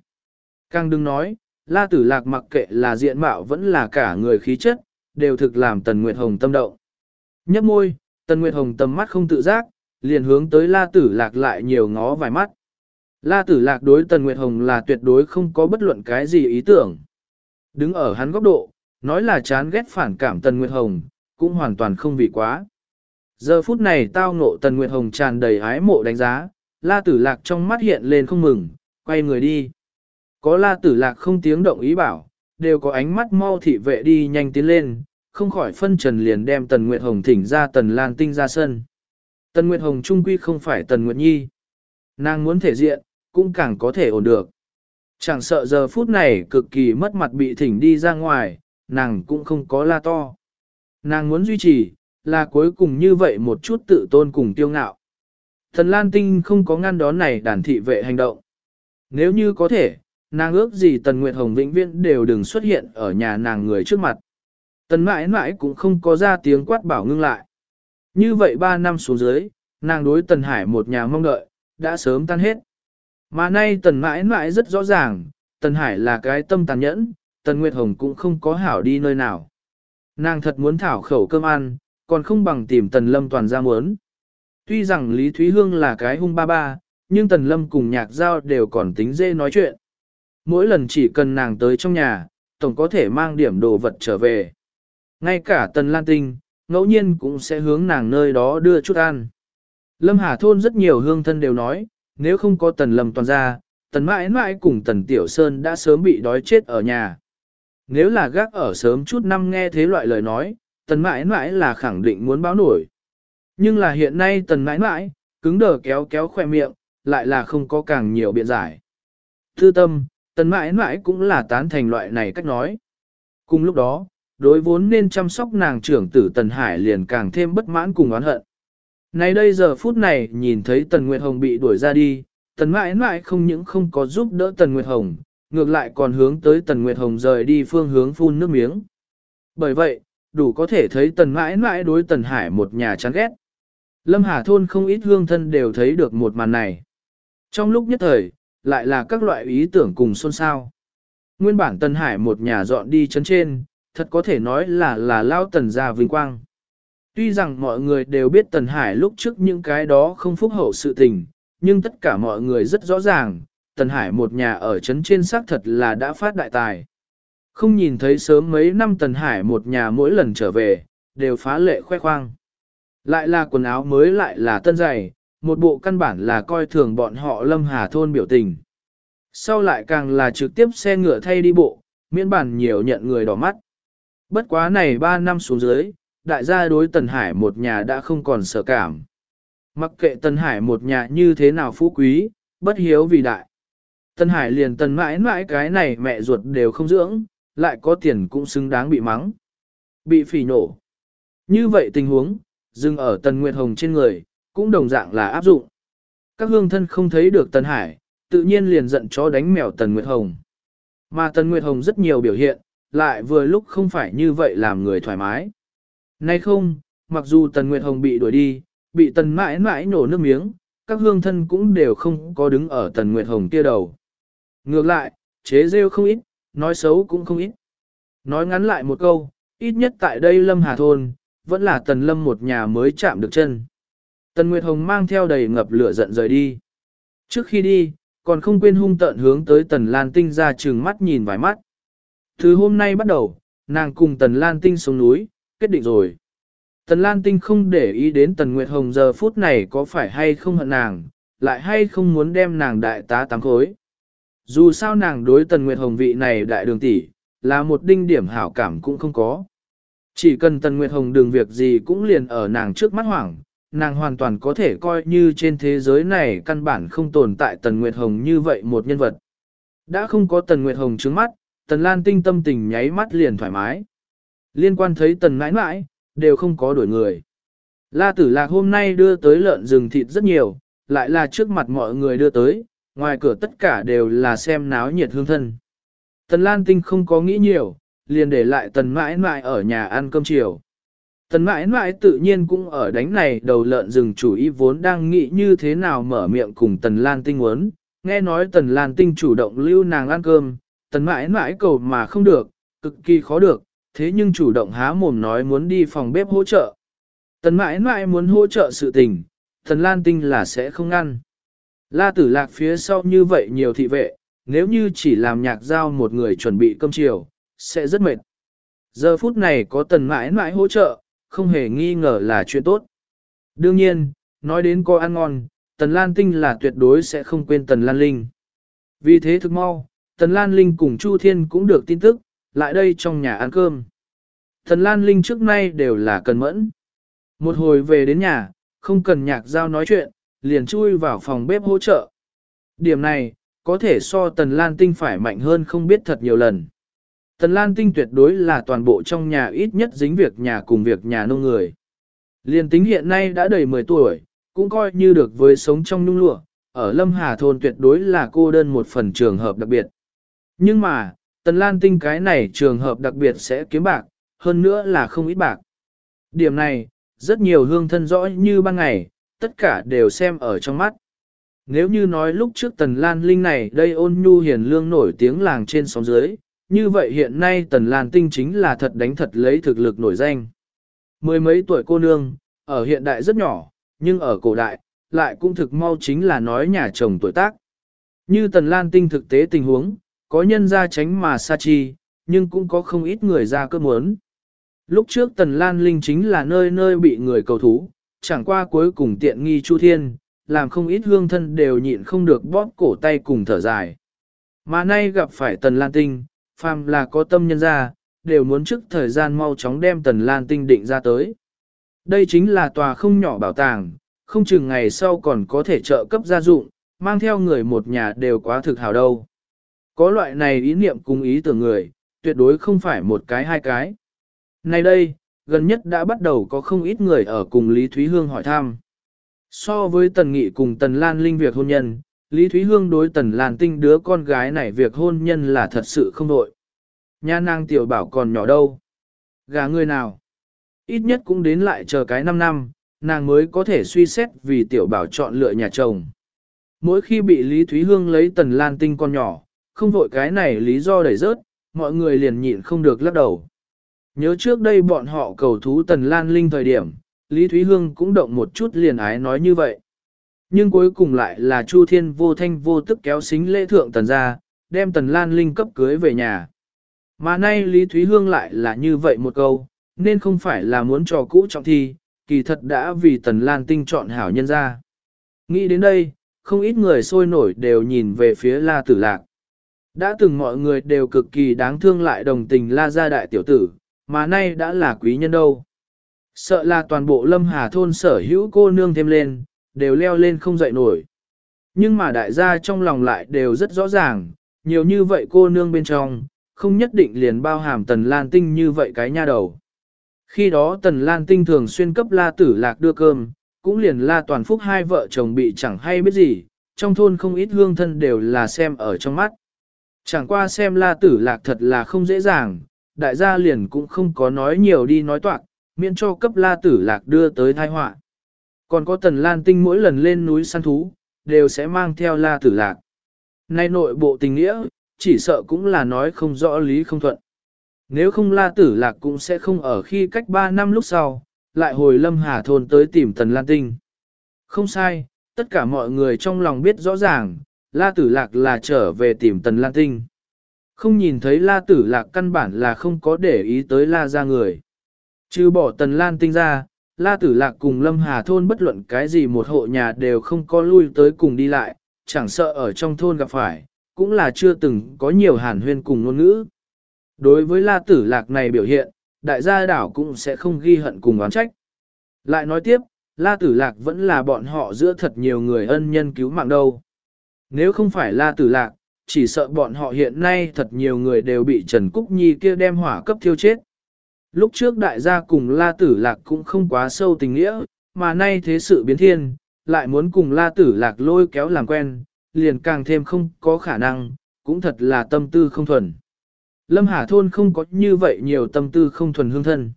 Càng đừng nói, La Tử Lạc mặc kệ là diện mạo vẫn là cả người khí chất, đều thực làm Tần Nguyệt Hồng tâm động. Nhấp môi, Tần Nguyệt Hồng tầm mắt không tự giác, liền hướng tới La Tử Lạc lại nhiều ngó vài mắt. La Tử Lạc đối Tần Nguyệt Hồng là tuyệt đối không có bất luận cái gì ý tưởng. Đứng ở hắn góc độ, nói là chán ghét phản cảm Tần Nguyệt Hồng, cũng hoàn toàn không vì quá. Giờ phút này tao ngộ Tần Nguyệt Hồng tràn đầy ái mộ đánh giá, La Tử Lạc trong mắt hiện lên không mừng, quay người đi. Có La Tử Lạc không tiếng động ý bảo, đều có ánh mắt mau thị vệ đi nhanh tiến lên, không khỏi phân trần liền đem Tần Nguyệt Hồng thỉnh ra Tần Lan Tinh ra sân. Tần Nguyệt Hồng trung quy không phải Tần Nguyệt Nhi. Nàng muốn thể diện, cũng càng có thể ổn được. Chẳng sợ giờ phút này cực kỳ mất mặt bị thỉnh đi ra ngoài, nàng cũng không có la to. Nàng muốn duy trì, là cuối cùng như vậy một chút tự tôn cùng tiêu ngạo. Thần Lan Tinh không có ngăn đón này đàn thị vệ hành động. Nếu như có thể, nàng ước gì Tần Nguyệt Hồng vĩnh viễn đều đừng xuất hiện ở nhà nàng người trước mặt. Tần mãi mãi cũng không có ra tiếng quát bảo ngưng lại. Như vậy ba năm xuống dưới, nàng đối Tần Hải một nhà mong đợi, đã sớm tan hết. Mà nay Tần mãi mãi rất rõ ràng, Tần Hải là cái tâm tàn nhẫn, Tần Nguyệt Hồng cũng không có hảo đi nơi nào. Nàng thật muốn thảo khẩu cơm ăn, còn không bằng tìm Tần Lâm toàn ra muốn. Tuy rằng Lý Thúy Hương là cái hung ba ba, nhưng Tần Lâm cùng nhạc giao đều còn tính dê nói chuyện. Mỗi lần chỉ cần nàng tới trong nhà, tổng có thể mang điểm đồ vật trở về. Ngay cả Tần Lan Tinh, ngẫu nhiên cũng sẽ hướng nàng nơi đó đưa chút ăn. Lâm Hà Thôn rất nhiều hương thân đều nói, nếu không có Tần Lâm toàn ra, Tần mãi mãi cùng Tần Tiểu Sơn đã sớm bị đói chết ở nhà. Nếu là gác ở sớm chút năm nghe thế loại lời nói, Tần mãi mãi là khẳng định muốn báo nổi. Nhưng là hiện nay Tần mãi mãi, cứng đờ kéo kéo khoe miệng, lại là không có càng nhiều biện giải. Thư tâm, Tần mãi mãi cũng là tán thành loại này cách nói. Cùng lúc đó, đối vốn nên chăm sóc nàng trưởng tử Tần Hải liền càng thêm bất mãn cùng oán hận. Này đây giờ phút này nhìn thấy Tần Nguyệt Hồng bị đuổi ra đi, Tần mãi mãi không những không có giúp đỡ Tần Nguyệt Hồng, ngược lại còn hướng tới Tần Nguyệt Hồng rời đi phương hướng phun nước miếng. Bởi vậy, đủ có thể thấy Tần mãi mãi đối Tần Hải một nhà chán ghét. Lâm Hà Thôn không ít hương thân đều thấy được một màn này. Trong lúc nhất thời, lại là các loại ý tưởng cùng xôn xao. Nguyên bản Tần Hải một nhà dọn đi chấn trên, thật có thể nói là là lao Tần gia vinh quang. Tuy rằng mọi người đều biết Tần Hải lúc trước những cái đó không phúc hậu sự tình, nhưng tất cả mọi người rất rõ ràng, Tần Hải một nhà ở trấn trên xác thật là đã phát đại tài. Không nhìn thấy sớm mấy năm Tần Hải một nhà mỗi lần trở về, đều phá lệ khoe khoang. Lại là quần áo mới lại là tân giày, một bộ căn bản là coi thường bọn họ lâm hà thôn biểu tình. Sau lại càng là trực tiếp xe ngựa thay đi bộ, miễn bản nhiều nhận người đỏ mắt. Bất quá này 3 năm xuống dưới, đại gia đối Tần Hải một nhà đã không còn sợ cảm. Mặc kệ Tần Hải một nhà như thế nào phú quý, bất hiếu vì đại. Tần Hải liền tần mãi mãi cái này mẹ ruột đều không dưỡng, lại có tiền cũng xứng đáng bị mắng. Bị phỉ nổ. Như vậy tình huống, dừng ở Tần Nguyệt Hồng trên người, cũng đồng dạng là áp dụng. Các hương thân không thấy được Tần Hải, tự nhiên liền giận chó đánh mèo Tần Nguyệt Hồng. Mà Tần Nguyệt Hồng rất nhiều biểu hiện, lại vừa lúc không phải như vậy làm người thoải mái. Nay không, mặc dù Tần Nguyệt Hồng bị đuổi đi, bị Tần mãi mãi nổ nước miếng, các hương thân cũng đều không có đứng ở Tần Nguyệt Hồng kia đầu. Ngược lại, chế rêu không ít, nói xấu cũng không ít. Nói ngắn lại một câu, ít nhất tại đây Lâm Hà Thôn, vẫn là Tần Lâm một nhà mới chạm được chân. Tần Nguyệt Hồng mang theo đầy ngập lửa giận rời đi. Trước khi đi, còn không quên hung tợn hướng tới Tần Lan Tinh ra trừng mắt nhìn vài mắt. Từ hôm nay bắt đầu, nàng cùng Tần Lan Tinh xuống núi, kết định rồi. Tần Lan Tinh không để ý đến Tần Nguyệt Hồng giờ phút này có phải hay không hận nàng, lại hay không muốn đem nàng đại tá tám khối. Dù sao nàng đối Tần Nguyệt Hồng vị này đại đường tỷ là một đinh điểm hảo cảm cũng không có. Chỉ cần Tần Nguyệt Hồng đường việc gì cũng liền ở nàng trước mắt hoảng, nàng hoàn toàn có thể coi như trên thế giới này căn bản không tồn tại Tần Nguyệt Hồng như vậy một nhân vật. Đã không có Tần Nguyệt Hồng trước mắt, Tần Lan Tinh tâm tình nháy mắt liền thoải mái. Liên quan thấy Tần mãi mãi, đều không có đổi người. La Tử Lạc hôm nay đưa tới lợn rừng thịt rất nhiều, lại là trước mặt mọi người đưa tới, ngoài cửa tất cả đều là xem náo nhiệt hương thân. Tần Lan Tinh không có nghĩ nhiều, liền để lại tần mãi mãi ở nhà ăn cơm chiều. Tần mãi mãi tự nhiên cũng ở đánh này đầu lợn rừng chủ ý vốn đang nghĩ như thế nào mở miệng cùng tần Lan Tinh muốn, nghe nói tần Lan Tinh chủ động lưu nàng ăn cơm, tần mãi mãi cầu mà không được, cực kỳ khó được, thế nhưng chủ động há mồm nói muốn đi phòng bếp hỗ trợ. Tần mãi mãi muốn hỗ trợ sự tình, tần Lan Tinh là sẽ không ngăn. La tử lạc phía sau như vậy nhiều thị vệ, nếu như chỉ làm nhạc giao một người chuẩn bị cơm chiều, sẽ rất mệt. Giờ phút này có tần mãi mãi hỗ trợ, không hề nghi ngờ là chuyện tốt. Đương nhiên, nói đến cô ăn ngon, Tần Lan Tinh là tuyệt đối sẽ không quên Tần Lan Linh. Vì thế thực mau, Tần Lan Linh cùng Chu Thiên cũng được tin tức, lại đây trong nhà ăn cơm. Tần Lan Linh trước nay đều là cần mẫn. Một hồi về đến nhà, không cần nhạc giao nói chuyện, liền chui vào phòng bếp hỗ trợ. Điểm này, có thể so Tần Lan Tinh phải mạnh hơn không biết thật nhiều lần. Tần Lan Tinh tuyệt đối là toàn bộ trong nhà ít nhất dính việc nhà cùng việc nhà nông người. Liên tính hiện nay đã đầy 10 tuổi, cũng coi như được với sống trong nhung lụa, ở Lâm Hà Thôn tuyệt đối là cô đơn một phần trường hợp đặc biệt. Nhưng mà, Tần Lan Tinh cái này trường hợp đặc biệt sẽ kiếm bạc, hơn nữa là không ít bạc. Điểm này, rất nhiều hương thân rõ như ban ngày, tất cả đều xem ở trong mắt. Nếu như nói lúc trước Tần Lan Linh này đây ôn nhu hiền lương nổi tiếng làng trên sóng dưới, như vậy hiện nay Tần Lan Tinh chính là thật đánh thật lấy thực lực nổi danh. Mười mấy tuổi cô nương, ở hiện đại rất nhỏ, nhưng ở cổ đại, lại cũng thực mau chính là nói nhà chồng tuổi tác. Như Tần Lan Tinh thực tế tình huống, có nhân ra tránh mà sa chi, nhưng cũng có không ít người ra cơ muốn. Lúc trước Tần Lan Linh chính là nơi nơi bị người cầu thú, chẳng qua cuối cùng tiện nghi Chu Thiên, làm không ít hương thân đều nhịn không được bóp cổ tay cùng thở dài. Mà nay gặp phải Tần Lan Tinh, phàm là có tâm nhân ra, đều muốn trước thời gian mau chóng đem Tần Lan Tinh định ra tới. Đây chính là tòa không nhỏ bảo tàng, không chừng ngày sau còn có thể trợ cấp gia dụng, mang theo người một nhà đều quá thực hào đâu. Có loại này ý niệm cùng ý tưởng người, tuyệt đối không phải một cái hai cái. Nay đây, gần nhất đã bắt đầu có không ít người ở cùng Lý Thúy Hương hỏi thăm. So với Tần Nghị cùng Tần Lan Linh việc hôn nhân, Lý Thúy Hương đối Tần Lan Tinh đứa con gái này việc hôn nhân là thật sự không đội. Nha nàng tiểu bảo còn nhỏ đâu. Gà người nào? Ít nhất cũng đến lại chờ cái 5 năm, nàng mới có thể suy xét vì tiểu bảo chọn lựa nhà chồng. Mỗi khi bị Lý Thúy Hương lấy Tần Lan Tinh con nhỏ, không vội cái này lý do đẩy rớt, mọi người liền nhịn không được lắc đầu. Nhớ trước đây bọn họ cầu thú Tần Lan Linh thời điểm, Lý Thúy Hương cũng động một chút liền ái nói như vậy. Nhưng cuối cùng lại là Chu Thiên vô thanh vô tức kéo xính lễ thượng Tần ra, đem Tần Lan Linh cấp cưới về nhà. Mà nay Lý Thúy Hương lại là như vậy một câu, nên không phải là muốn trò cũ trọng thi, kỳ thật đã vì Tần Lan Tinh chọn hảo nhân ra. Nghĩ đến đây, không ít người sôi nổi đều nhìn về phía La Tử Lạc. Đã từng mọi người đều cực kỳ đáng thương lại đồng tình La gia đại tiểu tử, mà nay đã là quý nhân đâu. Sợ là toàn bộ lâm hà thôn sở hữu cô nương thêm lên, đều leo lên không dậy nổi. Nhưng mà đại gia trong lòng lại đều rất rõ ràng, nhiều như vậy cô nương bên trong, không nhất định liền bao hàm tần lan tinh như vậy cái nha đầu. Khi đó tần lan tinh thường xuyên cấp la tử lạc đưa cơm, cũng liền la toàn phúc hai vợ chồng bị chẳng hay biết gì, trong thôn không ít hương thân đều là xem ở trong mắt. Chẳng qua xem la tử lạc thật là không dễ dàng, đại gia liền cũng không có nói nhiều đi nói toạc, miễn cho cấp la tử lạc đưa tới thai họa. Còn có tần lan tinh mỗi lần lên núi săn thú, đều sẽ mang theo la tử lạc. Nay nội bộ tình nghĩa, chỉ sợ cũng là nói không rõ lý không thuận. Nếu không la tử lạc cũng sẽ không ở khi cách 3 năm lúc sau, lại hồi lâm hà thôn tới tìm tần lan tinh. Không sai, tất cả mọi người trong lòng biết rõ ràng, la tử lạc là trở về tìm tần lan tinh. Không nhìn thấy la tử lạc căn bản là không có để ý tới la ra người. Trừ bỏ tần lan tinh ra, la tử lạc cùng lâm hà thôn bất luận cái gì một hộ nhà đều không có lui tới cùng đi lại, chẳng sợ ở trong thôn gặp phải, cũng là chưa từng có nhiều hàn huyên cùng ngôn ngữ. Đối với la tử lạc này biểu hiện, đại gia đảo cũng sẽ không ghi hận cùng oán trách. Lại nói tiếp, la tử lạc vẫn là bọn họ giữa thật nhiều người ân nhân cứu mạng đâu. Nếu không phải la tử lạc, chỉ sợ bọn họ hiện nay thật nhiều người đều bị Trần Cúc Nhi kia đem hỏa cấp thiêu chết. Lúc trước đại gia cùng La Tử Lạc cũng không quá sâu tình nghĩa, mà nay thế sự biến thiên, lại muốn cùng La Tử Lạc lôi kéo làm quen, liền càng thêm không có khả năng, cũng thật là tâm tư không thuần. Lâm Hà Thôn không có như vậy nhiều tâm tư không thuần hương thân.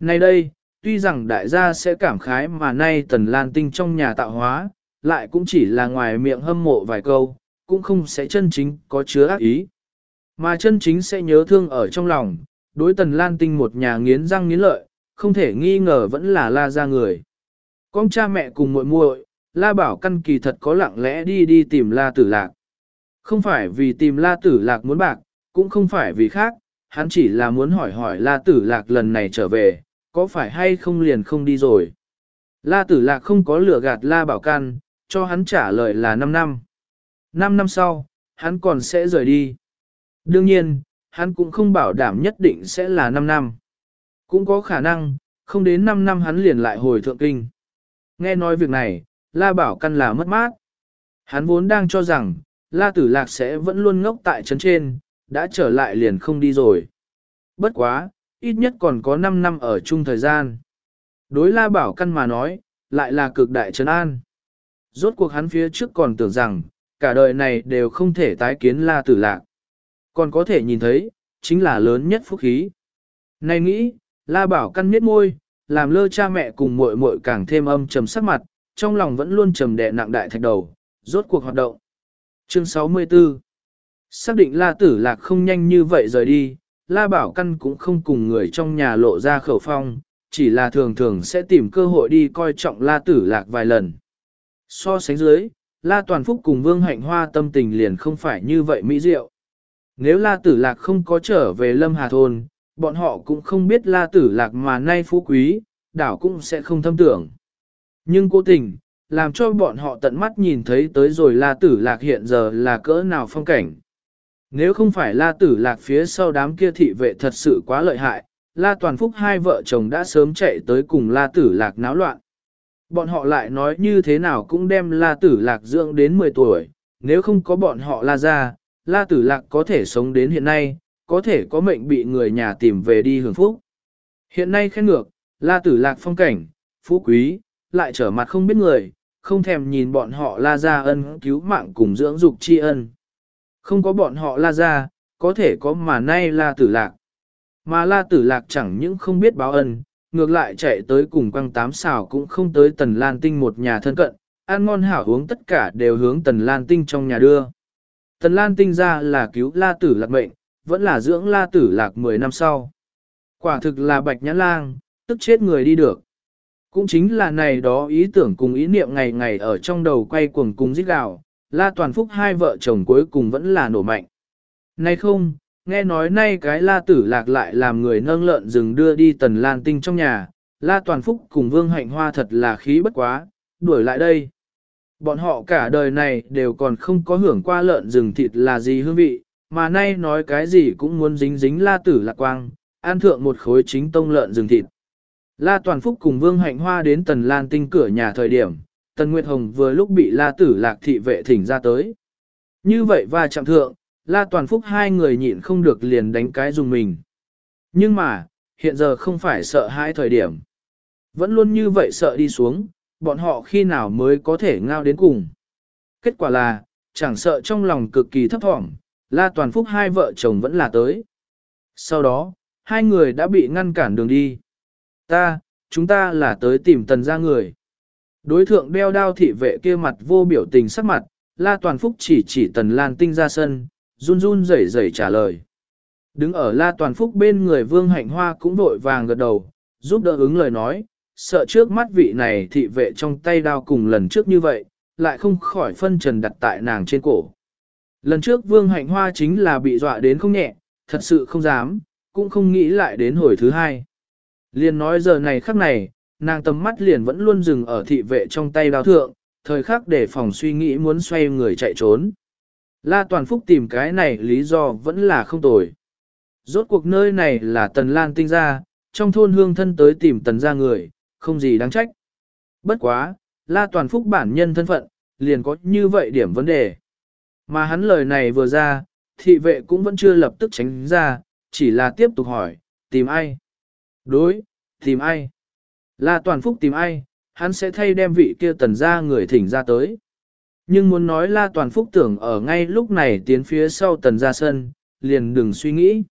Nay đây, tuy rằng đại gia sẽ cảm khái mà nay Tần Lan Tinh trong nhà tạo hóa, lại cũng chỉ là ngoài miệng hâm mộ vài câu, cũng không sẽ chân chính có chứa ác ý. Mà chân chính sẽ nhớ thương ở trong lòng, đối tần lan tinh một nhà nghiến răng nghiến lợi, không thể nghi ngờ vẫn là la ra người. Con cha mẹ cùng muội muội, la bảo căn kỳ thật có lặng lẽ đi đi tìm la tử lạc. Không phải vì tìm la tử lạc muốn bạc, cũng không phải vì khác, hắn chỉ là muốn hỏi hỏi la tử lạc lần này trở về, có phải hay không liền không đi rồi. La tử lạc không có lửa gạt La Bảo Căn, cho hắn trả lời là 5 năm. 5 năm sau, hắn còn sẽ rời đi. Đương nhiên, hắn cũng không bảo đảm nhất định sẽ là 5 năm. Cũng có khả năng, không đến 5 năm hắn liền lại hồi thượng kinh. Nghe nói việc này, La Bảo Căn là mất mát. Hắn vốn đang cho rằng, La Tử Lạc sẽ vẫn luôn ngốc tại trấn trên, đã trở lại liền không đi rồi. Bất quá, ít nhất còn có 5 năm ở chung thời gian. Đối La Bảo Căn mà nói, lại là cực đại trấn an. Rốt cuộc hắn phía trước còn tưởng rằng, cả đời này đều không thể tái kiến La Tử Lạc. Còn có thể nhìn thấy, chính là lớn nhất phúc khí. Này nghĩ, La Bảo Căn miết môi, làm lơ cha mẹ cùng muội muội càng thêm âm trầm sắc mặt, trong lòng vẫn luôn trầm đè nặng đại thạch đầu, rốt cuộc hoạt động. Chương 64 Xác định La Tử Lạc không nhanh như vậy rời đi, La Bảo Căn cũng không cùng người trong nhà lộ ra khẩu phong, chỉ là thường thường sẽ tìm cơ hội đi coi trọng La Tử Lạc vài lần. So sánh dưới, La Toàn Phúc cùng Vương Hạnh Hoa tâm tình liền không phải như vậy mỹ diệu. Nếu La Tử Lạc không có trở về Lâm Hà Thôn, bọn họ cũng không biết La Tử Lạc mà nay phú quý, đảo cũng sẽ không thâm tưởng. Nhưng cố tình, làm cho bọn họ tận mắt nhìn thấy tới rồi La Tử Lạc hiện giờ là cỡ nào phong cảnh. Nếu không phải La Tử Lạc phía sau đám kia thị vệ thật sự quá lợi hại, La Toàn Phúc hai vợ chồng đã sớm chạy tới cùng La Tử Lạc náo loạn. Bọn họ lại nói như thế nào cũng đem La Tử Lạc dưỡng đến 10 tuổi, nếu không có bọn họ La ra, La Tử Lạc có thể sống đến hiện nay, có thể có mệnh bị người nhà tìm về đi hưởng phúc. Hiện nay khen ngược, La Tử Lạc phong cảnh, phú quý, lại trở mặt không biết người, không thèm nhìn bọn họ La ra ân cứu mạng cùng dưỡng dục tri ân. Không có bọn họ La ra, có thể có mà nay La Tử Lạc. Mà La Tử Lạc chẳng những không biết báo ân, ngược lại chạy tới cùng quăng tám xào cũng không tới Tần Lan Tinh một nhà thân cận, ăn ngon hảo uống tất cả đều hướng Tần Lan Tinh trong nhà đưa. Tần Lan Tinh ra là cứu La Tử Lạc mệnh, vẫn là dưỡng La Tử Lạc 10 năm sau. Quả thực là bạch nhãn lang, tức chết người đi được. Cũng chính là này đó ý tưởng cùng ý niệm ngày ngày ở trong đầu quay cuồng cùng giết gạo, La Toàn Phúc hai vợ chồng cuối cùng vẫn là nổ mạnh. Nay không, nghe nói nay cái La Tử Lạc lại làm người nâng lợn rừng đưa đi Tần Lan Tinh trong nhà, La Toàn Phúc cùng Vương Hạnh Hoa thật là khí bất quá, đuổi lại đây. Bọn họ cả đời này đều còn không có hưởng qua lợn rừng thịt là gì hương vị, mà nay nói cái gì cũng muốn dính dính La Tử Lạc quang, an thượng một khối chính tông lợn rừng thịt. La Toàn Phúc cùng Vương Hạnh Hoa đến Tần Lan Tinh cửa nhà thời điểm, Tần Nguyệt Hồng vừa lúc bị La Tử Lạc thị vệ thỉnh ra tới. Như vậy và chạm thượng, La Toàn Phúc hai người nhịn không được liền đánh cái dùng mình. Nhưng mà, hiện giờ không phải sợ hai thời điểm. Vẫn luôn như vậy sợ đi xuống, bọn họ khi nào mới có thể ngao đến cùng. Kết quả là, chẳng sợ trong lòng cực kỳ thấp thỏm, La Toàn Phúc hai vợ chồng vẫn là tới. Sau đó, hai người đã bị ngăn cản đường đi. Ta, chúng ta là tới tìm tần ra người. Đối thượng đeo đao thị vệ kia mặt vô biểu tình sắc mặt, La Toàn Phúc chỉ chỉ tần lan tinh ra sân, run run rẩy rẩy trả lời. Đứng ở La Toàn Phúc bên người Vương Hạnh Hoa cũng vội vàng gật đầu, giúp đỡ ứng lời nói, sợ trước mắt vị này thị vệ trong tay đao cùng lần trước như vậy, lại không khỏi phân trần đặt tại nàng trên cổ. Lần trước Vương Hạnh Hoa chính là bị dọa đến không nhẹ, thật sự không dám, cũng không nghĩ lại đến hồi thứ hai. Liền nói giờ này khắc này, nàng tầm mắt liền vẫn luôn dừng ở thị vệ trong tay đao thượng, thời khắc để phòng suy nghĩ muốn xoay người chạy trốn. La Toàn Phúc tìm cái này lý do vẫn là không tồi. Rốt cuộc nơi này là Tần Lan tinh ra, trong thôn hương thân tới tìm Tần ra người, không gì đáng trách. Bất quá, La Toàn Phúc bản nhân thân phận, liền có như vậy điểm vấn đề. Mà hắn lời này vừa ra, thị vệ cũng vẫn chưa lập tức tránh ra, chỉ là tiếp tục hỏi, tìm ai? Đối, tìm ai? La Toàn Phúc tìm ai, hắn sẽ thay đem vị kia tần ra người thỉnh ra tới. Nhưng muốn nói La Toàn Phúc tưởng ở ngay lúc này tiến phía sau tần ra sân, liền đừng suy nghĩ.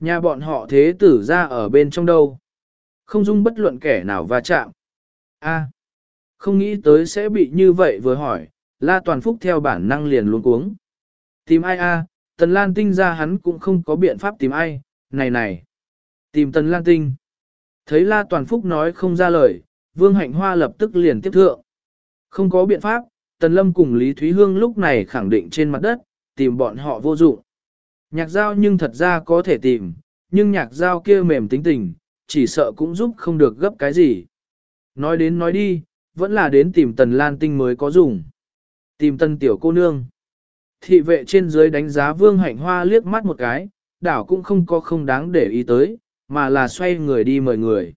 Nhà bọn họ thế tử ra ở bên trong đâu. Không dung bất luận kẻ nào va chạm. A, không nghĩ tới sẽ bị như vậy vừa hỏi, La Toàn Phúc theo bản năng liền luôn cuống. Tìm ai a? Tần Lan Tinh ra hắn cũng không có biện pháp tìm ai, này này. Tìm Tần Lan Tinh. Thấy La Toàn Phúc nói không ra lời, Vương Hạnh Hoa lập tức liền tiếp thượng. Không có biện pháp, Tần Lâm cùng Lý Thúy Hương lúc này khẳng định trên mặt đất, tìm bọn họ vô dụng. Nhạc giao nhưng thật ra có thể tìm, nhưng nhạc giao kia mềm tính tình, chỉ sợ cũng giúp không được gấp cái gì. Nói đến nói đi, vẫn là đến tìm tần lan tinh mới có dùng. Tìm tần tiểu cô nương. Thị vệ trên dưới đánh giá vương hạnh hoa liếc mắt một cái, đảo cũng không có không đáng để ý tới, mà là xoay người đi mời người.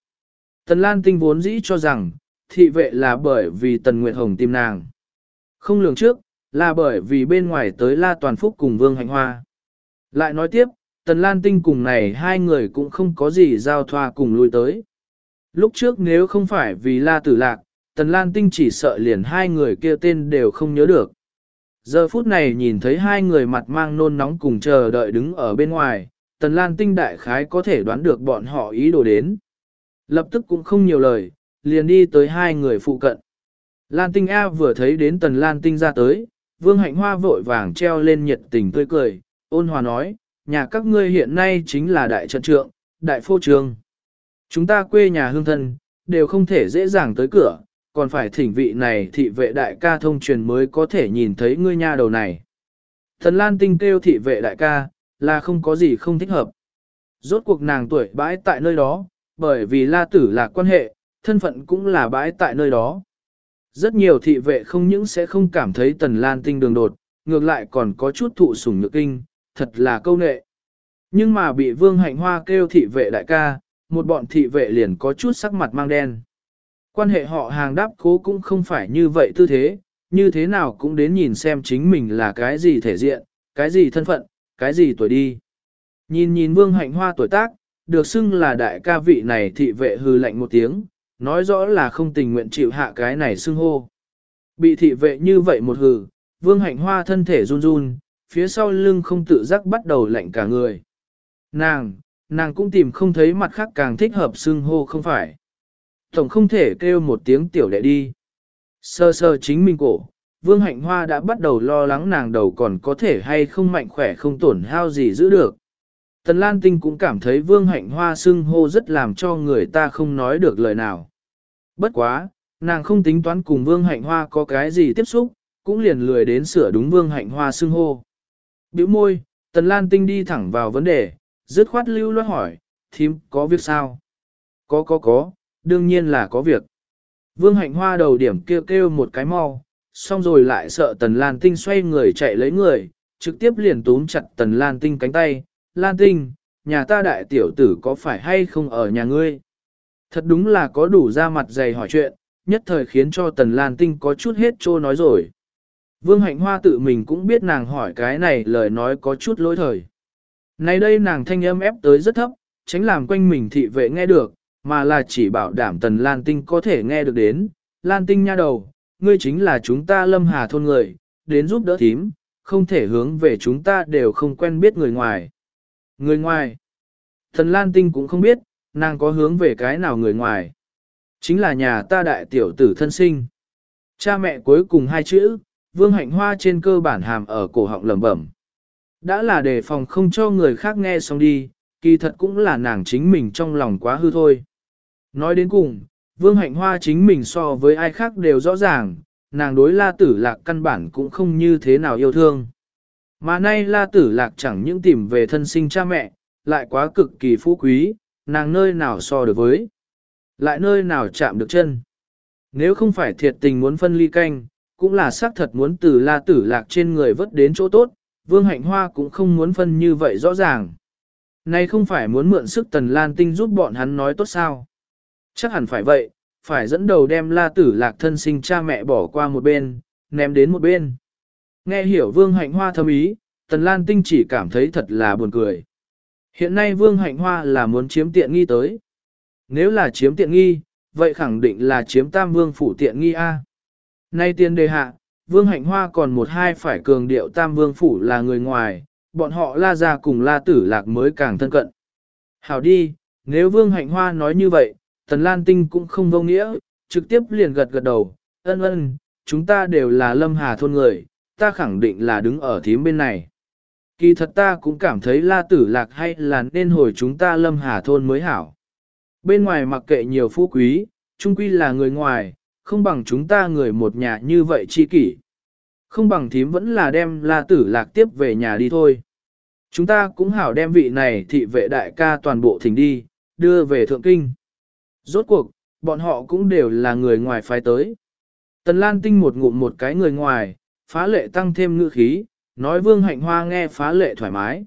Tần Lan Tinh vốn dĩ cho rằng, thị vệ là bởi vì Tần Nguyệt Hồng tìm nàng. Không lường trước, là bởi vì bên ngoài tới La Toàn Phúc cùng Vương Hạnh Hoa. Lại nói tiếp, Tần Lan Tinh cùng này hai người cũng không có gì giao thoa cùng lui tới. Lúc trước nếu không phải vì La Tử Lạc, Tần Lan Tinh chỉ sợ liền hai người kia tên đều không nhớ được. Giờ phút này nhìn thấy hai người mặt mang nôn nóng cùng chờ đợi đứng ở bên ngoài, Tần Lan Tinh đại khái có thể đoán được bọn họ ý đồ đến. Lập tức cũng không nhiều lời, liền đi tới hai người phụ cận. Lan Tinh A vừa thấy đến Tần Lan Tinh ra tới, Vương Hạnh Hoa vội vàng treo lên nhiệt tình tươi cười, ôn hòa nói, nhà các ngươi hiện nay chính là đại trận trượng, đại phô trường. Chúng ta quê nhà hương thân, đều không thể dễ dàng tới cửa, còn phải thỉnh vị này thị vệ đại ca thông truyền mới có thể nhìn thấy ngươi nha đầu này. Thần Lan Tinh kêu thị vệ đại ca, là không có gì không thích hợp. Rốt cuộc nàng tuổi bãi tại nơi đó, bởi vì la tử là quan hệ, thân phận cũng là bãi tại nơi đó. Rất nhiều thị vệ không những sẽ không cảm thấy tần lan tinh đường đột, ngược lại còn có chút thụ sủng nhược kinh, thật là câu nệ. Nhưng mà bị vương hạnh hoa kêu thị vệ đại ca, một bọn thị vệ liền có chút sắc mặt mang đen. Quan hệ họ hàng đáp cố cũng không phải như vậy tư thế, như thế nào cũng đến nhìn xem chính mình là cái gì thể diện, cái gì thân phận, cái gì tuổi đi. Nhìn nhìn vương hạnh hoa tuổi tác, được xưng là đại ca vị này thị vệ hư lạnh một tiếng, nói rõ là không tình nguyện chịu hạ cái này xưng hô. Bị thị vệ như vậy một hừ, vương hạnh hoa thân thể run run, phía sau lưng không tự giác bắt đầu lạnh cả người. Nàng, nàng cũng tìm không thấy mặt khác càng thích hợp xưng hô không phải. Tổng không thể kêu một tiếng tiểu đệ đi. Sơ sơ chính mình cổ, vương hạnh hoa đã bắt đầu lo lắng nàng đầu còn có thể hay không mạnh khỏe không tổn hao gì giữ được. Tần Lan Tinh cũng cảm thấy vương hạnh hoa xưng hô rất làm cho người ta không nói được lời nào. Bất quá, nàng không tính toán cùng vương hạnh hoa có cái gì tiếp xúc, cũng liền lười đến sửa đúng vương hạnh hoa xưng hô. Biểu môi, Tần Lan Tinh đi thẳng vào vấn đề, dứt khoát lưu loát hỏi, thím, có việc sao? Có có có, đương nhiên là có việc. Vương hạnh hoa đầu điểm kêu kêu một cái mau, xong rồi lại sợ Tần Lan Tinh xoay người chạy lấy người, trực tiếp liền túm chặt Tần Lan Tinh cánh tay, Lan Tinh, nhà ta đại tiểu tử có phải hay không ở nhà ngươi? Thật đúng là có đủ ra mặt dày hỏi chuyện, nhất thời khiến cho Tần Lan Tinh có chút hết trô nói rồi. Vương Hạnh Hoa tự mình cũng biết nàng hỏi cái này lời nói có chút lỗi thời. Này đây nàng thanh âm ép tới rất thấp, tránh làm quanh mình thị vệ nghe được, mà là chỉ bảo đảm Tần Lan Tinh có thể nghe được đến. Lan Tinh nha đầu, ngươi chính là chúng ta lâm hà thôn người, đến giúp đỡ thím, không thể hướng về chúng ta đều không quen biết người ngoài. Người ngoài. Thần Lan Tinh cũng không biết, nàng có hướng về cái nào người ngoài. Chính là nhà ta đại tiểu tử thân sinh. Cha mẹ cuối cùng hai chữ, vương hạnh hoa trên cơ bản hàm ở cổ họng lẩm bẩm. Đã là đề phòng không cho người khác nghe xong đi, kỳ thật cũng là nàng chính mình trong lòng quá hư thôi. Nói đến cùng, vương hạnh hoa chính mình so với ai khác đều rõ ràng, nàng đối la tử lạc căn bản cũng không như thế nào yêu thương. Mà nay la tử lạc chẳng những tìm về thân sinh cha mẹ, lại quá cực kỳ phú quý, nàng nơi nào so được với. Lại nơi nào chạm được chân. Nếu không phải thiệt tình muốn phân ly canh, cũng là xác thật muốn từ la tử lạc trên người vớt đến chỗ tốt, vương hạnh hoa cũng không muốn phân như vậy rõ ràng. Này không phải muốn mượn sức tần lan tinh giúp bọn hắn nói tốt sao. Chắc hẳn phải vậy, phải dẫn đầu đem la tử lạc thân sinh cha mẹ bỏ qua một bên, ném đến một bên. Nghe hiểu Vương Hạnh Hoa thâm ý, Tần Lan Tinh chỉ cảm thấy thật là buồn cười. Hiện nay Vương Hạnh Hoa là muốn chiếm tiện nghi tới. Nếu là chiếm tiện nghi, vậy khẳng định là chiếm tam vương phủ tiện nghi A. Nay tiên đề hạ, Vương Hạnh Hoa còn một hai phải cường điệu tam vương phủ là người ngoài, bọn họ la ra cùng la tử lạc mới càng thân cận. Hảo đi, nếu Vương Hạnh Hoa nói như vậy, Tần Lan Tinh cũng không vô nghĩa, trực tiếp liền gật gật đầu, ân ân, chúng ta đều là lâm hà thôn người, ta khẳng định là đứng ở thím bên này. Kỳ thật ta cũng cảm thấy la tử lạc hay là nên hồi chúng ta lâm hà thôn mới hảo. Bên ngoài mặc kệ nhiều phú quý, trung quy là người ngoài, không bằng chúng ta người một nhà như vậy chi kỷ. Không bằng thím vẫn là đem la tử lạc tiếp về nhà đi thôi. Chúng ta cũng hảo đem vị này thị vệ đại ca toàn bộ thỉnh đi, đưa về thượng kinh. Rốt cuộc, bọn họ cũng đều là người ngoài phái tới. Tần Lan Tinh một ngụm một cái người ngoài, phá lệ tăng thêm ngữ khí, nói Vương Hạnh Hoa nghe phá lệ thoải mái.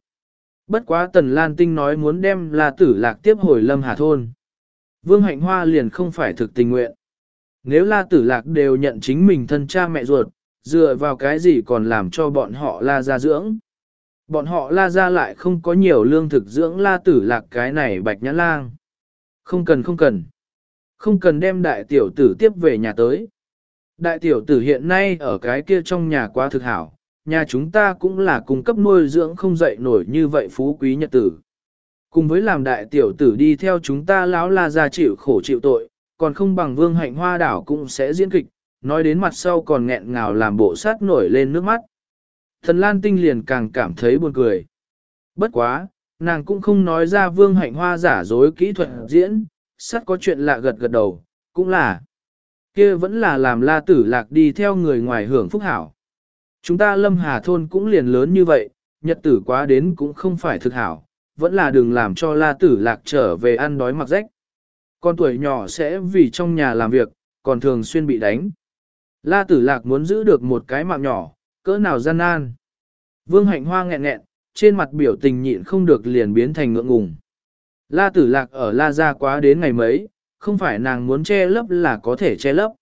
Bất quá Tần Lan Tinh nói muốn đem là Tử Lạc tiếp hồi Lâm Hà Thôn. Vương Hạnh Hoa liền không phải thực tình nguyện. Nếu La Tử Lạc đều nhận chính mình thân cha mẹ ruột, dựa vào cái gì còn làm cho bọn họ La ra dưỡng. Bọn họ La ra lại không có nhiều lương thực dưỡng La Tử Lạc cái này bạch nhãn lang. Không cần không cần. Không cần đem đại tiểu tử tiếp về nhà tới. Đại tiểu tử hiện nay ở cái kia trong nhà quá thực hảo, nhà chúng ta cũng là cung cấp nuôi dưỡng không dậy nổi như vậy phú quý nhật tử. Cùng với làm đại tiểu tử đi theo chúng ta lão la ra chịu khổ chịu tội, còn không bằng vương hạnh hoa đảo cũng sẽ diễn kịch, nói đến mặt sau còn nghẹn ngào làm bộ sát nổi lên nước mắt. Thần Lan Tinh liền càng cảm thấy buồn cười. Bất quá, nàng cũng không nói ra vương hạnh hoa giả dối kỹ thuật diễn, sắt có chuyện lạ gật gật đầu, cũng là kia vẫn là làm la tử lạc đi theo người ngoài hưởng phúc hảo. Chúng ta lâm hà thôn cũng liền lớn như vậy, nhật tử quá đến cũng không phải thực hảo, vẫn là đừng làm cho la tử lạc trở về ăn đói mặc rách. Con tuổi nhỏ sẽ vì trong nhà làm việc, còn thường xuyên bị đánh. La tử lạc muốn giữ được một cái mạng nhỏ, cỡ nào gian nan. Vương hạnh hoa nghẹn nghẹn, trên mặt biểu tình nhịn không được liền biến thành ngượng ngùng. La tử lạc ở La Gia quá đến ngày mấy, không phải nàng muốn che lấp là có thể che lấp.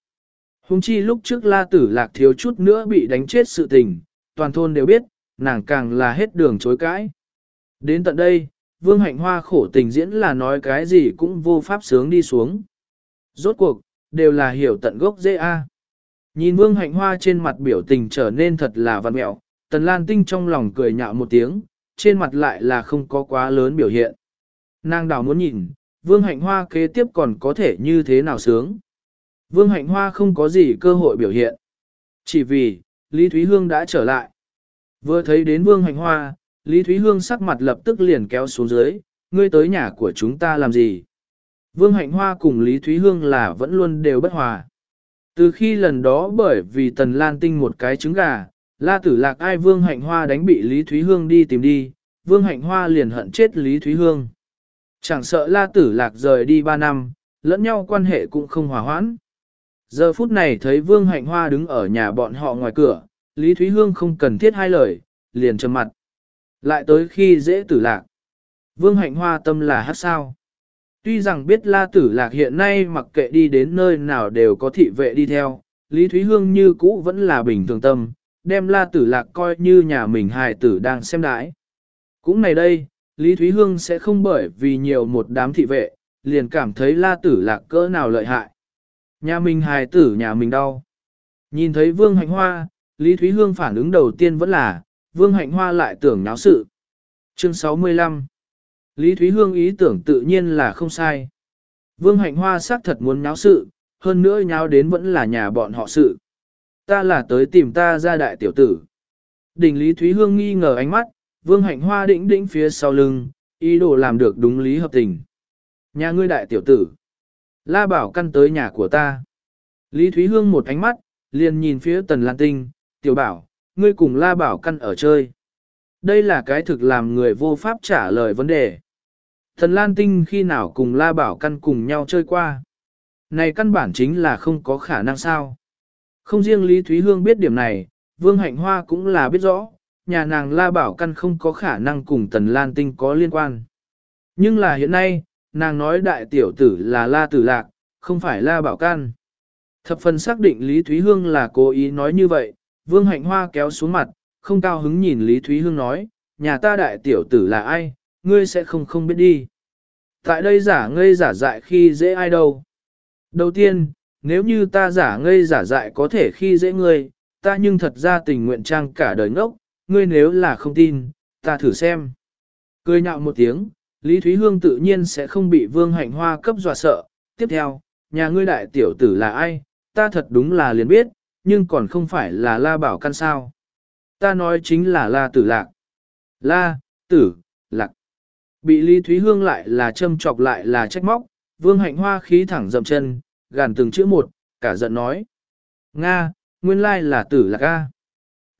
Hùng chi lúc trước La tử lạc thiếu chút nữa bị đánh chết sự tình, toàn thôn đều biết, nàng càng là hết đường chối cãi. Đến tận đây, Vương Hạnh Hoa khổ tình diễn là nói cái gì cũng vô pháp sướng đi xuống. Rốt cuộc, đều là hiểu tận gốc dễ a. Nhìn Vương Hạnh Hoa trên mặt biểu tình trở nên thật là văn mẹo, Tần Lan Tinh trong lòng cười nhạo một tiếng, trên mặt lại là không có quá lớn biểu hiện. Nàng đảo muốn nhìn, Vương Hạnh Hoa kế tiếp còn có thể như thế nào sướng. Vương Hạnh Hoa không có gì cơ hội biểu hiện. Chỉ vì, Lý Thúy Hương đã trở lại. Vừa thấy đến Vương Hạnh Hoa, Lý Thúy Hương sắc mặt lập tức liền kéo xuống dưới, ngươi tới nhà của chúng ta làm gì? Vương Hạnh Hoa cùng Lý Thúy Hương là vẫn luôn đều bất hòa. Từ khi lần đó bởi vì Tần Lan Tinh một cái trứng gà, La Tử Lạc ai Vương Hạnh Hoa đánh bị Lý Thúy Hương đi tìm đi, Vương Hạnh Hoa liền hận chết Lý Thúy Hương. Chẳng sợ La Tử Lạc rời đi 3 năm, lẫn nhau quan hệ cũng không hòa hoãn. Giờ phút này thấy Vương Hạnh Hoa đứng ở nhà bọn họ ngoài cửa, Lý Thúy Hương không cần thiết hai lời, liền trầm mặt. Lại tới khi dễ tử lạc. Vương Hạnh Hoa tâm là hát sao. Tuy rằng biết La Tử Lạc hiện nay mặc kệ đi đến nơi nào đều có thị vệ đi theo, Lý Thúy Hương như cũ vẫn là bình thường tâm, đem La Tử Lạc coi như nhà mình hài tử đang xem đãi. Cũng này đây, Lý Thúy Hương sẽ không bởi vì nhiều một đám thị vệ, liền cảm thấy La Tử Lạc cỡ nào lợi hại. Nhà mình hài tử nhà mình đau. Nhìn thấy Vương Hạnh Hoa, Lý Thúy Hương phản ứng đầu tiên vẫn là, Vương Hạnh Hoa lại tưởng náo sự. Chương 65 Lý Thúy Hương ý tưởng tự nhiên là không sai. Vương Hạnh Hoa xác thật muốn nháo sự, hơn nữa nháo đến vẫn là nhà bọn họ sự. Ta là tới tìm ta ra đại tiểu tử. Đỉnh Lý Thúy Hương nghi ngờ ánh mắt, Vương Hạnh Hoa đĩnh đĩnh phía sau lưng, ý đồ làm được đúng lý hợp tình. Nhà ngươi đại tiểu tử. La Bảo căn tới nhà của ta. Lý Thúy Hương một ánh mắt, liền nhìn phía Tần Lan Tinh, tiểu bảo, ngươi cùng La Bảo căn ở chơi. Đây là cái thực làm người vô pháp trả lời vấn đề. Thần Lan Tinh khi nào cùng La Bảo Căn cùng nhau chơi qua. Này căn bản chính là không có khả năng sao. Không riêng Lý Thúy Hương biết điểm này, Vương Hạnh Hoa cũng là biết rõ, nhà nàng La Bảo Căn không có khả năng cùng Tần Lan Tinh có liên quan. Nhưng là hiện nay, nàng nói đại tiểu tử là La Tử Lạc, không phải La Bảo Căn. Thập phần xác định Lý Thúy Hương là cố ý nói như vậy, Vương Hạnh Hoa kéo xuống mặt, không cao hứng nhìn Lý Thúy Hương nói, nhà ta đại tiểu tử là ai, ngươi sẽ không không biết đi. Tại đây giả ngây giả dại khi dễ ai đâu. Đầu tiên, nếu như ta giả ngây giả dại có thể khi dễ ngươi, ta nhưng thật ra tình nguyện trang cả đời ngốc, ngươi nếu là không tin, ta thử xem. Cười nhạo một tiếng, Lý Thúy Hương tự nhiên sẽ không bị Vương Hạnh Hoa cấp dọa sợ. Tiếp theo, nhà ngươi đại tiểu tử là ai, ta thật đúng là liền biết, nhưng còn không phải là La Bảo Căn sao. Ta nói chính là La Tử Lạc. La, Tử, Lạc. Bị Lý Thúy Hương lại là châm chọc lại là trách móc, Vương Hạnh Hoa khí thẳng dậm chân, gàn từng chữ một, cả giận nói. Nga, nguyên lai là Tử Lạc A.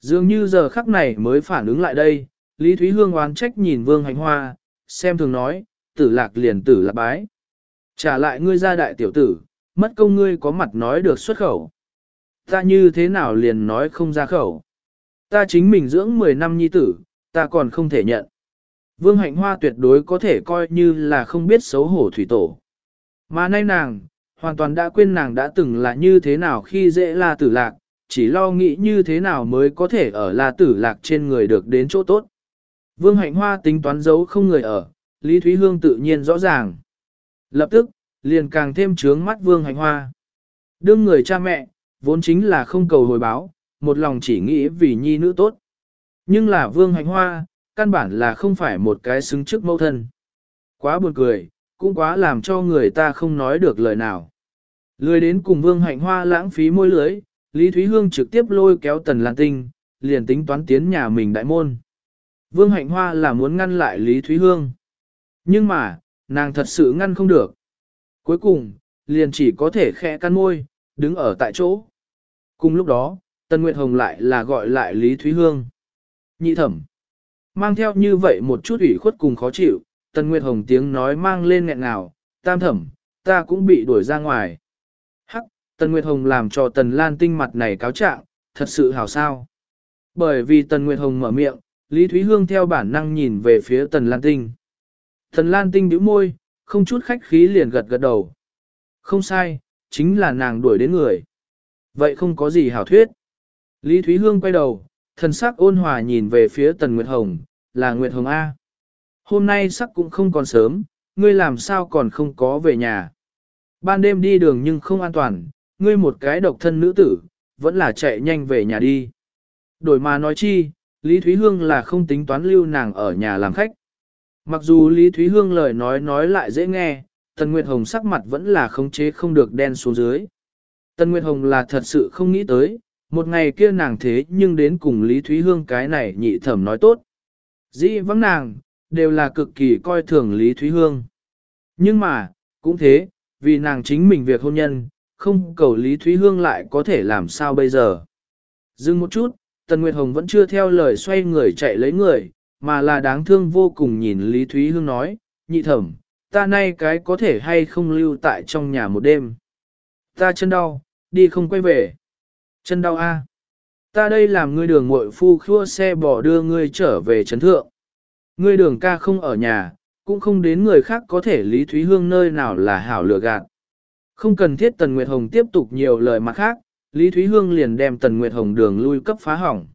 Dường như giờ khắc này mới phản ứng lại đây, Lý Thúy Hương oán trách nhìn Vương Hạnh Hoa, xem thường nói, tử lạc liền tử lạc bái. Trả lại ngươi ra đại tiểu tử, mất công ngươi có mặt nói được xuất khẩu. Ta như thế nào liền nói không ra khẩu. Ta chính mình dưỡng 10 năm nhi tử, ta còn không thể nhận. Vương hạnh hoa tuyệt đối có thể coi như là không biết xấu hổ thủy tổ. Mà nay nàng, hoàn toàn đã quên nàng đã từng là như thế nào khi dễ la tử lạc, chỉ lo nghĩ như thế nào mới có thể ở la tử lạc trên người được đến chỗ tốt. Vương hạnh hoa tính toán giấu không người ở, Lý Thúy Hương tự nhiên rõ ràng. Lập tức, liền càng thêm trướng mắt vương hạnh hoa. Đương người cha mẹ, vốn chính là không cầu hồi báo, một lòng chỉ nghĩ vì nhi nữ tốt. Nhưng là vương hạnh hoa, căn bản là không phải một cái xứng trước mẫu thân. Quá buồn cười, cũng quá làm cho người ta không nói được lời nào. Lười đến cùng vương hạnh hoa lãng phí môi lưới, Lý Thúy Hương trực tiếp lôi kéo Tần Lan Tinh, liền tính toán tiến nhà mình đại môn. Vương hạnh hoa là muốn ngăn lại Lý Thúy Hương. Nhưng mà, nàng thật sự ngăn không được. Cuối cùng, liền chỉ có thể khẽ căn môi, đứng ở tại chỗ. Cùng lúc đó, Tần Nguyệt Hồng lại là gọi lại Lý Thúy Hương. Nhị thẩm. Mang theo như vậy một chút ủy khuất cùng khó chịu, Tần Nguyệt Hồng tiếng nói mang lên nghẹn ngào, tam thẩm, ta cũng bị đuổi ra ngoài. Tần Nguyệt Hồng làm cho Tần Lan Tinh mặt này cáo trạng, thật sự hảo sao. Bởi vì Tần Nguyệt Hồng mở miệng, Lý Thúy Hương theo bản năng nhìn về phía Tần Lan Tinh. Tần Lan Tinh bĩu môi, không chút khách khí liền gật gật đầu. Không sai, chính là nàng đuổi đến người. Vậy không có gì hảo thuyết. Lý Thúy Hương quay đầu, thần sắc ôn hòa nhìn về phía Tần Nguyệt Hồng, là Nguyệt Hồng A. Hôm nay sắc cũng không còn sớm, ngươi làm sao còn không có về nhà. Ban đêm đi đường nhưng không an toàn, ngươi một cái độc thân nữ tử, vẫn là chạy nhanh về nhà đi. Đổi mà nói chi, Lý Thúy Hương là không tính toán lưu nàng ở nhà làm khách. Mặc dù Lý Thúy Hương lời nói nói lại dễ nghe, Tần Nguyệt Hồng sắc mặt vẫn là khống chế không được đen xuống dưới. Tần Nguyệt Hồng là thật sự không nghĩ tới, một ngày kia nàng thế nhưng đến cùng Lý Thúy Hương cái này nhị thẩm nói tốt. Dĩ vắng nàng, đều là cực kỳ coi thường Lý Thúy Hương. Nhưng mà, cũng thế, vì nàng chính mình việc hôn nhân, không cầu Lý Thúy Hương lại có thể làm sao bây giờ. Dừng một chút, Tần Nguyệt Hồng vẫn chưa theo lời xoay người chạy lấy người, mà là đáng thương vô cùng nhìn Lý Thúy Hương nói, nhị thẩm, ta nay cái có thể hay không lưu tại trong nhà một đêm. Ta chân đau, đi không quay về. Chân đau a. Ta đây làm ngươi đường muội phu khua xe bỏ đưa ngươi trở về trấn thượng. Ngươi đường ca không ở nhà, cũng không đến người khác có thể Lý Thúy Hương nơi nào là hảo lựa gạt. Không cần thiết Tần Nguyệt Hồng tiếp tục nhiều lời mặt khác, Lý Thúy Hương liền đem Tần Nguyệt Hồng đường lui cấp phá hỏng.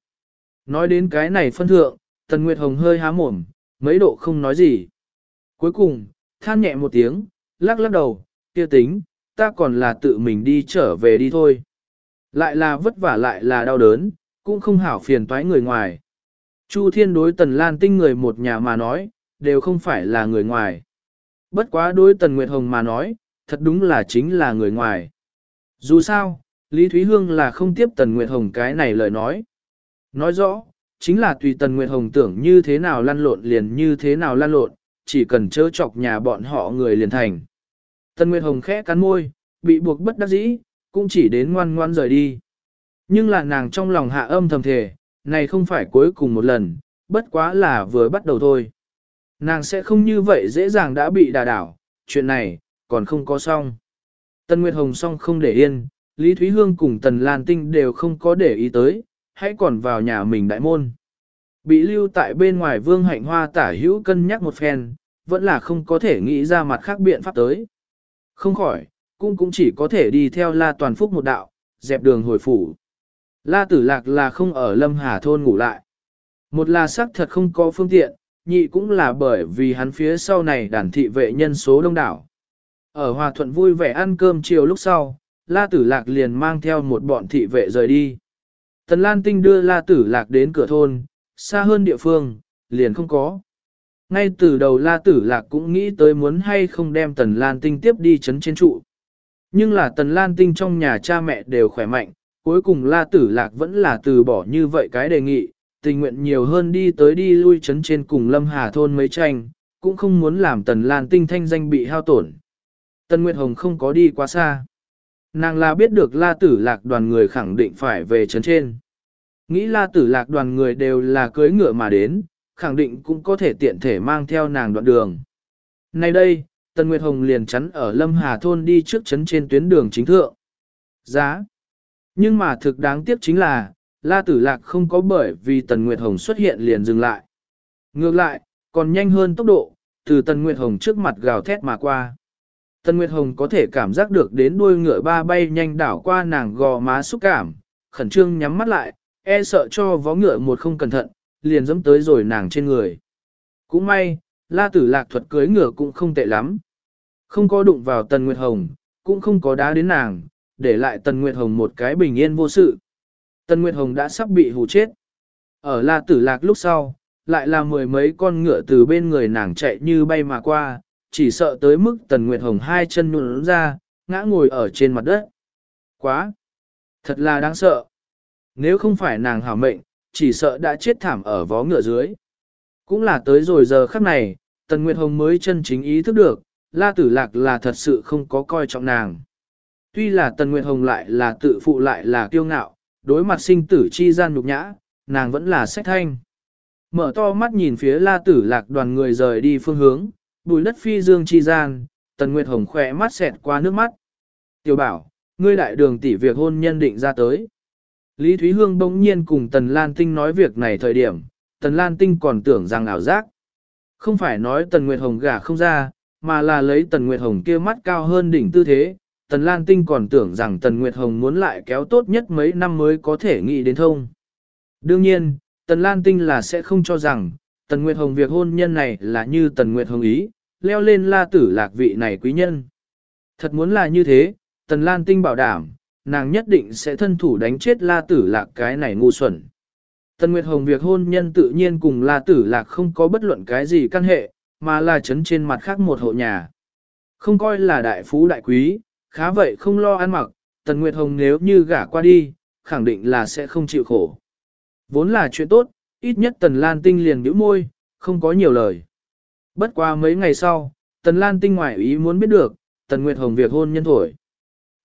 Nói đến cái này phân thượng, Tần Nguyệt Hồng hơi há mồm, mấy độ không nói gì. Cuối cùng, than nhẹ một tiếng, lắc lắc đầu, kia tính, ta còn là tự mình đi trở về đi thôi. Lại là vất vả lại là đau đớn, cũng không hảo phiền toái người ngoài. Chu Thiên đối Tần Lan Tinh người một nhà mà nói, đều không phải là người ngoài. Bất quá đối Tần Nguyệt Hồng mà nói, thật đúng là chính là người ngoài. Dù sao, Lý Thúy Hương là không tiếp Tần Nguyệt Hồng cái này lời nói. Nói rõ, chính là tùy Tần Nguyệt Hồng tưởng như thế nào lăn lộn liền như thế nào lăn lộn, chỉ cần chớ chọc nhà bọn họ người liền thành. Tần Nguyệt Hồng khẽ cắn môi, bị buộc bất đắc dĩ, cũng chỉ đến ngoan ngoan rời đi. Nhưng là nàng trong lòng hạ âm thầm thề, này không phải cuối cùng một lần, bất quá là vừa bắt đầu thôi. Nàng sẽ không như vậy dễ dàng đã bị đà đảo, chuyện này, còn không có xong. tần Nguyệt Hồng xong không để yên, Lý Thúy Hương cùng Tần Lan Tinh đều không có để ý tới, hãy còn vào nhà mình đại môn. Bị lưu tại bên ngoài vương hạnh hoa tả hữu cân nhắc một phen, vẫn là không có thể nghĩ ra mặt khác biện pháp tới. Không khỏi, cũng cũng chỉ có thể đi theo La Toàn Phúc một đạo, dẹp đường hồi phủ. La Tử Lạc là không ở Lâm Hà Thôn ngủ lại. Một là xác thật không có phương tiện, nhị cũng là bởi vì hắn phía sau này đàn thị vệ nhân số đông đảo. Ở Hòa Thuận vui vẻ ăn cơm chiều lúc sau, La Tử Lạc liền mang theo một bọn thị vệ rời đi. Tần Lan Tinh đưa La Tử Lạc đến cửa thôn, xa hơn địa phương, liền không có. Ngay từ đầu La Tử Lạc cũng nghĩ tới muốn hay không đem Tần Lan Tinh tiếp đi chấn trên trụ. Nhưng là Tần Lan Tinh trong nhà cha mẹ đều khỏe mạnh, cuối cùng La Tử Lạc vẫn là từ bỏ như vậy cái đề nghị, tình nguyện nhiều hơn đi tới đi lui chấn trên cùng Lâm Hà thôn mấy tranh, cũng không muốn làm Tần Lan Tinh thanh danh bị hao tổn. Tần Nguyệt Hồng không có đi quá xa. Nàng là biết được La Tử Lạc đoàn người khẳng định phải về chấn trên. Nghĩ La Tử Lạc đoàn người đều là cưới ngựa mà đến, khẳng định cũng có thể tiện thể mang theo nàng đoạn đường. Nay đây, Tần Nguyệt Hồng liền chắn ở Lâm Hà Thôn đi trước chấn trên tuyến đường chính thượng. Giá. Nhưng mà thực đáng tiếc chính là, La Tử Lạc không có bởi vì Tần Nguyệt Hồng xuất hiện liền dừng lại. Ngược lại, còn nhanh hơn tốc độ, từ Tần Nguyệt Hồng trước mặt gào thét mà qua. Tần Nguyệt Hồng có thể cảm giác được đến đuôi ngựa ba bay nhanh đảo qua nàng gò má xúc cảm, khẩn trương nhắm mắt lại, e sợ cho vó ngựa một không cẩn thận, liền dẫm tới rồi nàng trên người. Cũng may, La Tử Lạc thuật cưới ngựa cũng không tệ lắm. Không có đụng vào Tần Nguyệt Hồng, cũng không có đá đến nàng, để lại Tần Nguyệt Hồng một cái bình yên vô sự. Tần Nguyệt Hồng đã sắp bị hù chết. Ở La Tử Lạc lúc sau, lại là mười mấy con ngựa từ bên người nàng chạy như bay mà qua, chỉ sợ tới mức Tần Nguyệt Hồng hai chân nhún ra, ngã ngồi ở trên mặt đất. Quá! Thật là đáng sợ. Nếu không phải nàng hảo mệnh, chỉ sợ đã chết thảm ở vó ngựa dưới. Cũng là tới rồi giờ khắc này, Tần Nguyệt Hồng mới chân chính ý thức được, La Tử Lạc là thật sự không có coi trọng nàng. Tuy là Tần Nguyệt Hồng lại là tự phụ lại là kiêu ngạo, đối mặt sinh tử chi gian nhục nhã, nàng vẫn là sách thanh. Mở to mắt nhìn phía La Tử Lạc đoàn người rời đi phương hướng, bùi đất phi dương chi gian, Tần Nguyệt Hồng khỏe mắt xẹt qua nước mắt. Tiểu bảo, ngươi đại đường tỷ việc hôn nhân định ra tới. Lý Thúy Hương bỗng nhiên cùng Tần Lan Tinh nói việc này thời điểm, Tần Lan Tinh còn tưởng rằng ảo giác. Không phải nói Tần Nguyệt Hồng gả không ra, mà là lấy Tần Nguyệt Hồng kia mắt cao hơn đỉnh tư thế. Tần Lan Tinh còn tưởng rằng Tần Nguyệt Hồng muốn lại kéo tốt nhất mấy năm mới có thể nghĩ đến thông. Đương nhiên, Tần Lan Tinh là sẽ không cho rằng, Tần Nguyệt Hồng việc hôn nhân này là như Tần Nguyệt Hồng ý, leo lên la tử lạc vị này quý nhân. Thật muốn là như thế, Tần Lan Tinh bảo đảm, nàng nhất định sẽ thân thủ đánh chết la tử lạc cái này ngu xuẩn. Tần Nguyệt Hồng việc hôn nhân tự nhiên cùng la tử lạc không có bất luận cái gì căn hệ, mà là chấn trên mặt khác một hộ nhà. Không coi là đại phú đại quý, khá vậy không lo ăn mặc, Tần Nguyệt Hồng nếu như gả qua đi, khẳng định là sẽ không chịu khổ. Vốn là chuyện tốt, ít nhất Tần Lan Tinh liền nhíu môi, không có nhiều lời. Bất qua mấy ngày sau, Tần Lan Tinh ngoại ý muốn biết được, Tần Nguyệt Hồng việc hôn nhân thổi.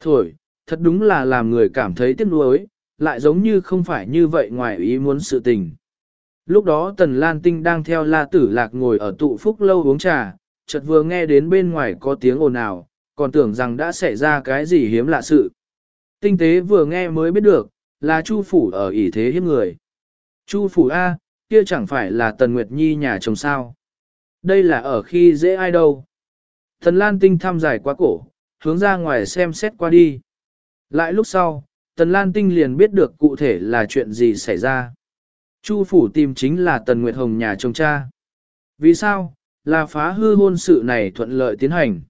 Thổi, thật đúng là làm người cảm thấy tiếc nuối, lại giống như không phải như vậy ngoài ý muốn sự tình. Lúc đó Tần Lan Tinh đang theo La Tử Lạc ngồi ở tụ phúc lâu uống trà, chợt vừa nghe đến bên ngoài có tiếng ồn ào, còn tưởng rằng đã xảy ra cái gì hiếm lạ sự. Tinh tế vừa nghe mới biết được, là Chu Phủ ở ỷ thế hiếp người. Chu Phủ A, kia chẳng phải là Tần Nguyệt Nhi nhà chồng sao. Đây là ở khi dễ ai đâu. Tần Lan Tinh thăm dài quá cổ, hướng ra ngoài xem xét qua đi. Lại lúc sau, Tần Lan Tinh liền biết được cụ thể là chuyện gì xảy ra. Chu phủ tìm chính là Tần Nguyệt Hồng nhà chồng cha. Vì sao? Là phá hư hôn sự này thuận lợi tiến hành.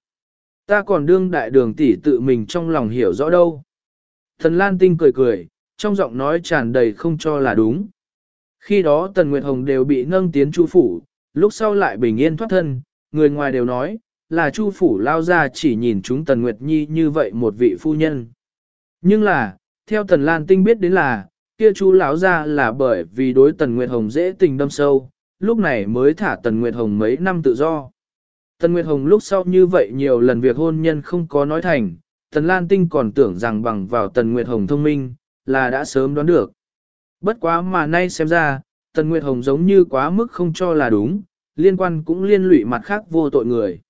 Ta còn đương đại đường tỷ tự mình trong lòng hiểu rõ đâu. Thần Lan Tinh cười cười, trong giọng nói tràn đầy không cho là đúng. Khi đó Tần Nguyệt Hồng đều bị nâng tiến chu phủ, lúc sau lại bình yên thoát thân, người ngoài đều nói, là chu phủ lao ra chỉ nhìn chúng Tần Nguyệt Nhi như vậy một vị phu nhân. Nhưng là, theo Tần Lan Tinh biết đến là, kia Chu lão ra là bởi vì đối Tần Nguyệt Hồng dễ tình đâm sâu, lúc này mới thả Tần Nguyệt Hồng mấy năm tự do. Tần Nguyệt Hồng lúc sau như vậy nhiều lần việc hôn nhân không có nói thành, Tần Lan Tinh còn tưởng rằng bằng vào Tần Nguyệt Hồng thông minh, là đã sớm đoán được. Bất quá mà nay xem ra, Tần Nguyệt Hồng giống như quá mức không cho là đúng, liên quan cũng liên lụy mặt khác vô tội người.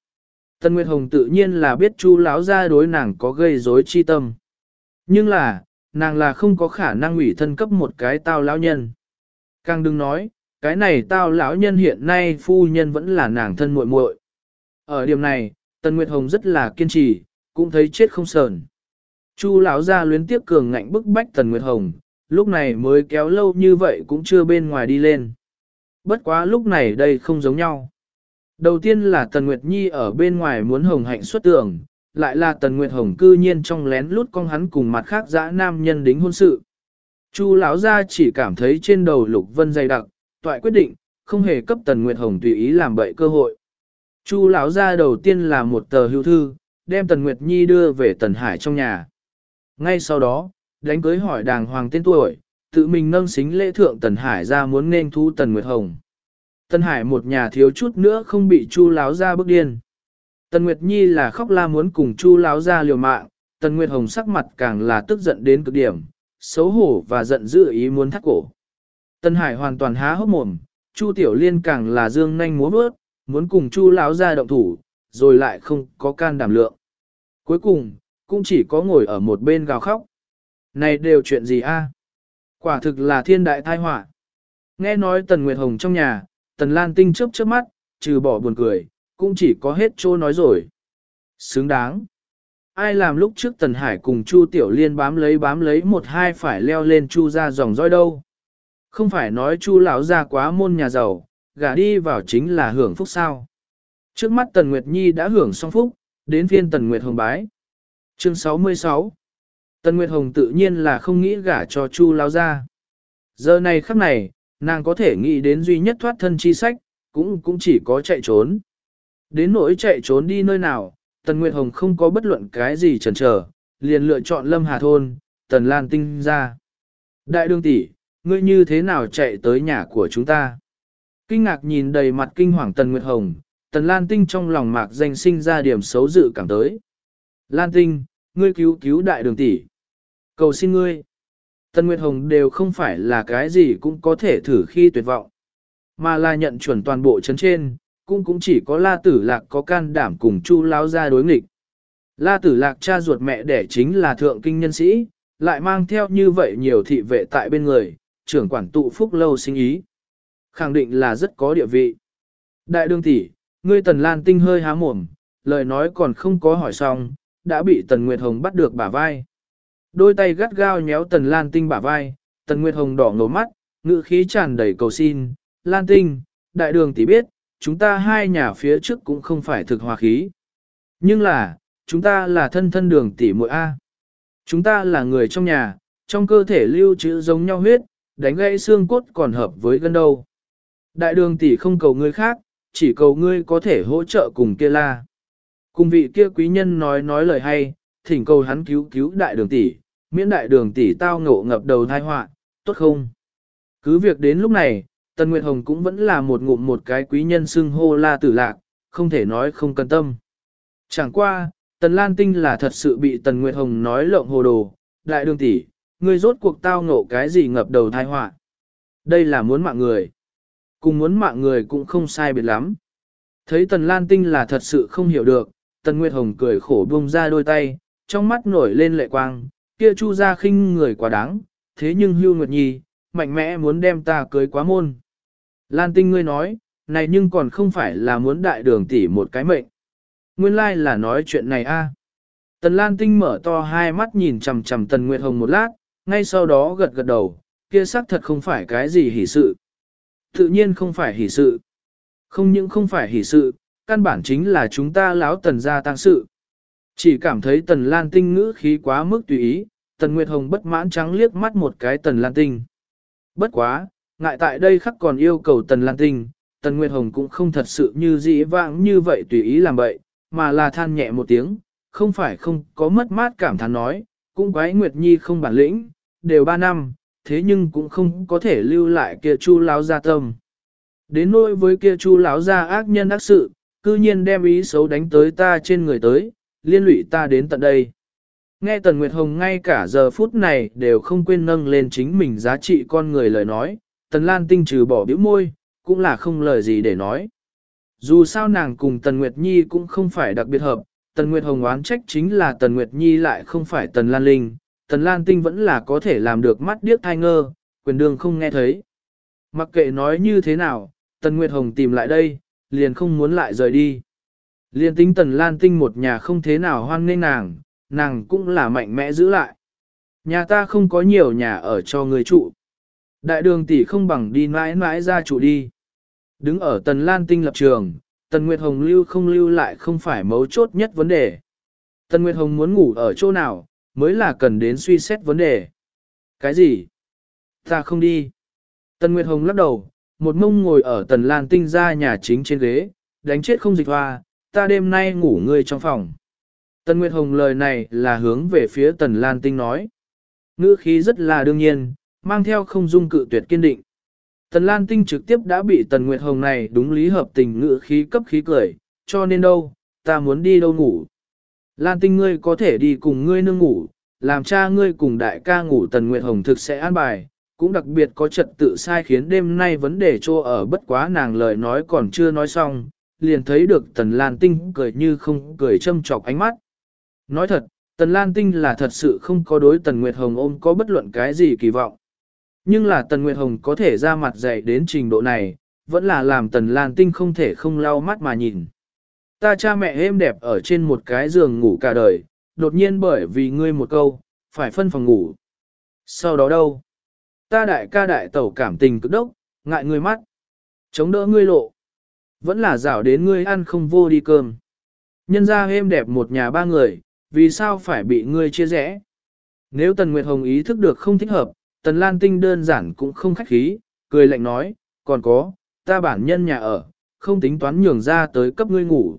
Tần Nguyệt Hồng tự nhiên là biết chu lão gia đối nàng có gây rối chi tâm. Nhưng là, nàng là không có khả năng ủy thân cấp một cái tao lão nhân. Càng đừng nói, cái này tao lão nhân hiện nay phu nhân vẫn là nàng thân muội muội. Ở điểm này, Tần Nguyệt Hồng rất là kiên trì, cũng thấy chết không sờn. Chu lão gia luyến tiếp cường ngạnh bức bách Tần Nguyệt Hồng, lúc này mới kéo lâu như vậy cũng chưa bên ngoài đi lên. Bất quá lúc này đây không giống nhau. Đầu tiên là Tần Nguyệt Nhi ở bên ngoài muốn hồng hạnh xuất tưởng, lại là Tần Nguyệt Hồng cư nhiên trong lén lút con hắn cùng mặt khác dã nam nhân đính hôn sự. Chu lão gia chỉ cảm thấy trên đầu Lục Vân dày đặc, toại quyết định, không hề cấp Tần Nguyệt Hồng tùy ý làm bậy cơ hội. Chu lão gia đầu tiên là một tờ hưu thư, đem Tần Nguyệt Nhi đưa về Tần Hải trong nhà. Ngay sau đó, đánh cưới hỏi đàng hoàng tên tuổi, tự mình nâng xính lễ thượng Tần Hải ra muốn nên thu Tần Nguyệt Hồng. Tần Hải một nhà thiếu chút nữa không bị Chu Láo gia bức điên. Tần Nguyệt Nhi là khóc la muốn cùng Chu Láo ra liều mạng, Tần Nguyệt Hồng sắc mặt càng là tức giận đến cực điểm, xấu hổ và giận dữ ý muốn thắt cổ. Tần Hải hoàn toàn há hốc mồm, Chu Tiểu Liên càng là dương nhanh múa bước, muốn cùng Chu Láo ra động thủ, rồi lại không có can đảm lượng. Cuối cùng, cũng chỉ có ngồi ở một bên gào khóc. Này đều chuyện gì a? Quả thực là thiên đại tai họa. Nghe nói Tần Nguyệt Hồng trong nhà, Tần Lan Tinh chớp chớp mắt, trừ bỏ buồn cười, cũng chỉ có hết chỗ nói rồi. Xứng đáng. Ai làm lúc trước Tần Hải cùng Chu Tiểu Liên bám lấy bám lấy một hai phải leo lên Chu ra dòng roi đâu. Không phải nói Chu lão ra quá môn nhà giàu, gả đi vào chính là hưởng phúc sao. Trước mắt Tần Nguyệt Nhi đã hưởng xong phúc, đến phiên Tần Nguyệt Hồng bái. Chương 66 Tần Nguyệt Hồng tự nhiên là không nghĩ gả cho Chu Lao ra. Giờ này khắc này, nàng có thể nghĩ đến duy nhất thoát thân chi sách, cũng cũng chỉ có chạy trốn. Đến nỗi chạy trốn đi nơi nào, Tần Nguyệt Hồng không có bất luận cái gì chần chờ, liền lựa chọn Lâm Hà Thôn, Tần Lan Tinh ra. Đại đương tỷ, ngươi như thế nào chạy tới nhà của chúng ta? Kinh ngạc nhìn đầy mặt kinh hoàng Tần Nguyệt Hồng, Tần Lan Tinh trong lòng mạc danh sinh ra điểm xấu dự cảm tới. Lan Tinh, ngươi cứu cứu đại đường tỷ. Cầu xin ngươi. Tần Nguyệt Hồng đều không phải là cái gì cũng có thể thử khi tuyệt vọng, mà là nhận chuẩn toàn bộ chấn trên, cũng cũng chỉ có La Tử Lạc có can đảm cùng Chu Lão ra đối nghịch. La Tử Lạc cha ruột mẹ đẻ chính là thượng kinh nhân sĩ, lại mang theo như vậy nhiều thị vệ tại bên người, trưởng quản tụ phúc lâu sinh ý. Khẳng định là rất có địa vị. Đại đương tỷ, ngươi Tần Lan Tinh hơi há mồm, lời nói còn không có hỏi xong, đã bị Tần Nguyệt Hồng bắt được bả vai. Đôi tay gắt gao nhéo Tần Lan Tinh bả vai, Tần Nguyệt Hồng đỏ ngầu mắt, ngữ khí tràn đầy cầu xin, Lan Tinh, đại đường tỷ biết, chúng ta hai nhà phía trước cũng không phải thực hòa khí. Nhưng là, chúng ta là thân thân đường tỷ muội A. Chúng ta là người trong nhà, trong cơ thể lưu trữ giống nhau huyết, đánh gãy xương cốt còn hợp với gân đâu. Đại đường tỷ không cầu ngươi khác, chỉ cầu ngươi có thể hỗ trợ cùng kia la. Cùng vị kia quý nhân nói nói lời hay, thỉnh cầu hắn cứu cứu đại đường tỷ, miễn đại đường tỷ tao ngộ ngập đầu thai họa, tốt không? Cứ việc đến lúc này, Tần Nguyệt Hồng cũng vẫn là một ngụm một cái quý nhân xưng hô la tử lạc, không thể nói không cần tâm. Chẳng qua, Tần Lan Tinh là thật sự bị Tần Nguyệt Hồng nói lộng hồ đồ, đại đường tỷ, ngươi rốt cuộc tao ngộ cái gì ngập đầu thai họa. Đây là muốn mạng người. Cùng muốn mạng người cũng không sai biệt lắm. Thấy Tần Lan Tinh là thật sự không hiểu được, Tần Nguyệt Hồng cười khổ buông ra đôi tay, trong mắt nổi lên lệ quang, kia chu ra khinh người quá đáng, thế nhưng hưu Nguyệt Nhi, mạnh mẽ muốn đem ta cưới quá môn. Lan Tinh ngươi nói, này nhưng còn không phải là muốn đại đường tỷ một cái mệnh. Nguyên lai like là nói chuyện này a. Tần Lan Tinh mở to hai mắt nhìn chằm chằm Tần Nguyệt Hồng một lát, ngay sau đó gật gật đầu, kia xác thật không phải cái gì hỉ sự. Tự nhiên không phải hỉ sự. Không những không phải hỉ sự, căn bản chính là chúng ta láo tần gia tăng sự. Chỉ cảm thấy Tần Lan Tinh ngữ khí quá mức tùy ý, Tần Nguyệt Hồng bất mãn trắng liếc mắt một cái Tần Lan Tinh. Bất quá, ngại tại đây khắc còn yêu cầu Tần Lan Tinh, Tần Nguyệt Hồng cũng không thật sự như dĩ vãng như vậy tùy ý làm vậy, mà là than nhẹ một tiếng, không phải không có mất mát cảm thán nói, cũng quái Nguyệt Nhi không bản lĩnh, đều ba năm, thế nhưng cũng không có thể lưu lại kia chu láo gia tâm. Đến nỗi với kia chu láo gia ác nhân ác sự, cư nhiên đem ý xấu đánh tới ta trên người tới, liên lụy ta đến tận đây. Nghe Tần Nguyệt Hồng ngay cả giờ phút này đều không quên nâng lên chính mình giá trị con người lời nói, Tần Lan Tinh trừ bỏ biểu môi, cũng là không lời gì để nói. Dù sao nàng cùng Tần Nguyệt Nhi cũng không phải đặc biệt hợp, Tần Nguyệt Hồng oán trách chính là Tần Nguyệt Nhi lại không phải Tần Lan Linh, Tần Lan Tinh vẫn là có thể làm được mắt điếc thai ngơ, quyền đường không nghe thấy. Mặc kệ nói như thế nào, Tần Nguyệt Hồng tìm lại đây, liền không muốn lại rời đi. Liên tính Tần Lan Tinh một nhà không thế nào hoan nghênh nàng, nàng cũng là mạnh mẽ giữ lại. Nhà ta không có nhiều nhà ở cho người trụ. Đại đường tỷ không bằng đi mãi mãi ra trụ đi. Đứng ở Tần Lan Tinh lập trường, Tần Nguyệt Hồng lưu không lưu lại không phải mấu chốt nhất vấn đề. Tần Nguyệt Hồng muốn ngủ ở chỗ nào, mới là cần đến suy xét vấn đề. Cái gì? Ta không đi. Tần Nguyệt Hồng lắc đầu, một mông ngồi ở Tần Lan Tinh ra nhà chính trên ghế, đánh chết không dịch hoa, ta đêm nay ngủ ngươi trong phòng. Tần Nguyệt Hồng lời này là hướng về phía Tần Lan Tinh nói. Ngữ khí rất là đương nhiên, mang theo không dung cự tuyệt kiên định. Tần Lan Tinh trực tiếp đã bị Tần Nguyệt Hồng này đúng lý hợp tình ngữ khí cấp khí cười, cho nên đâu, ta muốn đi đâu ngủ. Lan Tinh ngươi có thể đi cùng ngươi nương ngủ, làm cha ngươi cùng đại ca ngủ Tần Nguyệt Hồng thực sẽ an bài, cũng đặc biệt có trật tự sai khiến đêm nay vấn đề trô ở bất quá nàng lời nói còn chưa nói xong, liền thấy được Tần Lan Tinh cười như không cười châm chọc ánh mắt. Nói thật, Tần Lan Tinh là thật sự không có đối Tần Nguyệt Hồng ôm có bất luận cái gì kỳ vọng. Nhưng là Tần Nguyệt Hồng có thể ra mặt dạy đến trình độ này, vẫn là làm Tần Lan Tinh không thể không lau mắt mà nhìn. Ta cha mẹ êm đẹp ở trên một cái giường ngủ cả đời, đột nhiên bởi vì ngươi một câu, phải phân phòng ngủ. Sau đó đâu? Ta đại ca đại tẩu cảm tình cực đốc, ngại ngươi mắt. Chống đỡ ngươi lộ. Vẫn là rảo đến ngươi ăn không vô đi cơm. Nhân ra êm đẹp một nhà ba người, vì sao phải bị ngươi chia rẽ? Nếu Tần Nguyệt Hồng ý thức được không thích hợp, Tần Lan Tinh đơn giản cũng không khách khí, cười lạnh nói, còn có, ta bản nhân nhà ở, không tính toán nhường ra tới cấp ngươi ngủ.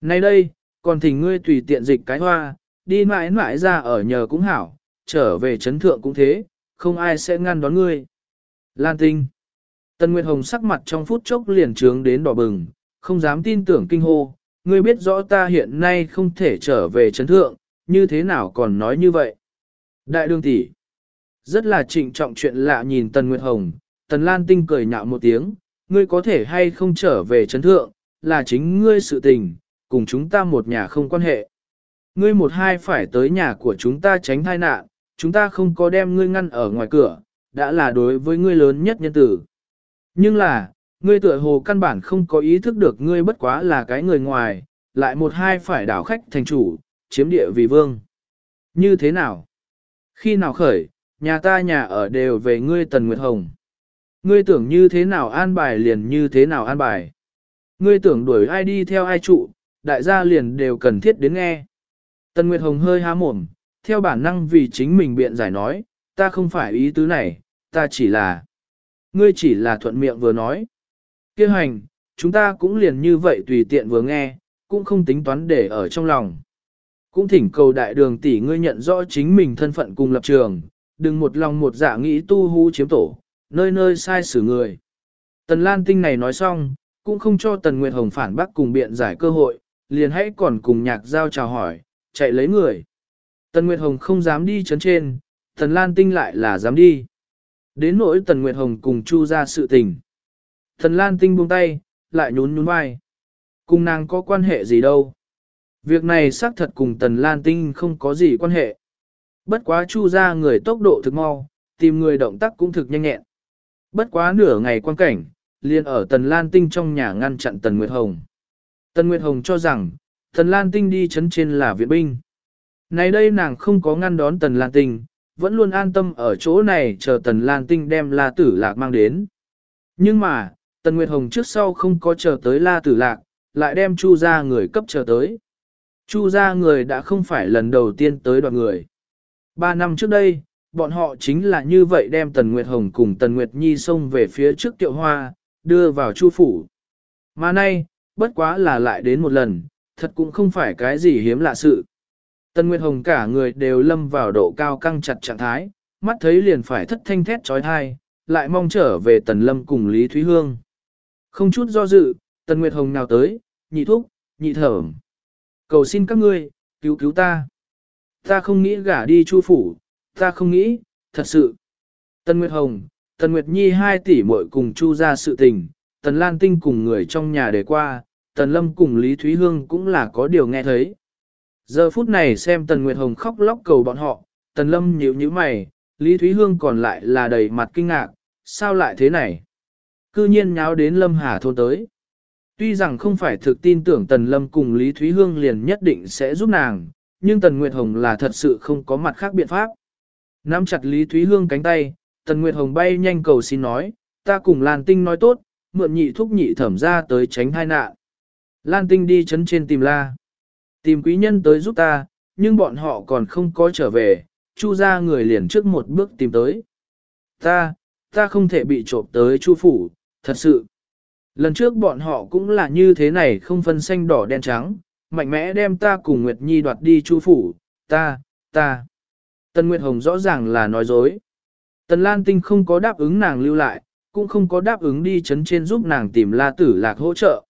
Nay đây, còn thỉnh ngươi tùy tiện dịch cái hoa, đi mãi mãi ra ở nhờ cũng hảo, trở về chấn thượng cũng thế, không ai sẽ ngăn đón ngươi. Lan Tinh Tần Nguyệt Hồng sắc mặt trong phút chốc liền trướng đến đỏ bừng, không dám tin tưởng kinh hô, ngươi biết rõ ta hiện nay không thể trở về chấn thượng, như thế nào còn nói như vậy. Đại đương tỷ Rất là trịnh trọng chuyện lạ nhìn Tần Nguyệt Hồng, Tần Lan Tinh cười nhạo một tiếng, ngươi có thể hay không trở về chấn thượng, là chính ngươi sự tình, cùng chúng ta một nhà không quan hệ. Ngươi một hai phải tới nhà của chúng ta tránh thai nạn, chúng ta không có đem ngươi ngăn ở ngoài cửa, đã là đối với ngươi lớn nhất nhân tử. Nhưng là, ngươi tựa hồ căn bản không có ý thức được ngươi bất quá là cái người ngoài, lại một hai phải đảo khách thành chủ, chiếm địa vì vương. Như thế nào? Khi nào khởi, nhà ta nhà ở đều về ngươi Tần Nguyệt Hồng. Ngươi tưởng như thế nào an bài liền như thế nào an bài. Ngươi tưởng đuổi ai đi theo ai trụ, đại gia liền đều cần thiết đến nghe. Tần Nguyệt Hồng hơi há mồm, theo bản năng vì chính mình biện giải nói, ta không phải ý tứ này, ta chỉ là... Ngươi chỉ là thuận miệng vừa nói. Kêu hành, chúng ta cũng liền như vậy tùy tiện vừa nghe, cũng không tính toán để ở trong lòng. Cũng thỉnh cầu đại đường tỷ ngươi nhận rõ chính mình thân phận cùng lập trường, đừng một lòng một dạ nghĩ tu hú chiếm tổ, nơi nơi sai xử người. Tần Lan Tinh này nói xong, cũng không cho Tần Nguyệt Hồng phản bác cùng biện giải cơ hội, liền hãy còn cùng nhạc giao chào hỏi, chạy lấy người. Tần Nguyệt Hồng không dám đi chấn trên, Tần Lan Tinh lại là dám đi. Đến nỗi Tần Nguyệt Hồng cùng Chu ra sự tình. Thần Lan Tinh buông tay, lại nhún nhún vai. Cùng nàng có quan hệ gì đâu. Việc này xác thật cùng Tần Lan Tinh không có gì quan hệ. Bất quá Chu ra người tốc độ thực mau, tìm người động tác cũng thực nhanh nhẹn. Bất quá nửa ngày quan cảnh, liền ở Tần Lan Tinh trong nhà ngăn chặn Tần Nguyệt Hồng. Tần Nguyệt Hồng cho rằng, Tần Lan Tinh đi chấn trên là viện binh. Này đây nàng không có ngăn đón Tần Lan Tinh, vẫn luôn an tâm ở chỗ này chờ Tần Lan Tinh đem La Tử Lạc mang đến. Nhưng mà, Tần Nguyệt Hồng trước sau không có chờ tới La Tử Lạc, lại đem Chu ra người cấp chờ tới. Chu ra người đã không phải lần đầu tiên tới đoàn người. Ba năm trước đây, bọn họ chính là như vậy đem Tần Nguyệt Hồng cùng Tần Nguyệt Nhi xông về phía trước tiệu hoa, đưa vào Chu phủ. Mà nay, bất quá là lại đến một lần, thật cũng không phải cái gì hiếm lạ sự. Tần Nguyệt Hồng cả người đều lâm vào độ cao căng chặt trạng thái, mắt thấy liền phải thất thanh thét trói thai, lại mong trở về Tần Lâm cùng Lý Thúy Hương. Không chút do dự, Tần Nguyệt Hồng nào tới, nhị thúc, nhị thởm. Cầu xin các ngươi, cứu cứu ta. Ta không nghĩ gả đi chu phủ, ta không nghĩ, thật sự. Tần Nguyệt Hồng, Tần Nguyệt Nhi hai tỷ muội cùng chu ra sự tình, Tần Lan Tinh cùng người trong nhà để qua, Tần Lâm cùng Lý Thúy Hương cũng là có điều nghe thấy. Giờ phút này xem Tần Nguyệt Hồng khóc lóc cầu bọn họ, Tần Lâm nhíu nhíu mày, Lý Thúy Hương còn lại là đầy mặt kinh ngạc, sao lại thế này? Cư nhiên nháo đến Lâm Hà thôn tới. Tuy rằng không phải thực tin tưởng Tần Lâm cùng Lý Thúy Hương liền nhất định sẽ giúp nàng, nhưng Tần Nguyệt Hồng là thật sự không có mặt khác biện pháp. Nắm chặt Lý Thúy Hương cánh tay, Tần Nguyệt Hồng bay nhanh cầu xin nói, ta cùng Lan Tinh nói tốt, mượn nhị thúc nhị thẩm ra tới tránh hai nạn. Lan Tinh đi chấn trên tìm la. Tìm quý nhân tới giúp ta, nhưng bọn họ còn không có trở về, chu ra người liền trước một bước tìm tới. Ta, ta không thể bị trộm tới chu phủ, thật sự. Lần trước bọn họ cũng là như thế này không phân xanh đỏ đen trắng, mạnh mẽ đem ta cùng Nguyệt Nhi đoạt đi chu phủ, ta, ta. Tân Nguyệt Hồng rõ ràng là nói dối. Tần Lan Tinh không có đáp ứng nàng lưu lại, cũng không có đáp ứng đi chấn trên giúp nàng tìm La Tử Lạc hỗ trợ.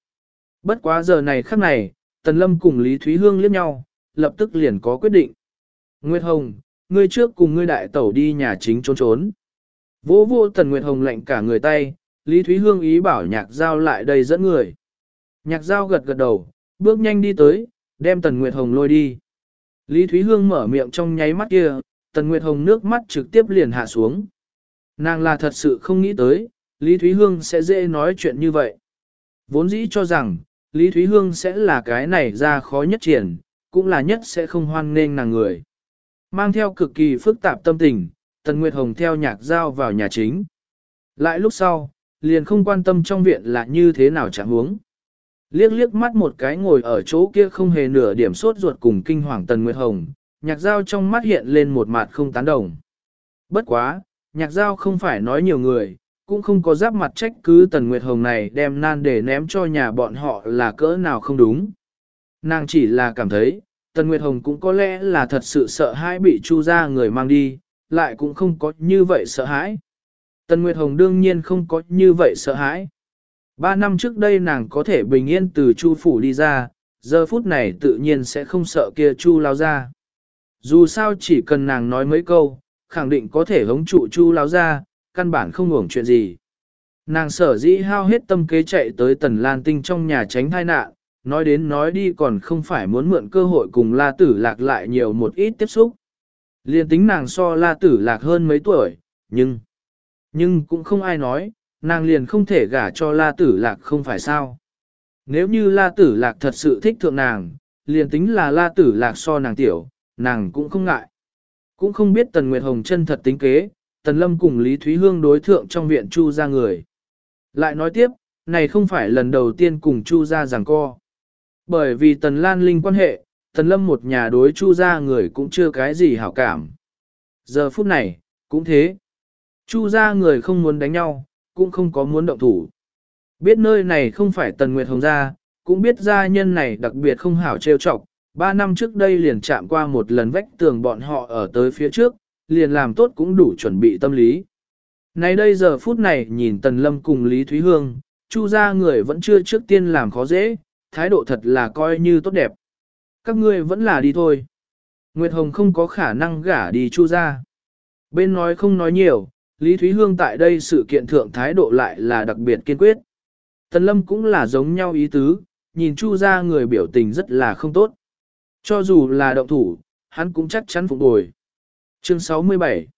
Bất quá giờ này khắc này, Tần Lâm cùng Lý Thúy Hương liếc nhau, lập tức liền có quyết định. Nguyệt Hồng, ngươi trước cùng ngươi đại tẩu đi nhà chính trốn trốn. Vô vô Tần Nguyệt Hồng lệnh cả người tay, Lý Thúy Hương ý bảo nhạc giao lại đây dẫn người. Nhạc giao gật gật đầu, bước nhanh đi tới, đem Tần Nguyệt Hồng lôi đi. Lý Thúy Hương mở miệng trong nháy mắt kia, Tần Nguyệt Hồng nước mắt trực tiếp liền hạ xuống. Nàng là thật sự không nghĩ tới, Lý Thúy Hương sẽ dễ nói chuyện như vậy. Vốn dĩ cho rằng, Lý Thúy Hương sẽ là cái này ra khó nhất triển, cũng là nhất sẽ không hoan nên nàng người. Mang theo cực kỳ phức tạp tâm tình, Tần Nguyệt Hồng theo nhạc giao vào nhà chính. Lại lúc sau, liền không quan tâm trong viện là như thế nào chẳng huống. Liếc liếc mắt một cái ngồi ở chỗ kia không hề nửa điểm sốt ruột cùng kinh hoàng Tần Nguyệt Hồng, nhạc giao trong mắt hiện lên một mặt không tán đồng. Bất quá, nhạc giao không phải nói nhiều người, cũng không có giáp mặt trách cứ Tần Nguyệt Hồng này đem nan để ném cho nhà bọn họ là cỡ nào không đúng. Nàng chỉ là cảm thấy, Tần Nguyệt Hồng cũng có lẽ là thật sự sợ hãi bị chu ra người mang đi, lại cũng không có như vậy sợ hãi. Tần Nguyệt Hồng đương nhiên không có như vậy sợ hãi. Ba năm trước đây nàng có thể bình yên từ chu phủ đi ra, giờ phút này tự nhiên sẽ không sợ kia chu lao ra. Dù sao chỉ cần nàng nói mấy câu, khẳng định có thể hống trụ chu lao ra, căn bản không ngủng chuyện gì. Nàng sở dĩ hao hết tâm kế chạy tới tần lan tinh trong nhà tránh thai nạn, nói đến nói đi còn không phải muốn mượn cơ hội cùng la tử lạc lại nhiều một ít tiếp xúc. Liên tính nàng so la tử lạc hơn mấy tuổi, nhưng, nhưng cũng không ai nói, nàng liền không thể gả cho la tử lạc không phải sao. Nếu như la tử lạc thật sự thích thượng nàng, liền tính là la tử lạc so nàng tiểu, nàng cũng không ngại. Cũng không biết Tần Nguyệt Hồng chân thật tính kế, Tần Lâm cùng Lý Thúy Hương đối thượng trong viện Chu ra người. Lại nói tiếp, này không phải lần đầu tiên cùng Chu ra giằng co. Bởi vì Tần Lan Linh quan hệ, Tần Lâm một nhà đối Chu ra người cũng chưa cái gì hảo cảm. Giờ phút này, cũng thế. Chu ra người không muốn đánh nhau, cũng không có muốn động thủ. Biết nơi này không phải Tần Nguyệt Hồng gia, cũng biết gia nhân này đặc biệt không hảo trêu chọc. Ba năm trước đây liền chạm qua một lần vách tường bọn họ ở tới phía trước, liền làm tốt cũng đủ chuẩn bị tâm lý. nay đây giờ phút này nhìn Tần Lâm cùng Lý Thúy Hương, Chu gia người vẫn chưa trước tiên làm khó dễ, thái độ thật là coi như tốt đẹp. Các ngươi vẫn là đi thôi. Nguyệt Hồng không có khả năng gả đi Chu gia. Bên nói không nói nhiều, Lý Thúy Hương tại đây sự kiện thượng thái độ lại là đặc biệt kiên quyết. Tần Lâm cũng là giống nhau ý tứ, nhìn Chu gia người biểu tình rất là không tốt. Cho dù là động thủ, hắn cũng chắc chắn phục bồi. Chương 67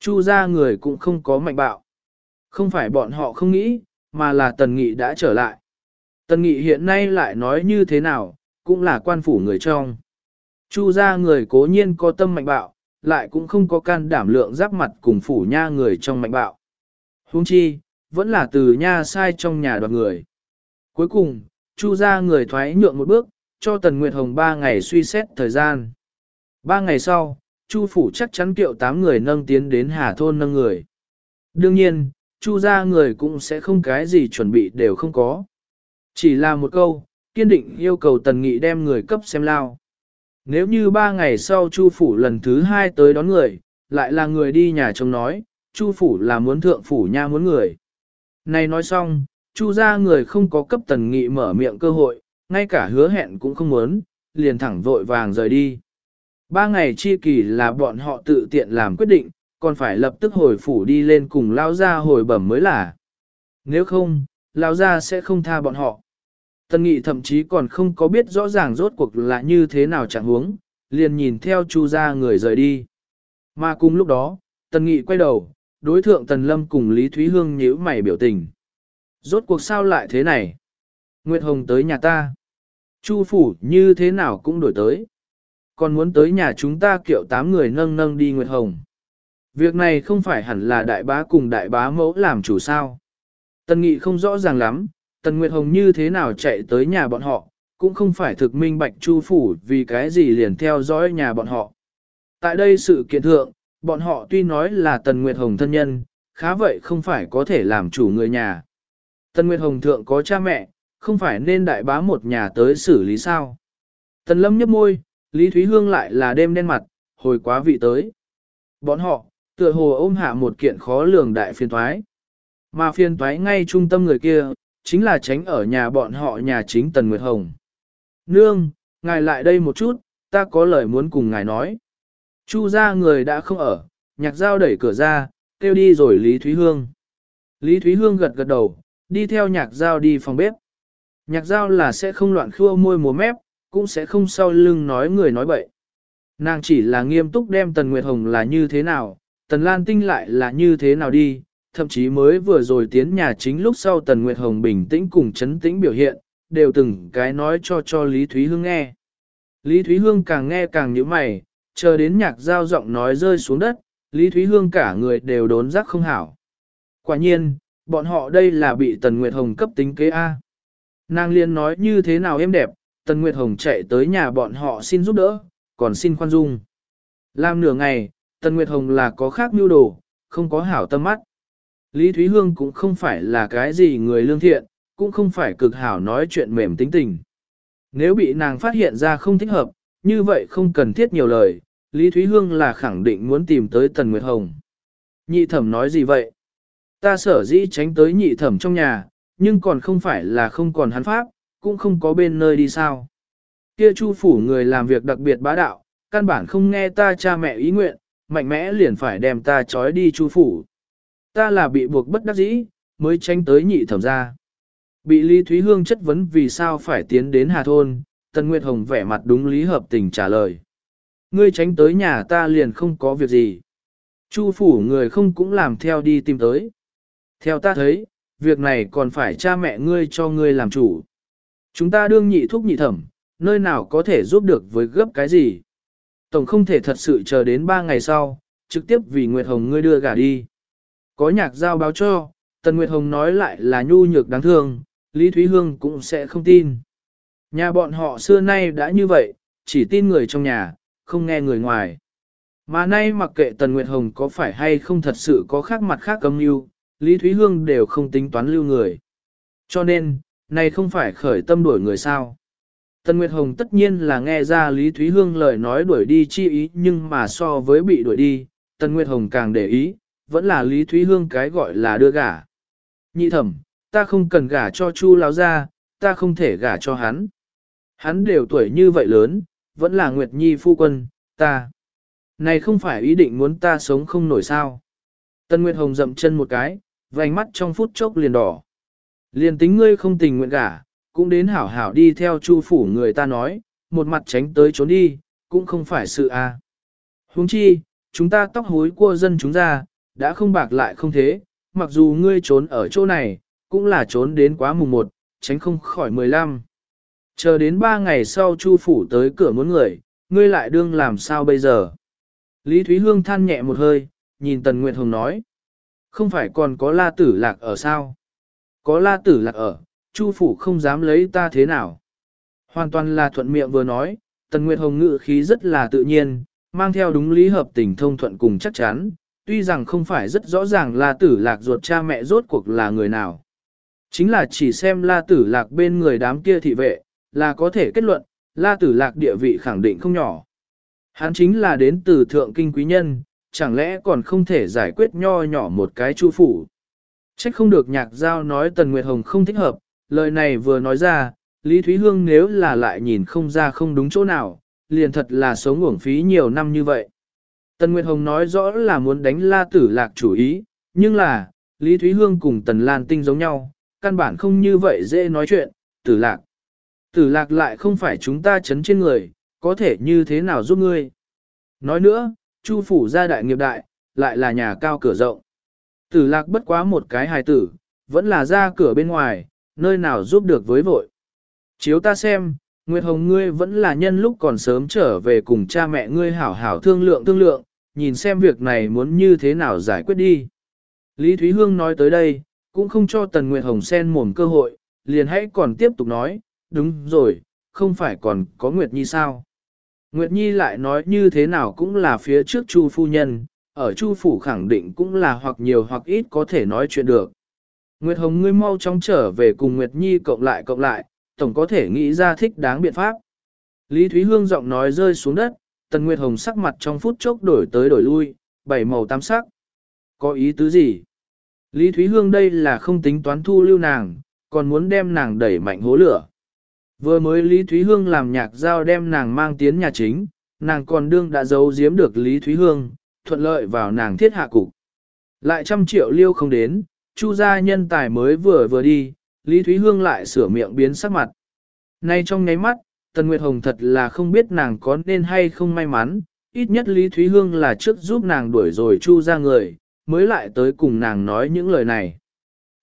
Chu gia người cũng không có mạnh bạo. Không phải bọn họ không nghĩ, mà là Tần Nghị đã trở lại. Tần Nghị hiện nay lại nói như thế nào, cũng là quan phủ người trong. Chu gia người cố nhiên có tâm mạnh bạo, lại cũng không có can đảm lượng giáp mặt cùng phủ nha người trong mạnh bạo. Huống chi, vẫn là từ nha sai trong nhà đoạt người. Cuối cùng, Chu gia người thoái nhượng một bước, cho Tần Nguyệt Hồng ba ngày suy xét thời gian. Ba ngày sau, Chu phủ chắc chắn kiệu tám người nâng tiến đến Hà Thôn nâng người. Đương nhiên, Chu gia người cũng sẽ không cái gì chuẩn bị đều không có. Chỉ là một câu, kiên định yêu cầu Tần Nghị đem người cấp xem lao. Nếu như ba ngày sau Chu phủ lần thứ hai tới đón người, lại là người đi nhà chồng nói, Chu phủ là muốn thượng phủ nha muốn người. Này nói xong, Chu gia người không có cấp Tần Nghị mở miệng cơ hội, ngay cả hứa hẹn cũng không muốn, liền thẳng vội vàng rời đi. Ba ngày chi kỳ là bọn họ tự tiện làm quyết định, còn phải lập tức hồi phủ đi lên cùng lao ra hồi bẩm mới là. Nếu không, lao ra sẽ không tha bọn họ. Tân nghị thậm chí còn không có biết rõ ràng rốt cuộc là như thế nào chẳng huống, liền nhìn theo chu ra người rời đi. Mà cùng lúc đó, tần nghị quay đầu, đối thượng tần lâm cùng Lý Thúy Hương nhíu mày biểu tình. Rốt cuộc sao lại thế này? Nguyệt Hồng tới nhà ta. Chu phủ như thế nào cũng đổi tới. Còn muốn tới nhà chúng ta kiệu tám người nâng nâng đi Nguyệt Hồng. Việc này không phải hẳn là đại bá cùng đại bá mẫu làm chủ sao. Tần Nghị không rõ ràng lắm, Tần Nguyệt Hồng như thế nào chạy tới nhà bọn họ, cũng không phải thực minh bạch chu phủ vì cái gì liền theo dõi nhà bọn họ. Tại đây sự kiện thượng, bọn họ tuy nói là Tần Nguyệt Hồng thân nhân, khá vậy không phải có thể làm chủ người nhà. Tần Nguyệt Hồng thượng có cha mẹ, không phải nên đại bá một nhà tới xử lý sao. Tần Lâm nhấp môi, Lý Thúy Hương lại là đêm đen mặt, hồi quá vị tới. Bọn họ, tựa hồ ôm hạ một kiện khó lường đại phiên thoái. Mà phiên thoái ngay trung tâm người kia, chính là tránh ở nhà bọn họ nhà chính Tần Nguyệt Hồng. Nương, ngài lại đây một chút, ta có lời muốn cùng ngài nói. Chu ra người đã không ở, nhạc dao đẩy cửa ra, kêu đi rồi Lý Thúy Hương. Lý Thúy Hương gật gật đầu, đi theo nhạc dao đi phòng bếp. Nhạc giao là sẽ không loạn khua môi múa mép, cũng sẽ không sau lưng nói người nói bậy. Nàng chỉ là nghiêm túc đem Tần Nguyệt Hồng là như thế nào, Tần Lan Tinh lại là như thế nào đi, thậm chí mới vừa rồi tiến nhà chính lúc sau Tần Nguyệt Hồng bình tĩnh cùng chấn tĩnh biểu hiện, đều từng cái nói cho cho Lý Thúy Hương nghe. Lý Thúy Hương càng nghe càng nhíu mày, chờ đến nhạc giao giọng nói rơi xuống đất, Lý Thúy Hương cả người đều đốn giác không hảo. Quả nhiên, bọn họ đây là bị Tần Nguyệt Hồng cấp tính kế A. Nàng liên nói như thế nào em đẹp, Tần Nguyệt Hồng chạy tới nhà bọn họ xin giúp đỡ, còn xin khoan dung. Làm nửa ngày, Tần Nguyệt Hồng là có khác mưu đồ, không có hảo tâm mắt. Lý Thúy Hương cũng không phải là cái gì người lương thiện, cũng không phải cực hảo nói chuyện mềm tính tình. Nếu bị nàng phát hiện ra không thích hợp, như vậy không cần thiết nhiều lời, Lý Thúy Hương là khẳng định muốn tìm tới Tần Nguyệt Hồng. Nhị thẩm nói gì vậy? Ta sở dĩ tránh tới nhị thẩm trong nhà, nhưng còn không phải là không còn hắn pháp, cũng không có bên nơi đi sao. Kia chu phủ người làm việc đặc biệt bá đạo, căn bản không nghe ta cha mẹ ý nguyện, mạnh mẽ liền phải đem ta trói đi chu phủ. Ta là bị buộc bất đắc dĩ, mới tránh tới nhị thẩm ra. Bị Lý Thúy Hương chất vấn vì sao phải tiến đến Hà Thôn, Tần Nguyệt Hồng vẻ mặt đúng lý hợp tình trả lời. Ngươi tránh tới nhà ta liền không có việc gì. Chu phủ người không cũng làm theo đi tìm tới. Theo ta thấy, việc này còn phải cha mẹ ngươi cho ngươi làm chủ. Chúng ta đương nhị thúc nhị thẩm, nơi nào có thể giúp được với gấp cái gì. Tổng không thể thật sự chờ đến ba ngày sau, trực tiếp vì Nguyệt Hồng ngươi đưa gả đi. Có nhạc giao báo cho, Tần Nguyệt Hồng nói lại là nhu nhược đáng thương, Lý Thúy Hương cũng sẽ không tin. Nhà bọn họ xưa nay đã như vậy, chỉ tin người trong nhà, không nghe người ngoài. Mà nay mặc kệ Tần Nguyệt Hồng có phải hay không thật sự có khác mặt khác âm mưu, Lý Thúy Hương đều không tính toán lưu người. Cho nên, này không phải khởi tâm đuổi người sao. Tần Nguyệt Hồng tất nhiên là nghe ra Lý Thúy Hương lời nói đuổi đi chi ý nhưng mà so với bị đuổi đi, Tần Nguyệt Hồng càng để ý, vẫn là Lý Thúy Hương cái gọi là đưa gả. Nhị thẩm, ta không cần gả cho Chu Lão gia, ta không thể gả cho hắn. Hắn đều tuổi như vậy lớn, vẫn là Nguyệt Nhi phu quân, ta. Này không phải ý định muốn ta sống không nổi sao. Tân Nguyệt Hồng dậm chân một cái, vành mắt trong phút chốc liền đỏ. Liền tính ngươi không tình nguyện gả, cũng đến hảo hảo đi theo chu phủ người ta nói, một mặt tránh tới trốn đi, cũng không phải sự a. À. Huống chi, chúng ta tóc hối của dân chúng ra, đã không bạc lại không thế, mặc dù ngươi trốn ở chỗ này, cũng là trốn đến quá mùng một, tránh không khỏi mười lăm. Chờ đến ba ngày sau Chu phủ tới cửa muốn người, ngươi lại đương làm sao bây giờ? Lý Thúy Hương than nhẹ một hơi, nhìn Tần Nguyệt Hồng nói. Không phải còn có la tử lạc ở sao? Có la tử lạc ở, Chu phủ không dám lấy ta thế nào? Hoàn toàn là thuận miệng vừa nói, Tần Nguyệt Hồng ngự khí rất là tự nhiên, mang theo đúng lý hợp tình thông thuận cùng chắc chắn, tuy rằng không phải rất rõ ràng la tử lạc ruột cha mẹ rốt cuộc là người nào. Chính là chỉ xem la tử lạc bên người đám kia thị vệ, là có thể kết luận, la tử lạc địa vị khẳng định không nhỏ. Hắn chính là đến từ thượng kinh quý nhân, chẳng lẽ còn không thể giải quyết nho nhỏ một cái chu phủ. Trách không được nhạc giao nói Tần Nguyệt Hồng không thích hợp, lời này vừa nói ra, Lý Thúy Hương nếu là lại nhìn không ra không đúng chỗ nào, liền thật là sống uổng phí nhiều năm như vậy. Tần Nguyệt Hồng nói rõ là muốn đánh la tử lạc chủ ý, nhưng là, Lý Thúy Hương cùng Tần Lan Tinh giống nhau, căn bản không như vậy dễ nói chuyện, tử lạc. Tử lạc lại không phải chúng ta chấn trên người, có thể như thế nào giúp ngươi. Nói nữa, Chu phủ gia đại nghiệp đại, lại là nhà cao cửa rộng. Tử lạc bất quá một cái hài tử, vẫn là ra cửa bên ngoài, nơi nào giúp được với vội. Chiếu ta xem, Nguyệt Hồng ngươi vẫn là nhân lúc còn sớm trở về cùng cha mẹ ngươi hảo hảo thương lượng thương lượng, nhìn xem việc này muốn như thế nào giải quyết đi. Lý Thúy Hương nói tới đây, cũng không cho Tần Nguyệt Hồng sen mồm cơ hội, liền hãy còn tiếp tục nói, đúng rồi, không phải còn có Nguyệt Nhi sao? Nguyệt Nhi lại nói như thế nào cũng là phía trước Chu phu nhân, ở Chu phủ khẳng định cũng là hoặc nhiều hoặc ít có thể nói chuyện được. Nguyệt Hồng ngươi mau chóng trở về cùng Nguyệt Nhi cộng lại cộng lại, tổng có thể nghĩ ra thích đáng biện pháp. Lý Thúy Hương giọng nói rơi xuống đất, Tần Nguyệt Hồng sắc mặt trong phút chốc đổi tới đổi lui, bảy màu tám sắc. Có ý tứ gì? Lý Thúy Hương đây là không tính toán thu lưu nàng, còn muốn đem nàng đẩy mạnh hố lửa. Vừa mới Lý Thúy Hương làm nhạc giao đem nàng mang tiến nhà chính, nàng còn đương đã giấu giếm được Lý Thúy Hương, thuận lợi vào nàng thiết hạ cục. Lại trăm triệu liêu không đến, chu gia nhân tài mới vừa vừa đi, Lý Thúy Hương lại sửa miệng biến sắc mặt. Nay trong nháy mắt, Tần Nguyệt Hồng thật là không biết nàng có nên hay không may mắn, ít nhất Lý Thúy Hương là trước giúp nàng đuổi rồi chu ra người, mới lại tới cùng nàng nói những lời này.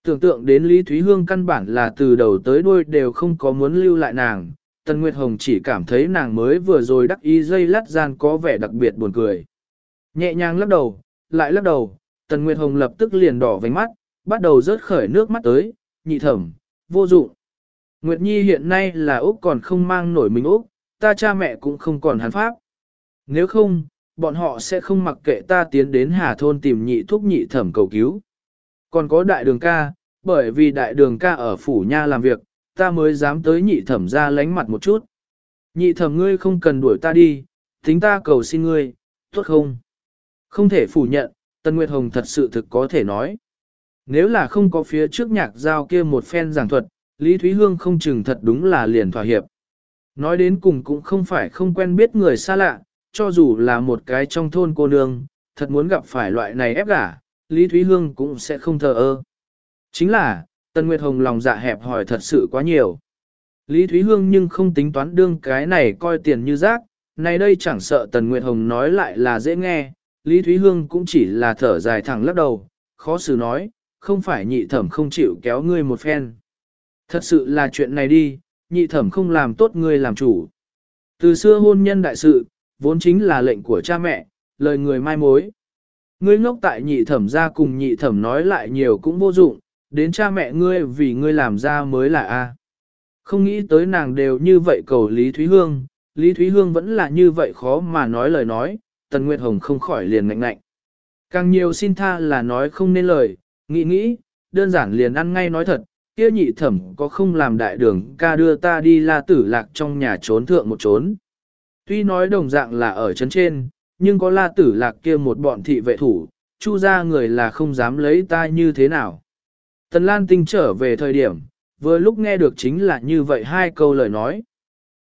Tưởng tượng đến Lý Thúy Hương căn bản là từ đầu tới đuôi đều không có muốn lưu lại nàng, Tần Nguyệt Hồng chỉ cảm thấy nàng mới vừa rồi đắc ý dây lát gian có vẻ đặc biệt buồn cười. Nhẹ nhàng lắc đầu, lại lắc đầu, Tần Nguyệt Hồng lập tức liền đỏ vành mắt, bắt đầu rớt khởi nước mắt tới, nhị thẩm, vô dụng. Nguyệt Nhi hiện nay là Úc còn không mang nổi mình Úc, ta cha mẹ cũng không còn hắn pháp. Nếu không, bọn họ sẽ không mặc kệ ta tiến đến Hà Thôn tìm nhị thúc nhị thẩm cầu cứu. Còn có đại đường ca, bởi vì đại đường ca ở phủ nha làm việc, ta mới dám tới nhị thẩm ra lánh mặt một chút. Nhị thẩm ngươi không cần đuổi ta đi, tính ta cầu xin ngươi, tốt không? Không thể phủ nhận, Tân Nguyệt Hồng thật sự thực có thể nói. Nếu là không có phía trước nhạc giao kia một phen giảng thuật, Lý Thúy Hương không chừng thật đúng là liền thỏa hiệp. Nói đến cùng cũng không phải không quen biết người xa lạ, cho dù là một cái trong thôn cô nương, thật muốn gặp phải loại này ép gả, Lý Thúy Hương cũng sẽ không thờ ơ. Chính là, Tân Nguyệt Hồng lòng dạ hẹp hỏi thật sự quá nhiều. Lý Thúy Hương nhưng không tính toán đương cái này coi tiền như rác, này đây chẳng sợ Tần Nguyệt Hồng nói lại là dễ nghe, Lý Thúy Hương cũng chỉ là thở dài thẳng lắc đầu, khó xử nói, không phải nhị thẩm không chịu kéo ngươi một phen. Thật sự là chuyện này đi, nhị thẩm không làm tốt ngươi làm chủ. Từ xưa hôn nhân đại sự, vốn chính là lệnh của cha mẹ, lời người mai mối. Ngươi ngốc tại nhị thẩm ra cùng nhị thẩm nói lại nhiều cũng vô dụng, đến cha mẹ ngươi vì ngươi làm ra mới là A. Không nghĩ tới nàng đều như vậy cầu Lý Thúy Hương, Lý Thúy Hương vẫn là như vậy khó mà nói lời nói, Tần Nguyệt Hồng không khỏi liền ngạnh ngạnh. Càng nhiều xin tha là nói không nên lời, nghĩ nghĩ, đơn giản liền ăn ngay nói thật, kia nhị thẩm có không làm đại đường ca đưa ta đi la tử lạc trong nhà trốn thượng một trốn. Tuy nói đồng dạng là ở chấn trên, nhưng có la tử lạc kia một bọn thị vệ thủ, chu ra người là không dám lấy ta như thế nào. Tần Lan Tinh trở về thời điểm, vừa lúc nghe được chính là như vậy hai câu lời nói.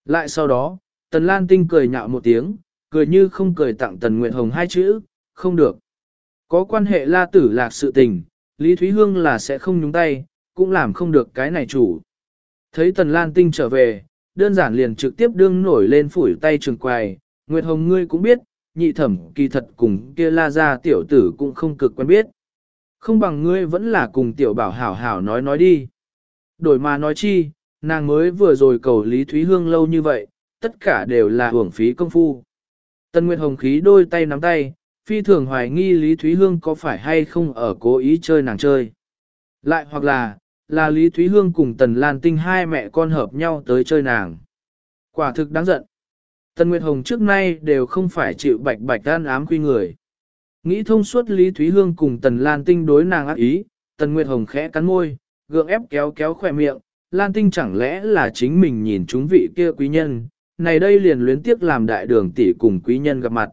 Lại sau đó, Tần Lan Tinh cười nhạo một tiếng, cười như không cười tặng Tần Nguyệt Hồng hai chữ, không được. Có quan hệ la tử lạc sự tình, Lý Thúy Hương là sẽ không nhúng tay, cũng làm không được cái này chủ. Thấy Tần Lan Tinh trở về, đơn giản liền trực tiếp đương nổi lên phủi tay trường quài, Nguyệt Hồng ngươi cũng biết, nhị thẩm kỳ thật cùng kia la ra tiểu tử cũng không cực quen biết. Không bằng ngươi vẫn là cùng tiểu bảo hảo hảo nói nói đi. Đổi mà nói chi, nàng mới vừa rồi cầu Lý Thúy Hương lâu như vậy, tất cả đều là hưởng phí công phu. Tân Nguyệt Hồng khí đôi tay nắm tay, phi thường hoài nghi Lý Thúy Hương có phải hay không ở cố ý chơi nàng chơi. Lại hoặc là, là Lý Thúy Hương cùng Tần Lan Tinh hai mẹ con hợp nhau tới chơi nàng. Quả thực đáng giận. Tần Nguyệt Hồng trước nay đều không phải chịu bạch bạch tan ám quy người. Nghĩ thông suốt Lý Thúy Hương cùng Tần Lan Tinh đối nàng ác ý, Tần Nguyệt Hồng khẽ cắn môi, gượng ép kéo kéo khỏe miệng, Lan Tinh chẳng lẽ là chính mình nhìn chúng vị kia quý nhân, này đây liền luyến tiếc làm đại đường tỷ cùng quý nhân gặp mặt.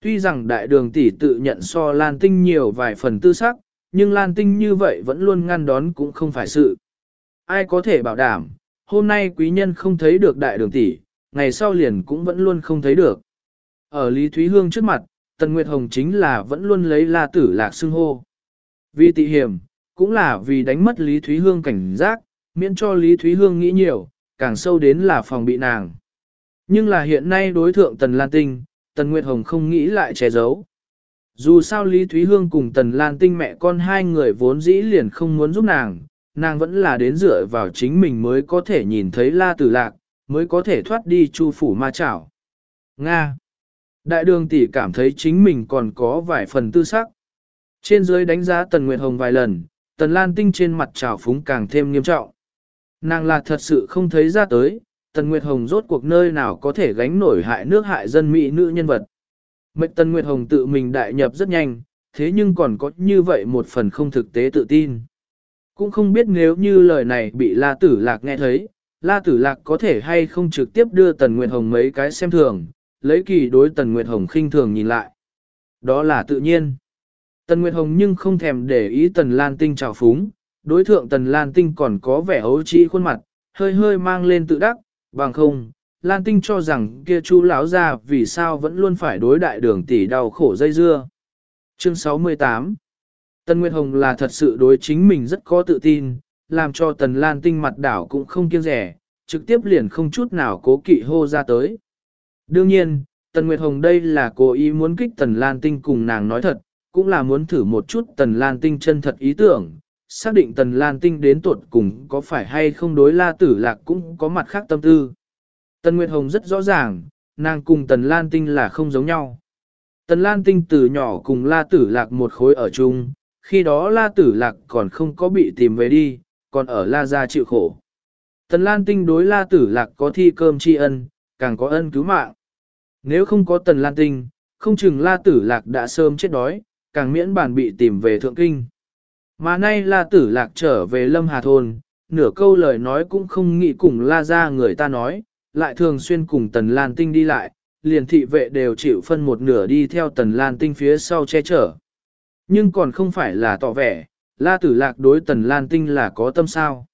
Tuy rằng đại đường tỷ tự nhận so Lan Tinh nhiều vài phần tư sắc, nhưng Lan Tinh như vậy vẫn luôn ngăn đón cũng không phải sự. Ai có thể bảo đảm, hôm nay quý nhân không thấy được đại đường tỷ, ngày sau liền cũng vẫn luôn không thấy được. Ở Lý Thúy Hương trước mặt, Tần Nguyệt Hồng chính là vẫn luôn lấy la tử lạc xưng hô. Vì tị hiểm, cũng là vì đánh mất Lý Thúy Hương cảnh giác, miễn cho Lý Thúy Hương nghĩ nhiều, càng sâu đến là phòng bị nàng. Nhưng là hiện nay đối thượng Tần Lan Tinh, Tần Nguyệt Hồng không nghĩ lại che giấu. Dù sao Lý Thúy Hương cùng Tần Lan Tinh mẹ con hai người vốn dĩ liền không muốn giúp nàng, nàng vẫn là đến dựa vào chính mình mới có thể nhìn thấy La Tử Lạc, mới có thể thoát đi chu phủ ma chảo. Nga Đại đường tỷ cảm thấy chính mình còn có vài phần tư sắc. Trên dưới đánh giá Tần Nguyệt Hồng vài lần, Tần Lan Tinh trên mặt trào phúng càng thêm nghiêm trọng. Nàng là thật sự không thấy ra tới, Tần Nguyệt Hồng rốt cuộc nơi nào có thể gánh nổi hại nước hại dân mỹ nữ nhân vật. Mệnh Tần Nguyệt Hồng tự mình đại nhập rất nhanh, thế nhưng còn có như vậy một phần không thực tế tự tin. Cũng không biết nếu như lời này bị La Tử Lạc nghe thấy, La Tử Lạc có thể hay không trực tiếp đưa Tần Nguyệt Hồng mấy cái xem thường, lấy kỳ đối Tần Nguyệt Hồng khinh thường nhìn lại. Đó là tự nhiên. Tần Nguyệt Hồng nhưng không thèm để ý Tần Lan Tinh trào phúng, đối thượng Tần Lan Tinh còn có vẻ ấu trĩ khuôn mặt, hơi hơi mang lên tự đắc, bằng không, Lan Tinh cho rằng kia chú lão ra vì sao vẫn luôn phải đối đại đường tỷ đau khổ dây dưa. Chương 68 Tần Nguyệt Hồng là thật sự đối chính mình rất có tự tin, làm cho tần lan tinh mặt đảo cũng không kiêng rẻ, trực tiếp liền không chút nào cố kỵ hô ra tới. Đương nhiên, Tần Nguyệt Hồng đây là cố ý muốn kích Tần Lan Tinh cùng nàng nói thật, cũng là muốn thử một chút Tần Lan Tinh chân thật ý tưởng, xác định Tần Lan Tinh đến tuột cùng có phải hay không đối la tử lạc cũng có mặt khác tâm tư. Tần Nguyệt Hồng rất rõ ràng, nàng cùng Tần Lan Tinh là không giống nhau. Tần Lan Tinh từ nhỏ cùng la tử lạc một khối ở chung, khi đó la tử lạc còn không có bị tìm về đi, còn ở la gia chịu khổ. Tần Lan Tinh đối la tử lạc có thi cơm tri ân, càng có ân cứu mạng. Nếu không có Tần Lan Tinh, không chừng la tử lạc đã sớm chết đói, càng miễn bản bị tìm về thượng kinh. Mà nay la tử lạc trở về lâm hà thôn, nửa câu lời nói cũng không nghĩ cùng la ra người ta nói, lại thường xuyên cùng Tần Lan Tinh đi lại, liền thị vệ đều chịu phân một nửa đi theo Tần Lan Tinh phía sau che chở. Nhưng còn không phải là tỏ vẻ, la tử lạc đối Tần Lan Tinh là có tâm sao.